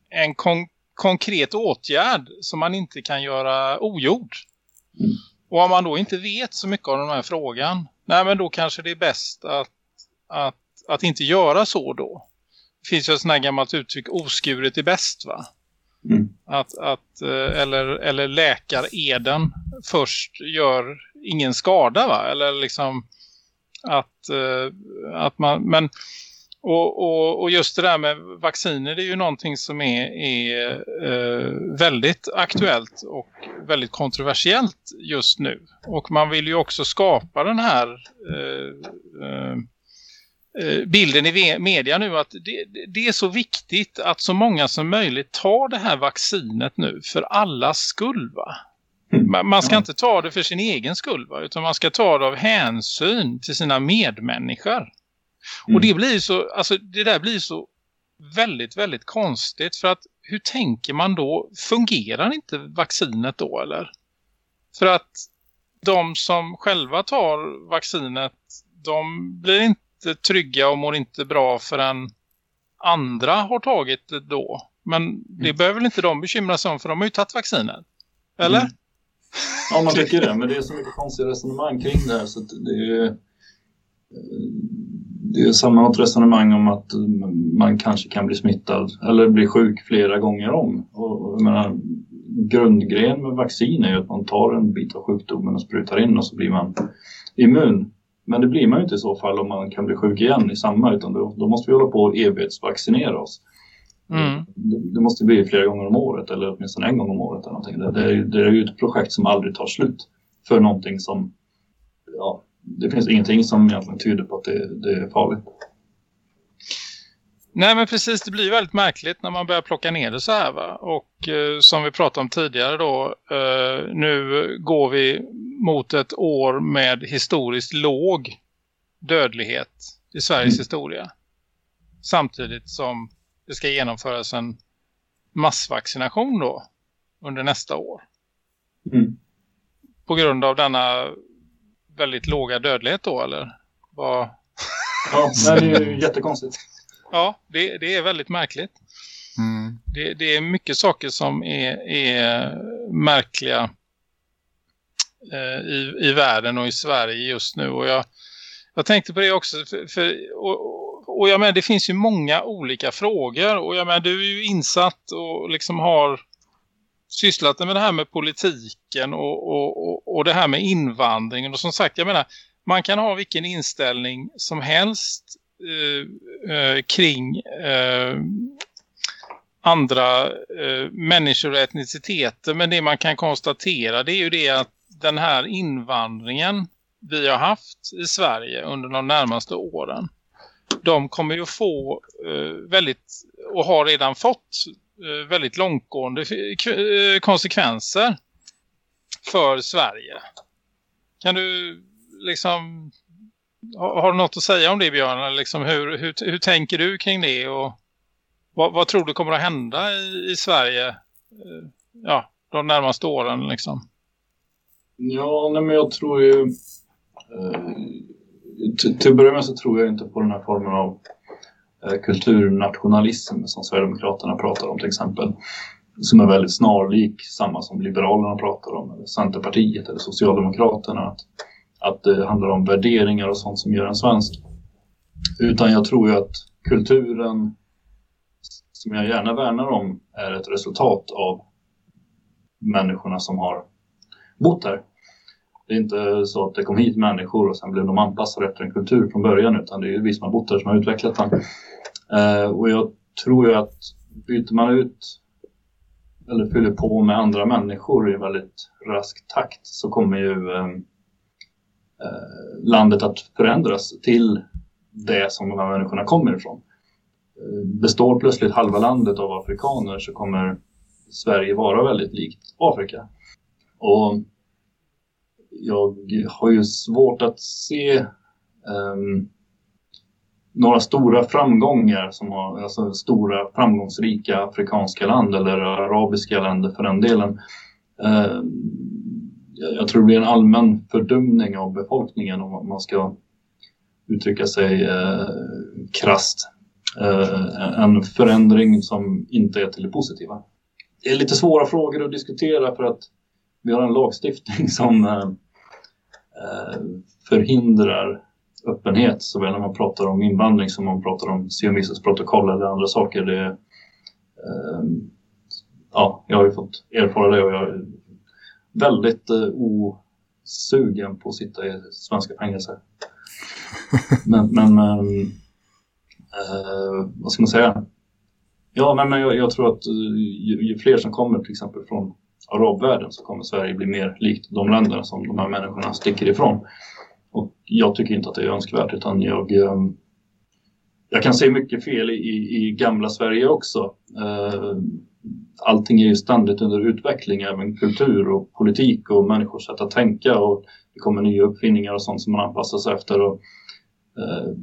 en kon konkret åtgärd som man inte kan göra ogjord. Och om man då inte vet så mycket om den här frågan, nej men då kanske det är bäst att, att, att inte göra så då. Det finns ju ett sånt här gammalt uttryck, oskuret är bäst va? Mm. Att, att, eh, eller, eller läkareden först gör ingen skada va? Eller liksom att, eh, att man, men och, och, och just det där med vacciner det är ju någonting som är, är eh, väldigt aktuellt och väldigt kontroversiellt just nu. Och man vill ju också skapa den här eh, eh, bilden i media nu att det, det är så viktigt att så många som möjligt tar det här vaccinet nu för allas skull va? Man, man ska inte ta det för sin egen skull va? utan man ska ta det av hänsyn till sina medmänniskor. Och det blir så, alltså det där blir så väldigt, väldigt konstigt för att hur tänker man då? Fungerar inte vaccinet då eller? För att de som själva tar vaccinet, de blir inte trygga och mår inte bra förrän andra har tagit det då. Men det behöver väl inte de bekymra sig om för de har ju tagit vaccinet. Eller? Mm. Ja, man tycker det. Men det är så mycket konstiga resonemang kring det här. Så att det är, det är samma resonemang om att man kanske kan bli smittad eller bli sjuk flera gånger om. Och, jag menar, grundgrejen med vaccin är ju att man tar en bit av sjukdomen och sprutar in och så blir man immun. Men det blir man ju inte i så fall om man kan bli sjuk igen i samma utan då, då måste vi hålla på och evighetsvaccinera oss. Mm. Det, det måste bli flera gånger om året eller åtminstone en gång om året. Eller någonting. Det, det, är, det är ju ett projekt som aldrig tar slut för någonting som, ja, det finns ingenting som egentligen tyder på att det, det är farligt. Nej men precis, det blir väldigt märkligt när man börjar plocka ner det så här va. Och eh, som vi pratade om tidigare då, eh, nu går vi mot ett år med historiskt låg dödlighet i Sveriges historia. Samtidigt som det ska genomföras en massvaccination då under nästa år. Mm. På grund av denna väldigt låga dödlighet då eller? Vad... Ja, det är ju jättekonstigt. Ja, det, det är väldigt märkligt. Mm. Det, det är mycket saker som är, är märkliga eh, i, i världen och i Sverige just nu. Och jag, jag tänkte på det också. För, för, och, och jag menar, det finns ju många olika frågor. Och jag menar, du är ju insatt och liksom har sysslat med det här med politiken och, och, och, och det här med invandringen. Och som sagt, jag menar, man kan ha vilken inställning som helst Eh, eh, kring eh, andra eh, människor och etniciteter. Men det man kan konstatera det är ju det att den här invandringen vi har haft i Sverige under de närmaste åren. De kommer ju få eh, väldigt och har redan fått eh, väldigt långtgående eh, konsekvenser för Sverige. Kan du liksom har, du något att säga om det Björn? Liksom hur, hur, hur tänker du kring det och vad, vad tror du kommer att hända i, i Sverige eh, ja, de närmaste åren liksom? Ja, nej, men jag tror ju... Eh, till, till att börja med så tror jag inte på den här formen av eh, kulturnationalism som Sverigedemokraterna pratar om till exempel. Som är väldigt snarlik samma som Liberalerna pratar om, eller Centerpartiet eller Socialdemokraterna. Att, att det handlar om värderingar och sånt som gör en svensk. Utan jag tror ju att kulturen som jag gärna värnar om är ett resultat av människorna som har bott här. Det är inte så att det kom hit människor och sen blev de anpassade efter en kultur från början utan det är vi som har bott här som har utvecklat den. Eh, och jag tror ju att byter man ut eller fyller på med andra människor i väldigt rask takt så kommer ju eh, Eh, landet att förändras till det som de här människorna kommer ifrån. Eh, består plötsligt halva landet av afrikaner så kommer Sverige vara väldigt likt Afrika. Och jag har ju svårt att se um, några stora framgångar som har, alltså stora framgångsrika afrikanska land eller arabiska länder för den delen. Um, jag tror det blir en allmän fördumning av befolkningen om man ska uttrycka sig eh, krast. Eh, en förändring som inte är till det positiva. Det är lite svåra frågor att diskutera för att vi har en lagstiftning som eh, eh, förhindrar öppenhet såväl när man pratar om invandring som man pratar om sionistiskt protokoll eller andra saker. Det, eh, ja, jag har ju fått erfara det och jag väldigt eh, osugen på att sitta i svenska fängelser. Men, men eh, eh, vad ska man säga? Ja, nej, men jag, jag tror att ju, ju, fler som kommer till exempel från arabvärlden så kommer Sverige bli mer likt de länderna som de här människorna sticker ifrån. Och jag tycker inte att det är önskvärt utan jag, ehm, jag kan se mycket fel i, i gamla Sverige också. Eh, allting är ju ständigt under utveckling, även kultur och politik och människors sätt att tänka och det kommer nya uppfinningar och sånt som man anpassar sig efter. Och, eh,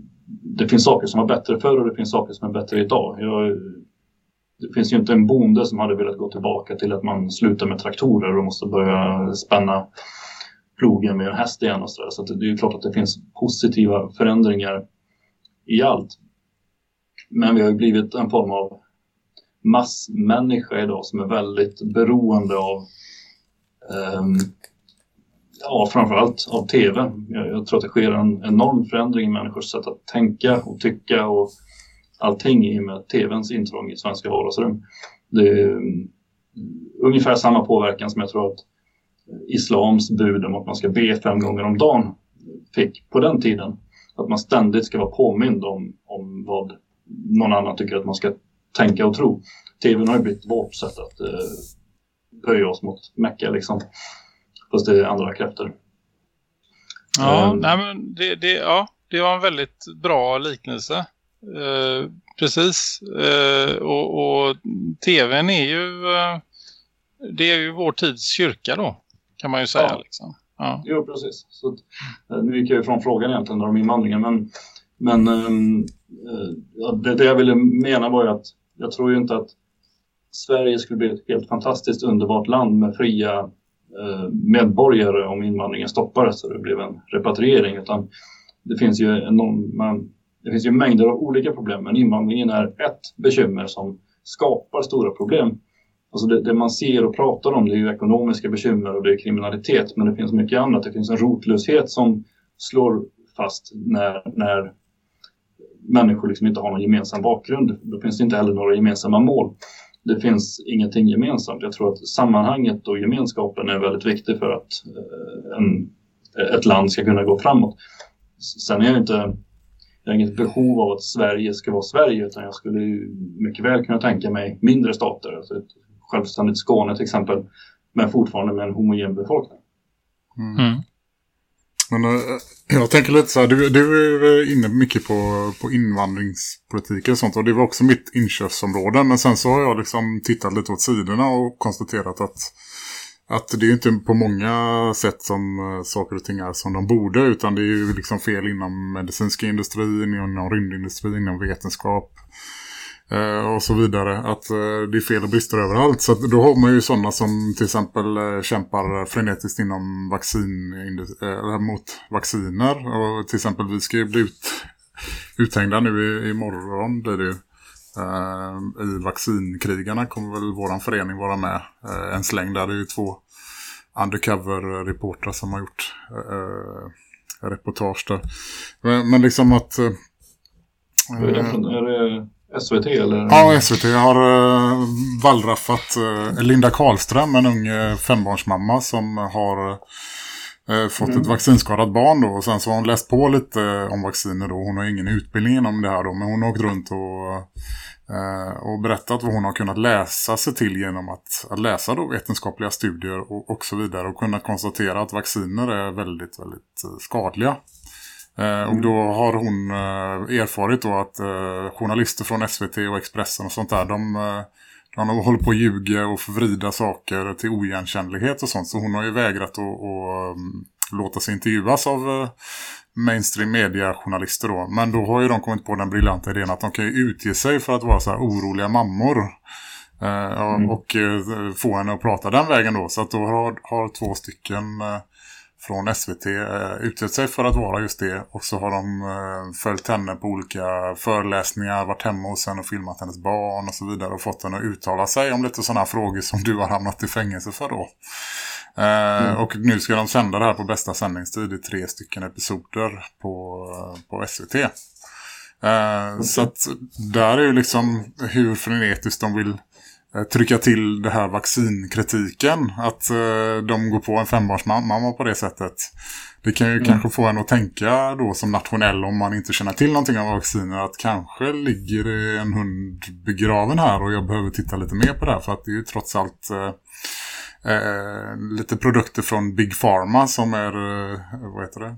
det finns saker som var bättre förr och det finns saker som är bättre idag. Jag det finns ju inte en bonde som hade velat gå tillbaka till att man slutar med traktorer och måste börja spänna plogen med en häst igen och sådär. Så det är ju klart att det finns positiva förändringar i allt. Men vi har ju blivit en form av massmänniska idag som är väldigt beroende av um, ja, framförallt av tv. Jag, jag, tror att det sker en enorm förändring i människors sätt att tänka och tycka och allting i och med tvns intrång i svenska vardagsrum. Det är um, ungefär samma påverkan som jag tror att islams bud om att man ska be fem gånger om dagen fick på den tiden. Att man ständigt ska vara påmind om, om vad någon annan tycker att man ska tänka och tro. TVn har ju blivit vårt sätt att eh, böja oss mot Mecka liksom. Fast det är andra krafter. Ja, um, nej men det, det, ja, det var en väldigt bra liknelse. Eh, precis. Eh, och, och tvn är ju eh, det är ju vår tids kyrka då, kan man ju säga. Ja. Liksom. Ja. Jo, precis. Så, nu gick jag ifrån frågan egentligen om invandringen, men, men ehm, det, det jag ville mena var ju att jag tror ju inte att Sverige skulle bli ett helt fantastiskt underbart land med fria eh, medborgare om invandringen stoppades så det blev en repatriering utan det finns ju enorma det finns ju mängder av olika problem, men invandringen är ett bekymmer som skapar stora problem. Alltså det, det, man ser och pratar om det är ju ekonomiska bekymmer och det är kriminalitet, men det finns mycket annat. Det finns en rotlöshet som slår fast när, när människor liksom inte har någon gemensam bakgrund. Då finns det inte heller några gemensamma mål. Det finns ingenting gemensamt. Jag tror att sammanhanget och gemenskapen är väldigt viktig för att eh, en, ett land ska kunna gå framåt. Sen är jag inte jag har inget behov av att Sverige ska vara Sverige utan jag skulle mycket väl kunna tänka mig mindre stater, alltså ett självständigt Skåne till exempel, men fortfarande med en homogen befolkning. Mm. Men eh, jag tänker lite så här, du, du är inne mycket på, på invandringspolitiken och sånt och det var också mitt inköpsområde. Men sen så har jag liksom tittat lite åt sidorna och konstaterat att att det är inte på många sätt som eh, saker och ting är som de borde utan det är ju liksom fel inom medicinska industrin, inom rymdindustrin, inom vetenskap och så vidare. Att uh, det är fel och brister överallt. Så då har man ju sådana som till exempel kämpar frenetiskt inom vaccin, mot vacciner. Och till exempel vi ska ju bli ut, uthängda nu i, imorgon blir det ju. I vaccinkrigarna kommer väl våran förening vara med en släng där. Det är ju två undercover-reportrar som har gjort reportage där. Men, liksom att... Är, det, är det SVT eller? Ja, SVT har uh, vallraffat Linda Karlström, en ung fembarnsmamma som har fått mm. ett vaccinskadat barn då och sen så har hon läst på lite om vacciner då. Hon har ingen utbildning om det här då men hon har åkt runt och och berättat vad hon har kunnat läsa sig till genom att, att läsa då vetenskapliga studier och, och så vidare och kunna konstatera att vacciner är väldigt, väldigt skadliga. Eh, och då har hon eh, erfarit då att eh, journalister från SVT och Expressen och sånt där, de, de håller på att ljuga och förvrida saker till oigenkännlighet och sånt. Så hon har ju vägrat att, att låta sig intervjuas av mainstream media-journalister då. Men då har ju de kommit på den briljanta idén att de kan ju utge sig för att vara så här oroliga mammor. Mm. Och få henne att prata den vägen då. Så att då har, har två stycken från SVT eh, utsett sig för att vara just det. Och så har de eh, följt henne på olika föreläsningar, varit hemma hos henne och filmat hennes barn och så vidare. Och fått henne att uttala sig om lite sådana frågor som du har hamnat i fängelse för då. Mm. Och nu ska de sända det här på bästa sändningstid i tre stycken episoder på, på SVT. Uh, mm. Så att där är ju liksom hur frenetiskt de vill trycka till det här vaccinkritiken. Att uh, de går på en fembarnsmamma på det sättet. Det kan ju mm. kanske få en att tänka då som nationell om man inte känner till någonting om vacciner. Att kanske ligger det en hund begraven här och jag behöver titta lite mer på det här. För att det är ju trots allt eh, lite produkter från Big Pharma som är eh, vad heter det?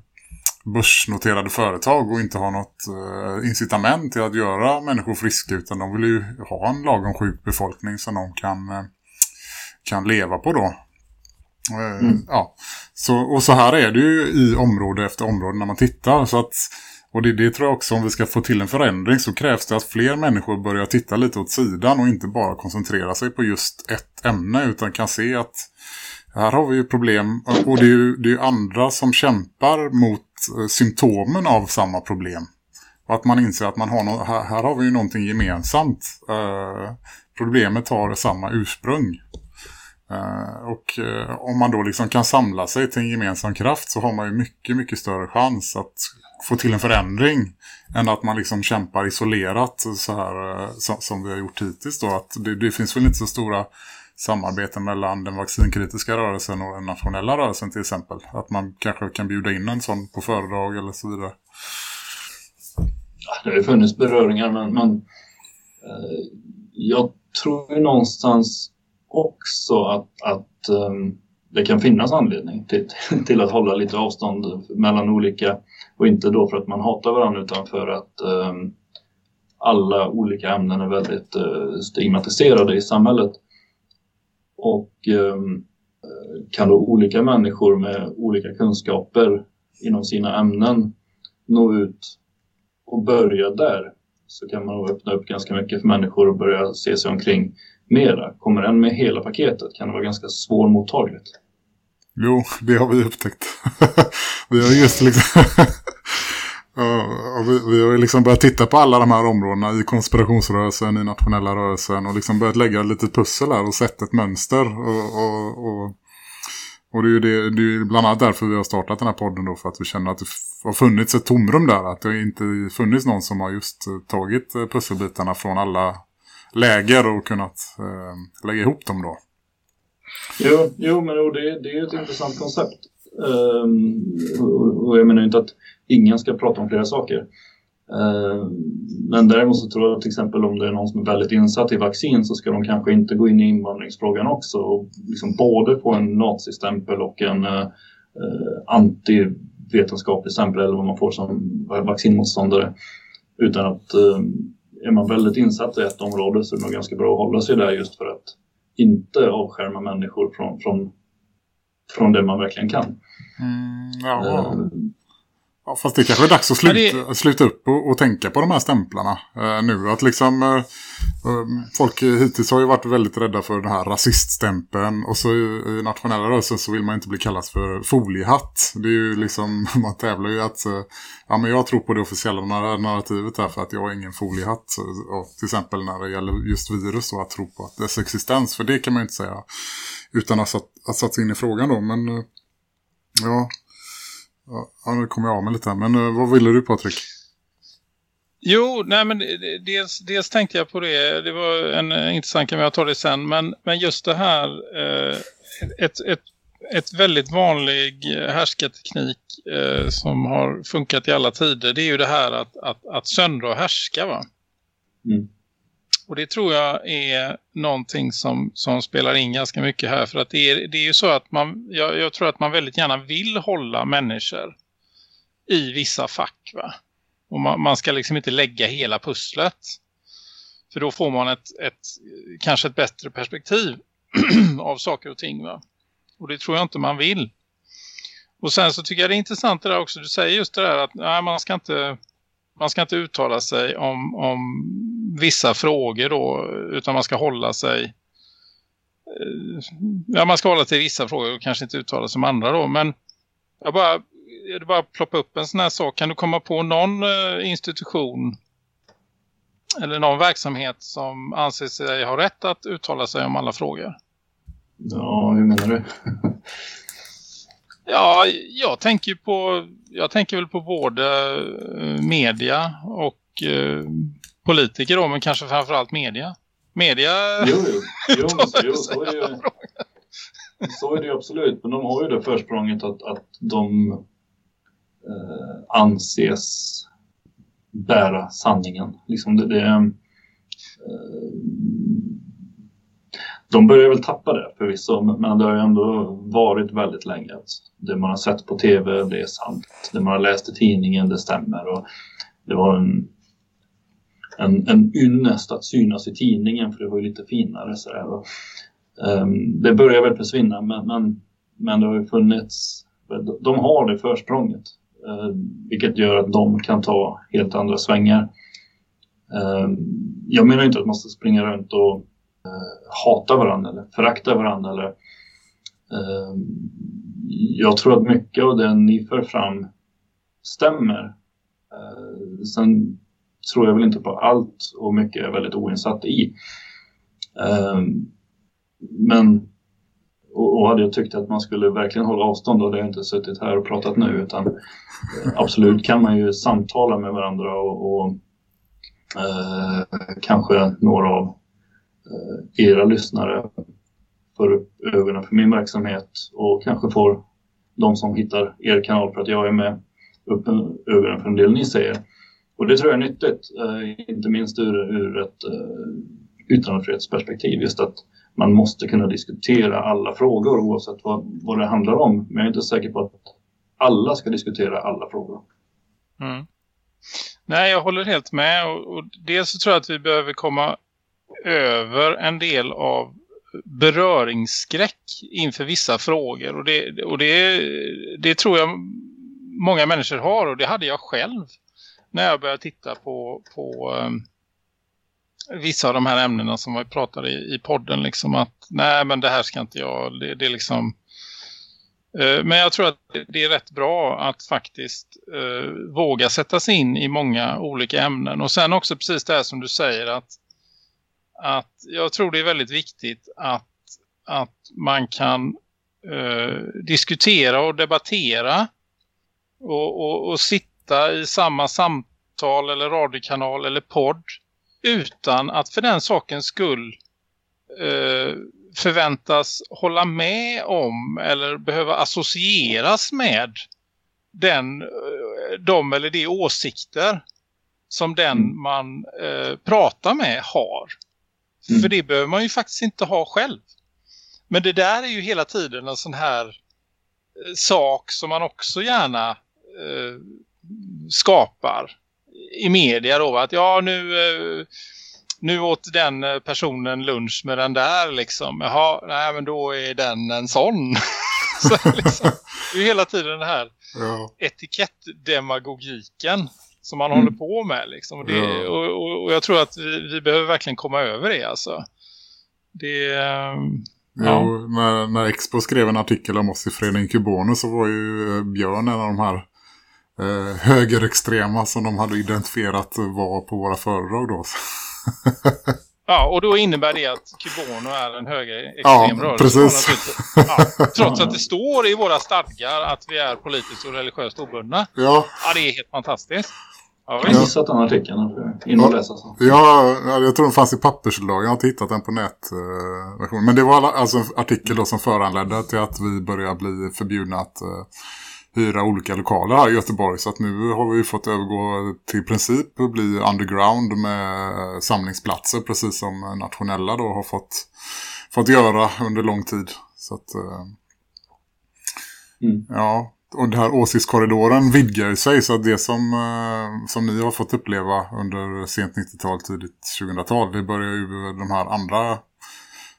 Börsnoterade företag och inte har något eh, incitament till att göra människor friska utan de vill ju ha en lagom sjuk befolkning som de kan, eh, kan leva på då. Eh, mm. Ja. Så, och så här är det ju i område efter område när man tittar så att och det, det tror jag också om vi ska få till en förändring så krävs det att fler människor börjar titta lite åt sidan och inte bara koncentrera sig på just ett ämne utan kan se att här har vi ju problem och det är ju, det är andra som kämpar mot symptomen av samma problem. Och att man inser att man har no här, här, har vi ju någonting gemensamt. Eh, problemet har samma ursprung. Eh, och eh, om man då liksom kan samla sig till en gemensam kraft så har man ju mycket, mycket större chans att få till en förändring än att man liksom kämpar isolerat så här eh, som, som vi har gjort hittills då. Att det, det, finns väl inte så stora samarbeten mellan den vaccinkritiska rörelsen och den nationella rörelsen till exempel. Att man kanske kan bjuda in en sån på föredrag eller så vidare. Det har ju funnits beröringar men, men eh, jag tror ju någonstans också att, att um, det kan finnas anledning till, till att hålla lite avstånd mellan olika och inte då för att man hatar varandra utan för att um, alla olika ämnen är väldigt uh, stigmatiserade i samhället. Och ehm, kan då olika människor med olika kunskaper inom sina ämnen nå ut och börja där så kan man nog öppna upp ganska mycket för människor och börja se sig omkring mera. Kommer en med hela paketet kan det vara ganska svårmottagligt. Jo, det har vi upptäckt. vi har just liksom... och vi, vi har liksom börjat titta på alla de här områdena i konspirationsrörelsen, i nationella rörelsen och liksom börjat lägga lite pussel här och sett ett mönster. Och, och, och, och det är ju det, det är bland annat därför vi har startat den här podden då för att vi känner att det har funnits ett tomrum där. Att det inte funnits någon som har just eh, tagit eh, pusselbitarna från alla läger och kunnat eh, lägga ihop dem då. Jo, jo men det, det är ett intressant koncept. Um, och, och jag menar inte att ingen ska prata om flera saker. Ehm, men däremot så tror jag till exempel om det är någon som är väldigt insatt i vaccin så ska de kanske inte gå in i invandringsfrågan också. Och liksom både få en nazistämpel och en eh, antivetenskaplig stämpel eller vad man får som vaccinmotståndare. Utan att eh, är man väldigt insatt i ett område så är det nog ganska bra att hålla sig där just för att inte avskärma människor från, från, från det man verkligen kan. Mm, ja. Eh, Ja, fast det kanske är dags att sluta, Ja, sluta upp och, och tänka på de här stämplarna eh, nu. Att liksom, eh, eh, folk hittills har ju varit väldigt rädda för den här rasiststämpeln. Och så i, i nationella rörelsen så vill man inte bli kallad för foliehatt. Det är ju liksom, man tävlar ju att, eh, ja men jag tror på det officiella nar- narrativet här för att jag är ingen foliehatt. Och till exempel när det gäller just virus och att tro på att dess existens. För det kan man ju inte säga utan att, att satt sig in i frågan då. Men eh, ja... Ja, nu kommer jag av mig lite här. Men uh, vad ville du Patrik? Jo, nej men det- dels, dels tänkte jag på det. Det var en eh, intressant kan jag ta det sen. Men, men just det här, eh, ett, ett, ett väldigt vanlig härskarteknik eh, som har funkat i alla tider. Det är ju det här att, att, att söndra och härska va? Mm. Och det tror jag är någonting som, som spelar in ganska mycket här. För att det är, det är ju så att man, jag, jag tror att man väldigt gärna vill hålla människor i vissa fack va. Och man, man ska liksom inte lägga hela pusslet. För då får man ett, ett kanske ett bättre perspektiv av saker och ting va. Och det tror jag inte man vill. Och sen så tycker jag det är intressant det där också. Du säger just det där att nej, man ska inte man ska inte uttala sig om, om vissa frågor då, utan man ska hålla sig eh, ja man ska hålla till vissa frågor och kanske inte uttala sig om andra då, men jag bara jag bara ploppa upp en sån här sak. Kan du komma på någon eh, institution eller någon verksamhet som anser sig ha rätt att uttala sig om alla frågor? Ja, hur menar du? Ja, jag tänker på jag tänker väl på både eh, media och eh, politiker då, men kanske framförallt media. Media Jo, jo. jo, jo så, är det, så är det ju absolut. Men de har ju det försprånget att, att de eh, anses bära sanningen. Liksom det, det, eh, de börjar väl tappa det förvisso, men det har ju ändå varit väldigt länge att det man har sett på tv, det är sant. Det man har läst i tidningen, det stämmer. Och det var en, en, en ynnest att synas i tidningen, för det var ju lite finare. Så där. Och, um, det börjar väl försvinna, men, men, men det har ju funnits, de har det försprånget. Uh, vilket gör att de kan ta helt andra svängar. Uh, jag menar inte att man ska springa runt och uh, hata varandra eller förakta varandra. Eller, ehm, jag tror att mycket av det ni för fram stämmer. Eh, sen tror jag väl inte på allt och mycket är väldigt oinsatt i. Eh, men och, och hade jag tyckt att man skulle verkligen hålla avstånd då hade jag inte suttit här och pratat nu utan eh, absolut kan man ju samtala med varandra och, och eh, kanske några av eh, era lyssnare får upp ögonen för min verksamhet och kanske får de som hittar er kanal för att jag är med upp ögonen för en del ni säger. Och det tror jag är nyttigt, eh, inte minst ur, ur ett eh, yttrandefrihetsperspektiv. Just att man måste kunna diskutera alla frågor oavsett vad, vad det handlar om. Men jag är inte säker på att alla ska diskutera alla frågor. Mm. Nej, jag håller helt med. Och, och dels så tror jag att vi behöver komma över en del av beröringsskräck inför vissa frågor. Och det, och det, det tror jag många människor har och det hade jag själv när jag började titta på, på ehm, vissa av de här ämnena som vi pratade i, i podden. Liksom att nej men det här ska inte jag, det, det är liksom... Eh, Men jag tror att det är rätt bra att faktiskt eh, våga sätta sig in i många olika ämnen. Och sen också precis det här som du säger att, att jag tror det är väldigt viktigt att, att man kan eh, diskutera och debattera och, och, och sitta i samma samtal eller radiokanal eller podd utan att för den sakens skull eh, förväntas hålla med om eller behöva associeras med den, eh, de eller de åsikter som den man eh, pratar med har. Mm. För det behöver man ju faktiskt inte ha själv. Men det där är ju hela tiden en sån här eh, sak som man också gärna eh, skapar i media då. Att ja nu, eh, nu åt den eh, personen lunch med den där liksom. Jaha, nej men då är den en sån. Så liksom, det är ju hela tiden den här Ja. etikettdemagogiken som man Mm. håller på med liksom. Och, det, Ja. och, och, och jag tror att vi, vi behöver verkligen komma över det alltså. Det ehm, Ja. Jo, när, när Expo skrev en artikel om oss i Förening Kubono så var ju eh, Björn en av de här eh, högerextrema som de hade identifierat var på våra föredrag då. Ja, och då innebär det att Kubono är en högerextrem Ja, rörelse. precis. Ja, trots att det står i våra stadgar att vi är politiskt och religiöst obundna. Ja, Ja, det är helt fantastiskt. Ja, Jag har missat den artikeln. In och läsa så. ja, ja, jag tror den fanns i papperslag. Jag har inte hittat den på nätversion. Men det var alla- alltså en artikel då som föranledde till att vi börjar bli förbjudna att eh, hyra olika lokaler här i Göteborg. Så att nu har vi fått övergå till princip att bli underground med samlingsplatser. Precis som nationella då har fått, fått göra under lång tid. Så att... eh, Mm. Ja, och den här åsiktskorridoren vidgar ju sig så att det som, eh, som ni har fått uppleva under sent 90-tal, tidigt 2000-tal, det börjar ju de här andra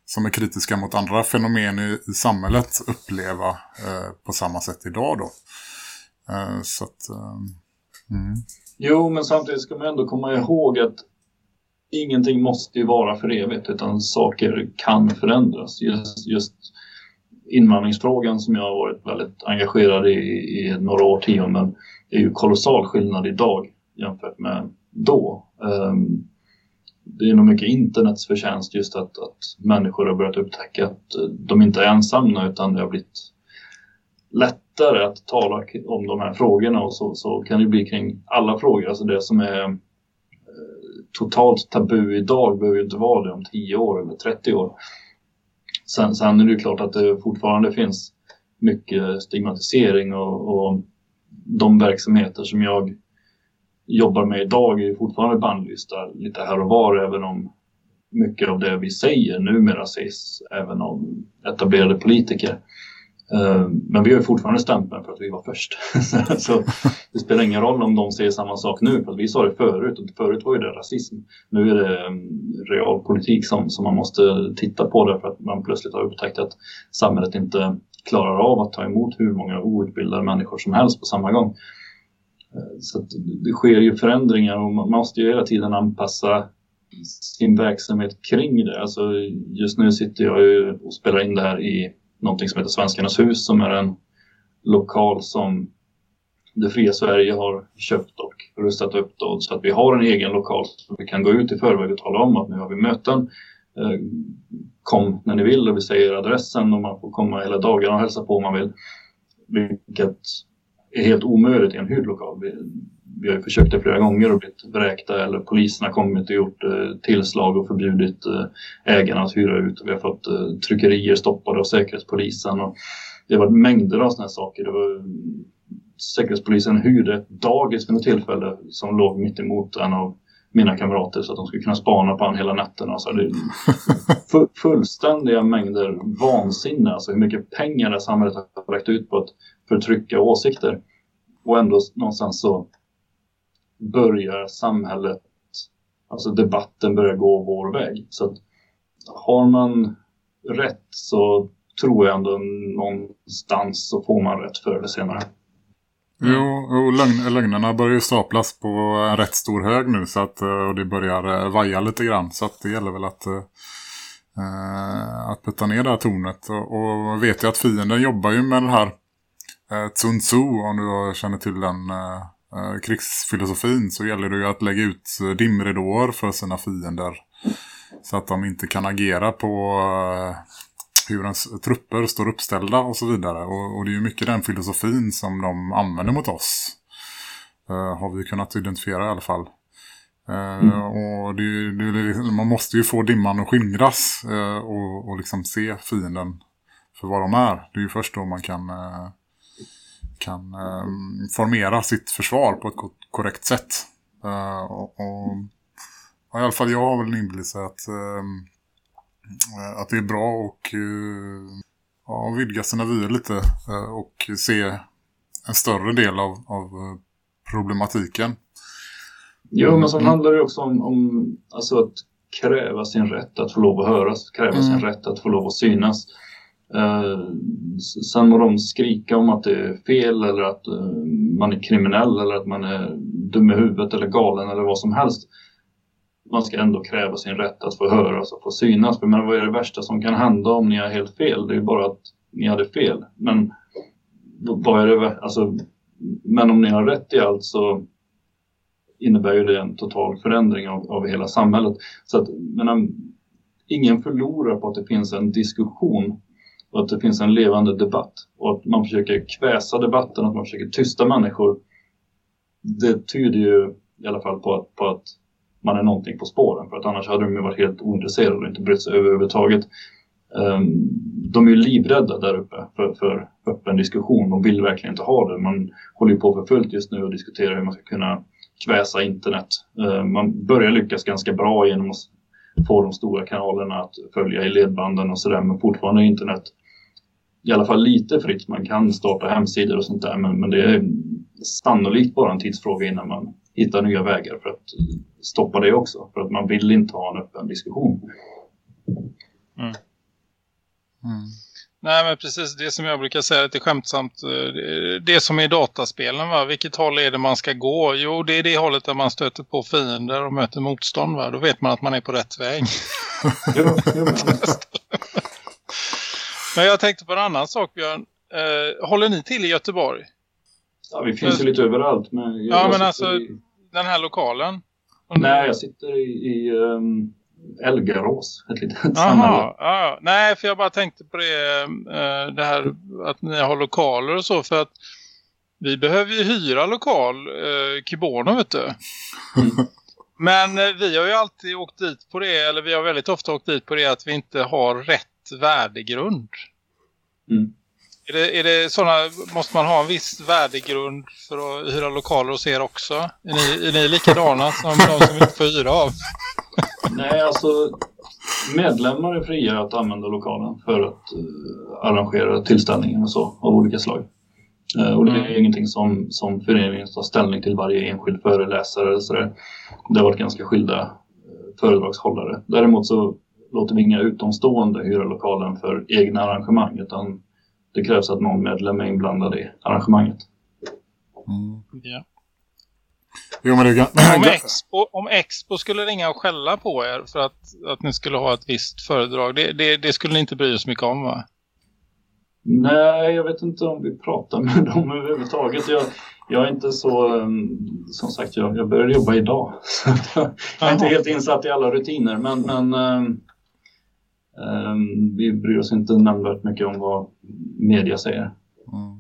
som är kritiska mot andra fenomen i, i samhället uppleva eh, på samma sätt idag då. Eh, så att, eh, mm. Jo, men samtidigt ska man ändå komma ihåg att ingenting måste ju vara för evigt utan saker kan förändras. Just, just invandringsfrågan som jag har varit väldigt engagerad i i några årtionden är ju kolossal skillnad idag jämfört med då. Ehm, det är nog mycket internets förtjänst just att, att människor har börjat upptäcka att eh, de inte är ensamma utan det har blivit lättare att tala om de här frågorna och så, så kan det bli kring alla frågor. Alltså det som är eh, totalt tabu idag behöver ju inte vara det om 10 år eller 30 år. Sen, sen är det ju klart att det fortfarande finns mycket stigmatisering och, och de verksamheter som jag jobbar med idag är ju fortfarande bannlysta lite här och var även om mycket av det vi säger numera sägs även av etablerade politiker. Eh, men vi har ju fortfarande stämpeln för att vi var först. så det spelar ingen roll om de säger samma sak nu, för att vi sa det förut och förut var ju det rasism. Nu är det mm, realpolitik som, som man måste titta på därför att man plötsligt har upptäckt att samhället inte klarar av att ta emot hur många outbildade människor som helst på samma gång. Eh, så att det sker ju förändringar och man måste ju hela tiden anpassa sin verksamhet kring det. Alltså just nu sitter jag ju och spelar in det här i någonting som heter Svenskarnas hus som är en lokal som det fria Sverige har köpt och rustat upp då, så att vi har en egen lokal så vi kan gå ut i förväg och tala om att nu har vi möten. Eh, kom när ni vill och vi säger adressen och man får komma hela dagarna och hälsa på om man vill. Vilket är helt omöjligt i en hyrd lokal. Vi, har försökt det flera gånger och blivit vräkta eller polisen har kommit och gjort eh, tillslag och förbjudit eh, ägarna att hyra ut. Och vi har fått eh, tryckerier stoppade av Säkerhetspolisen. Och det har varit mängder av sådana här saker. Det var, Säkerhetspolisen hyrde ett dagis vid något tillfälle som låg mitt emot en av mina kamrater så att de skulle kunna spana på honom hela natten. Alltså det är fu- fullständiga mängder vansinne. Alltså hur mycket pengar det samhället har lagt ut på att förtrycka åsikter. Och ändå någonstans så börjar samhället, alltså debatten börjar gå vår väg. Så att har man rätt så tror jag ändå någonstans så får man rätt förr eller senare. Jo, och lögn, lögnerna börjar ju staplas på en rätt stor hög nu så att, eh, och det börjar eh, vaja lite grann så att det gäller väl att, eh, eh, att putta ner det här tornet. Och, och vet jag att fienden jobbar ju med den här eh, Tsun Tzu, om du känner till den eh, krigsfilosofin så gäller det ju att lägga ut eh, dimridåer för sina fiender så att de inte kan agera på, eh, hur ens trupper står uppställda och så vidare. Och, och det är ju mycket den filosofin som de använder mot oss. Uh, har vi kunnat identifiera i alla fall. Uh, Mm. Och det, det, man måste ju få dimman att skingras uh, och, och liksom se fienden för vad de är. Det är ju först då man kan, kan uh, formera sitt försvar på ett ko- korrekt sätt. Uh, och, och ja, i alla fall jag har väl en inbillelse att, um, att det är bra och uh, ja, vidga sina vyer lite uh, och se en större del av, av uh, problematiken. Jo, men så handlar det också om, om alltså att kräva sin rätt att få lov att höras, kräva Mm. sin rätt att få lov att synas. Eh, sen må de skrika om att det är fel eller att eh, man är kriminell eller att man är dum i huvudet eller galen eller vad som helst. Man ska ändå kräva sin rätt att få höras och få synas. För men vad är det värsta som kan hända om ni har helt fel? Det är bara att ni hade fel. Men vad är det, alltså, men om ni har rätt i allt så innebär ju det en total förändring av, av hela samhället. Så att, men, um, ingen förlorar på att det finns en diskussion och att det finns en levande debatt och att man försöker kväsa debatten, att man försöker tysta människor. Det tyder ju i alla fall på att, på att man är någonting på spåren för att annars hade de ju varit helt ointresserade och inte brytt sig överhuvudtaget. Um, de är ju livrädda där uppe för, för öppen diskussion. De vill verkligen inte ha det. Man håller ju på för fullt just nu och diskuterar hur man ska kunna kväsa internet. Uh, man börjar lyckas ganska bra genom att få de stora kanalerna att följa i ledbanden och sådär. Men fortfarande är internet i alla fall lite fritt. Man kan starta hemsidor och sånt där. Men, men det är sannolikt bara en tidsfråga innan man hittar nya vägar för att stoppa det också. För att man vill inte ha en öppen diskussion. Nej men precis det som jag brukar säga lite skämtsamt. eh, det- Det som är i dataspelen va. Vilket håll är det man ska gå? Jo det är det hållet där man stöter på fiender och möter motstånd va. Då vet man att man är på rätt väg. men jag tänkte på en annan sak Björn. Eh, håller ni till i Göteborg? Ja, vi finns ju lite överallt. Men Ja men alltså i, den här lokalen. Nej, jag sitter i, i um, Elgarås, ett litet. Jaha, ja, nej för jag bara tänkte på det, eh, det här att ni har lokaler och så för att vi behöver ju hyra lokal, eh, Kiborno vet du. Men eh, vi har ju alltid åkt dit på det, eller vi har väldigt ofta åkt dit på det att vi inte har rätt värdegrund. Mm. Är det, är det såna, måste man ha en viss värdegrund för att hyra lokaler hos er också? Är ni, är ni likadana som de som inte får hyra av? Nej, alltså medlemmar är fria att använda lokalen för att eh, arrangera tillställningar och så av olika slag. Eh, och det är Mm. ingenting som, som föreningen tar ställning till varje enskild föreläsare eller sådär. Det har varit ganska skilda eh, föredragshållare. Däremot så låter vi inga utomstående hyra lokalen för egna arrangemang utan det krävs att någon medlem är inblandad i arrangemanget. Ja. Jo, men det Om Expo, om Expo skulle ringa och skälla på er för att, att ni skulle ha ett visst föredrag, det, det, det skulle ni inte bry er så mycket om va? Nej, jag vet inte om vi pratar med dem överhuvudtaget. Jag, jag är inte så, um, som sagt, jag, jag började jobba idag. Så jag, är inte helt insatt i alla rutiner, men, men um, Ehm, vi bryr oss inte nämnvärt mycket om vad media säger. Mm.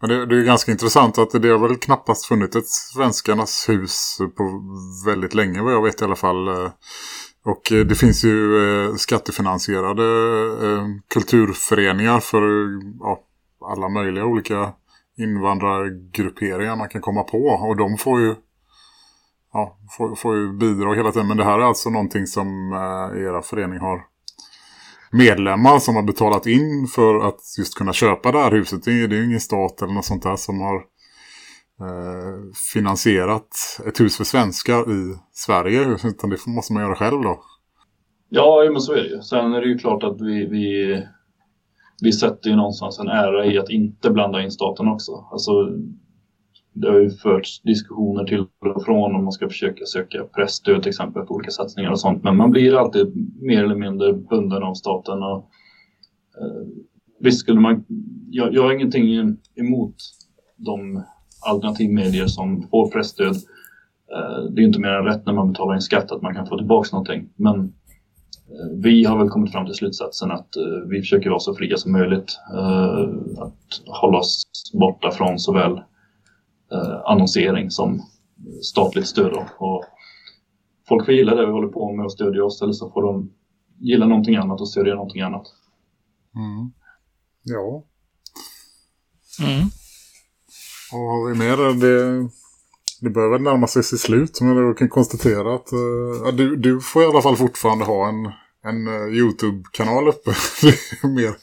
Men det, det är ganska intressant att det har väl knappast funnits ett svenskarnas hus på väldigt länge vad jag vet i alla fall. Eh, och det finns ju eh, skattefinansierade eh, kulturföreningar för ja, alla möjliga olika invandrargrupperingar man kan komma på. Och de får ju, ja, får, får ju bidrag hela tiden. Men det här är alltså någonting som era förening har medlemmar som har betalat in för att just kunna köpa det här huset. Det är ju ingen stat eller något sånt där som har eh, finansierat ett hus för svenskar i Sverige. Utan det måste man göra själv då. Ja, men så är det ju. Sen är det ju klart att vi, vi, vi sätter ju någonstans en ära i att inte blanda in staten också. Alltså, det har ju förts diskussioner till och från om man ska försöka söka pressstöd till exempel för olika satsningar och sånt. Men man blir alltid mer eller mindre bunden av staten. Och, eh, visst skulle man... Jag, jag har ingenting emot de alternativmedier som får pressstöd. Eh, det är ju inte mer än rätt när man betalar in skatt att man kan få tillbaka någonting. Men eh, vi har väl kommit fram till slutsatsen att eh, vi försöker vara så fria som möjligt. Eh, att hålla oss borta från såväl annonsering som statligt stöd. då. Och folk får gilla det vi håller på med och stödja oss eller så får de gilla någonting annat och stödja någonting annat. Mm. Ja, Mm. vad har vi mer? Det, det börjar väl närma sig sitt slut. Men jag kan konstatera att eh, ja, du, du får i alla fall fortfarande ha en, en eh, YouTube-kanal uppe. Det är mer,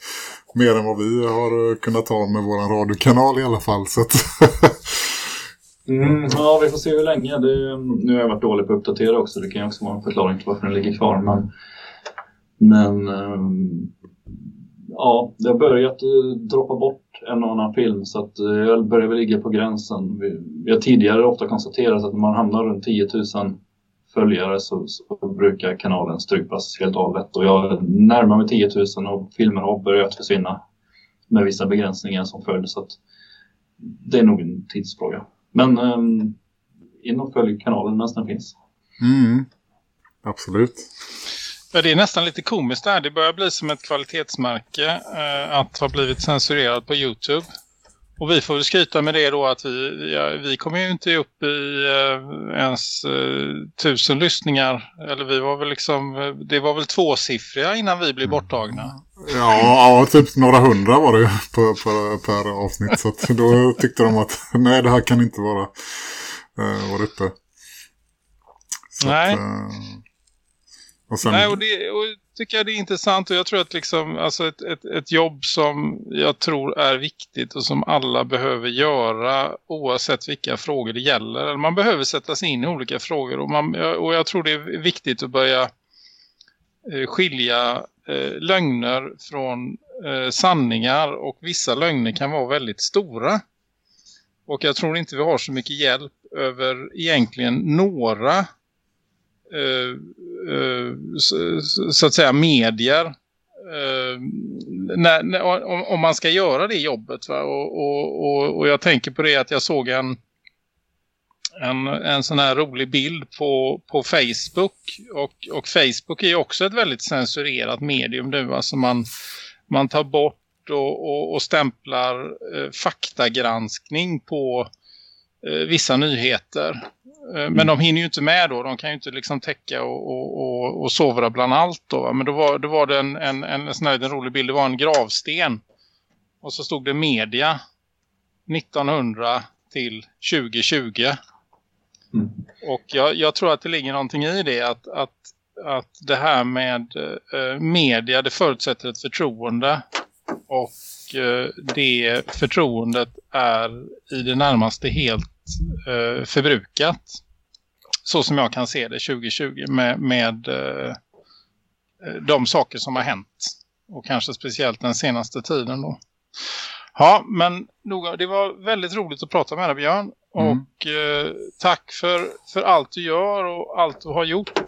mer än vad vi har eh, kunnat ha med vår radiokanal i alla fall. Så att, Mm. mm, ja, vi får se hur länge. Det, nu har jag varit dålig på att uppdatera också. Det kan ju också vara en förklaring till varför den ligger kvar. Men, men ehm, ja, det har börjat eh, droppa bort en och annan film så att eh, jag börjar väl ligga på gränsen. Vi, vi har tidigare ofta konstaterat att när man hamnar runt 10 000 följare så, så brukar kanalen strypas helt och hållet. Och jag närmar mig 10 000 och filmer har börjat försvinna med vissa begränsningar som följd. Så att det är nog en tidsfråga. Men um, in och följ kanalen medan den finns. mm, absolut. Ja, det är nästan lite komiskt där. Det börjar bli som ett kvalitetsmärke eh, att ha blivit censurerad på Youtube. Och vi får väl skryta med det då att vi, ja, vi kommer ju inte upp i eh, ens eh, tusen lyssningar. Eller vi var väl liksom, eh, det var väl tvåsiffriga innan vi blev borttagna. Ja, ja, typ några hundra var det ju på, på, per avsnitt. Så att då tyckte de att nej, det här kan inte vara, uh, vara uppe. Så Nej. Att, eh, och sen, Nej, och det och tycker jag det är intressant och jag tror att liksom, alltså ett, ett, ett jobb som jag tror är viktigt och som alla behöver göra oavsett vilka frågor det gäller. Man behöver sätta sig in i olika frågor och, man, och jag tror det är viktigt att börja eh, skilja eh, lögner från eh, sanningar och vissa lögner kan vara väldigt stora. Och jag tror inte vi har så mycket hjälp över egentligen några Eh, eh, så, så att säga medier eh, när, när, om, om man ska göra det jobbet va? Och, och, och, och jag tänker på det att jag såg en en, en sån här rolig bild på, på Facebook och, och Facebook är ju också ett väldigt censurerat medium nu alltså man, man tar bort och, och, och stämplar eh, faktagranskning på eh, vissa nyheter Eh, Men de hinner ju inte med då. De kan ju inte liksom täcka och, och, och, och sovra bland allt då. Men då var, då var det en, en, en här liten rolig bild. Det var en gravsten. Och så stod det media 1900 till 2020. Mm. Och jag, jag tror att det ligger någonting i det. Att, att, att det här med eh, media det förutsätter ett förtroende. Och eh, det förtroendet är i det närmaste helt eh, förbrukat. Så som jag kan se det 2020 med, med eh, de saker som har hänt. Och kanske speciellt den senaste tiden då. Ja, men nog, det var väldigt roligt att prata med dig Björn. Mm. Och eh, tack för, för allt du gör och allt du har gjort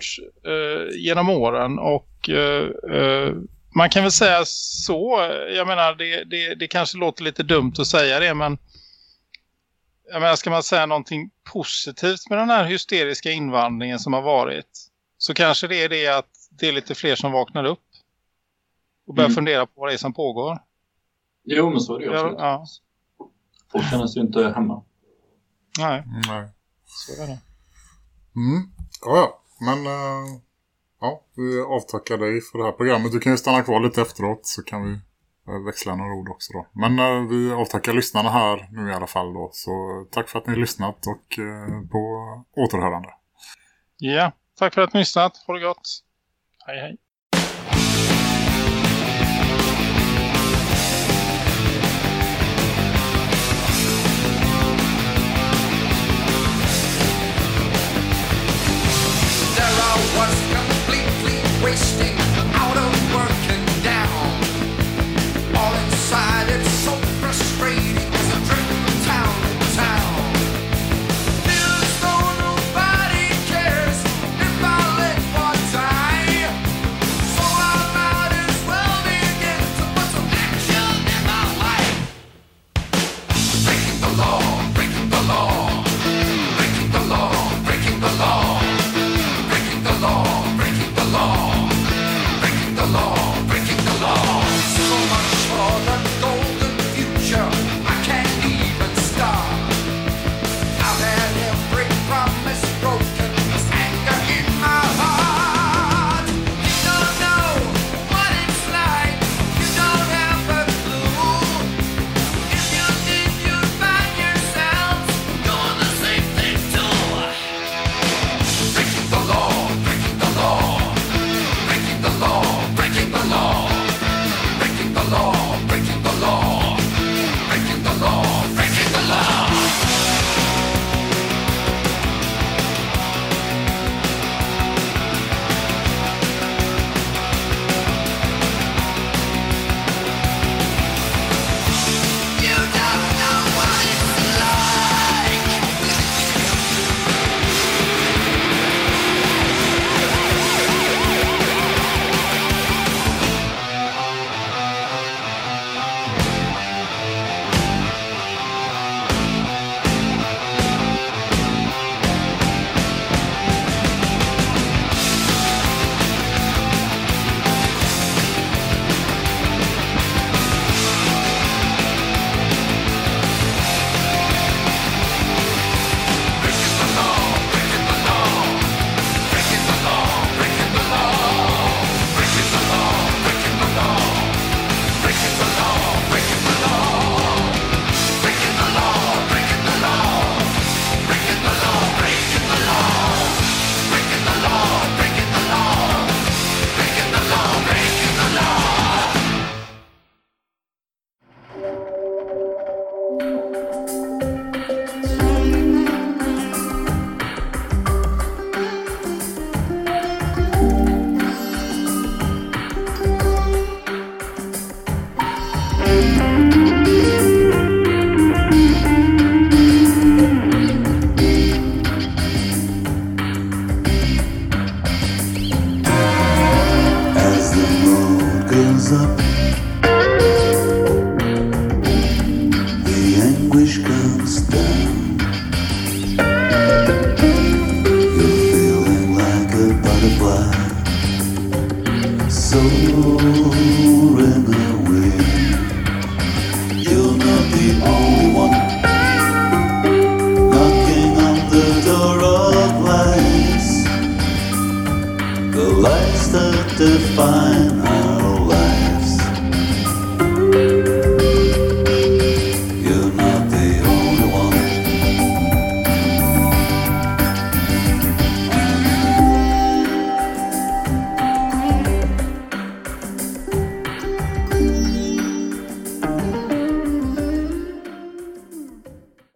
eh, genom åren. Och eh, eh, man kan väl säga så, jag menar det, det, det kanske låter lite dumt att säga det men jag menar, ska man säga någonting positivt med den här hysteriska invandringen som har varit så kanske det är det att det är lite fler som vaknar upp och börjar Mm. fundera på vad det är som pågår. Jo, men så är det ju Ja, absolut. ja. Folk känner sig ju inte hemma. Nej, nej. så är det. Mm. Ja, ja. Men eh, ja, vi avtackar dig för det här programmet. Du kan ju stanna kvar lite efteråt så kan vi Eh, växla några ord också då. Men eh, vi avtackar lyssnarna här nu i alla fall då. Så tack för att ni har lyssnat och eh, på återhörande. Ja, tack för att ni har lyssnat. Ha det gott. Hej hej.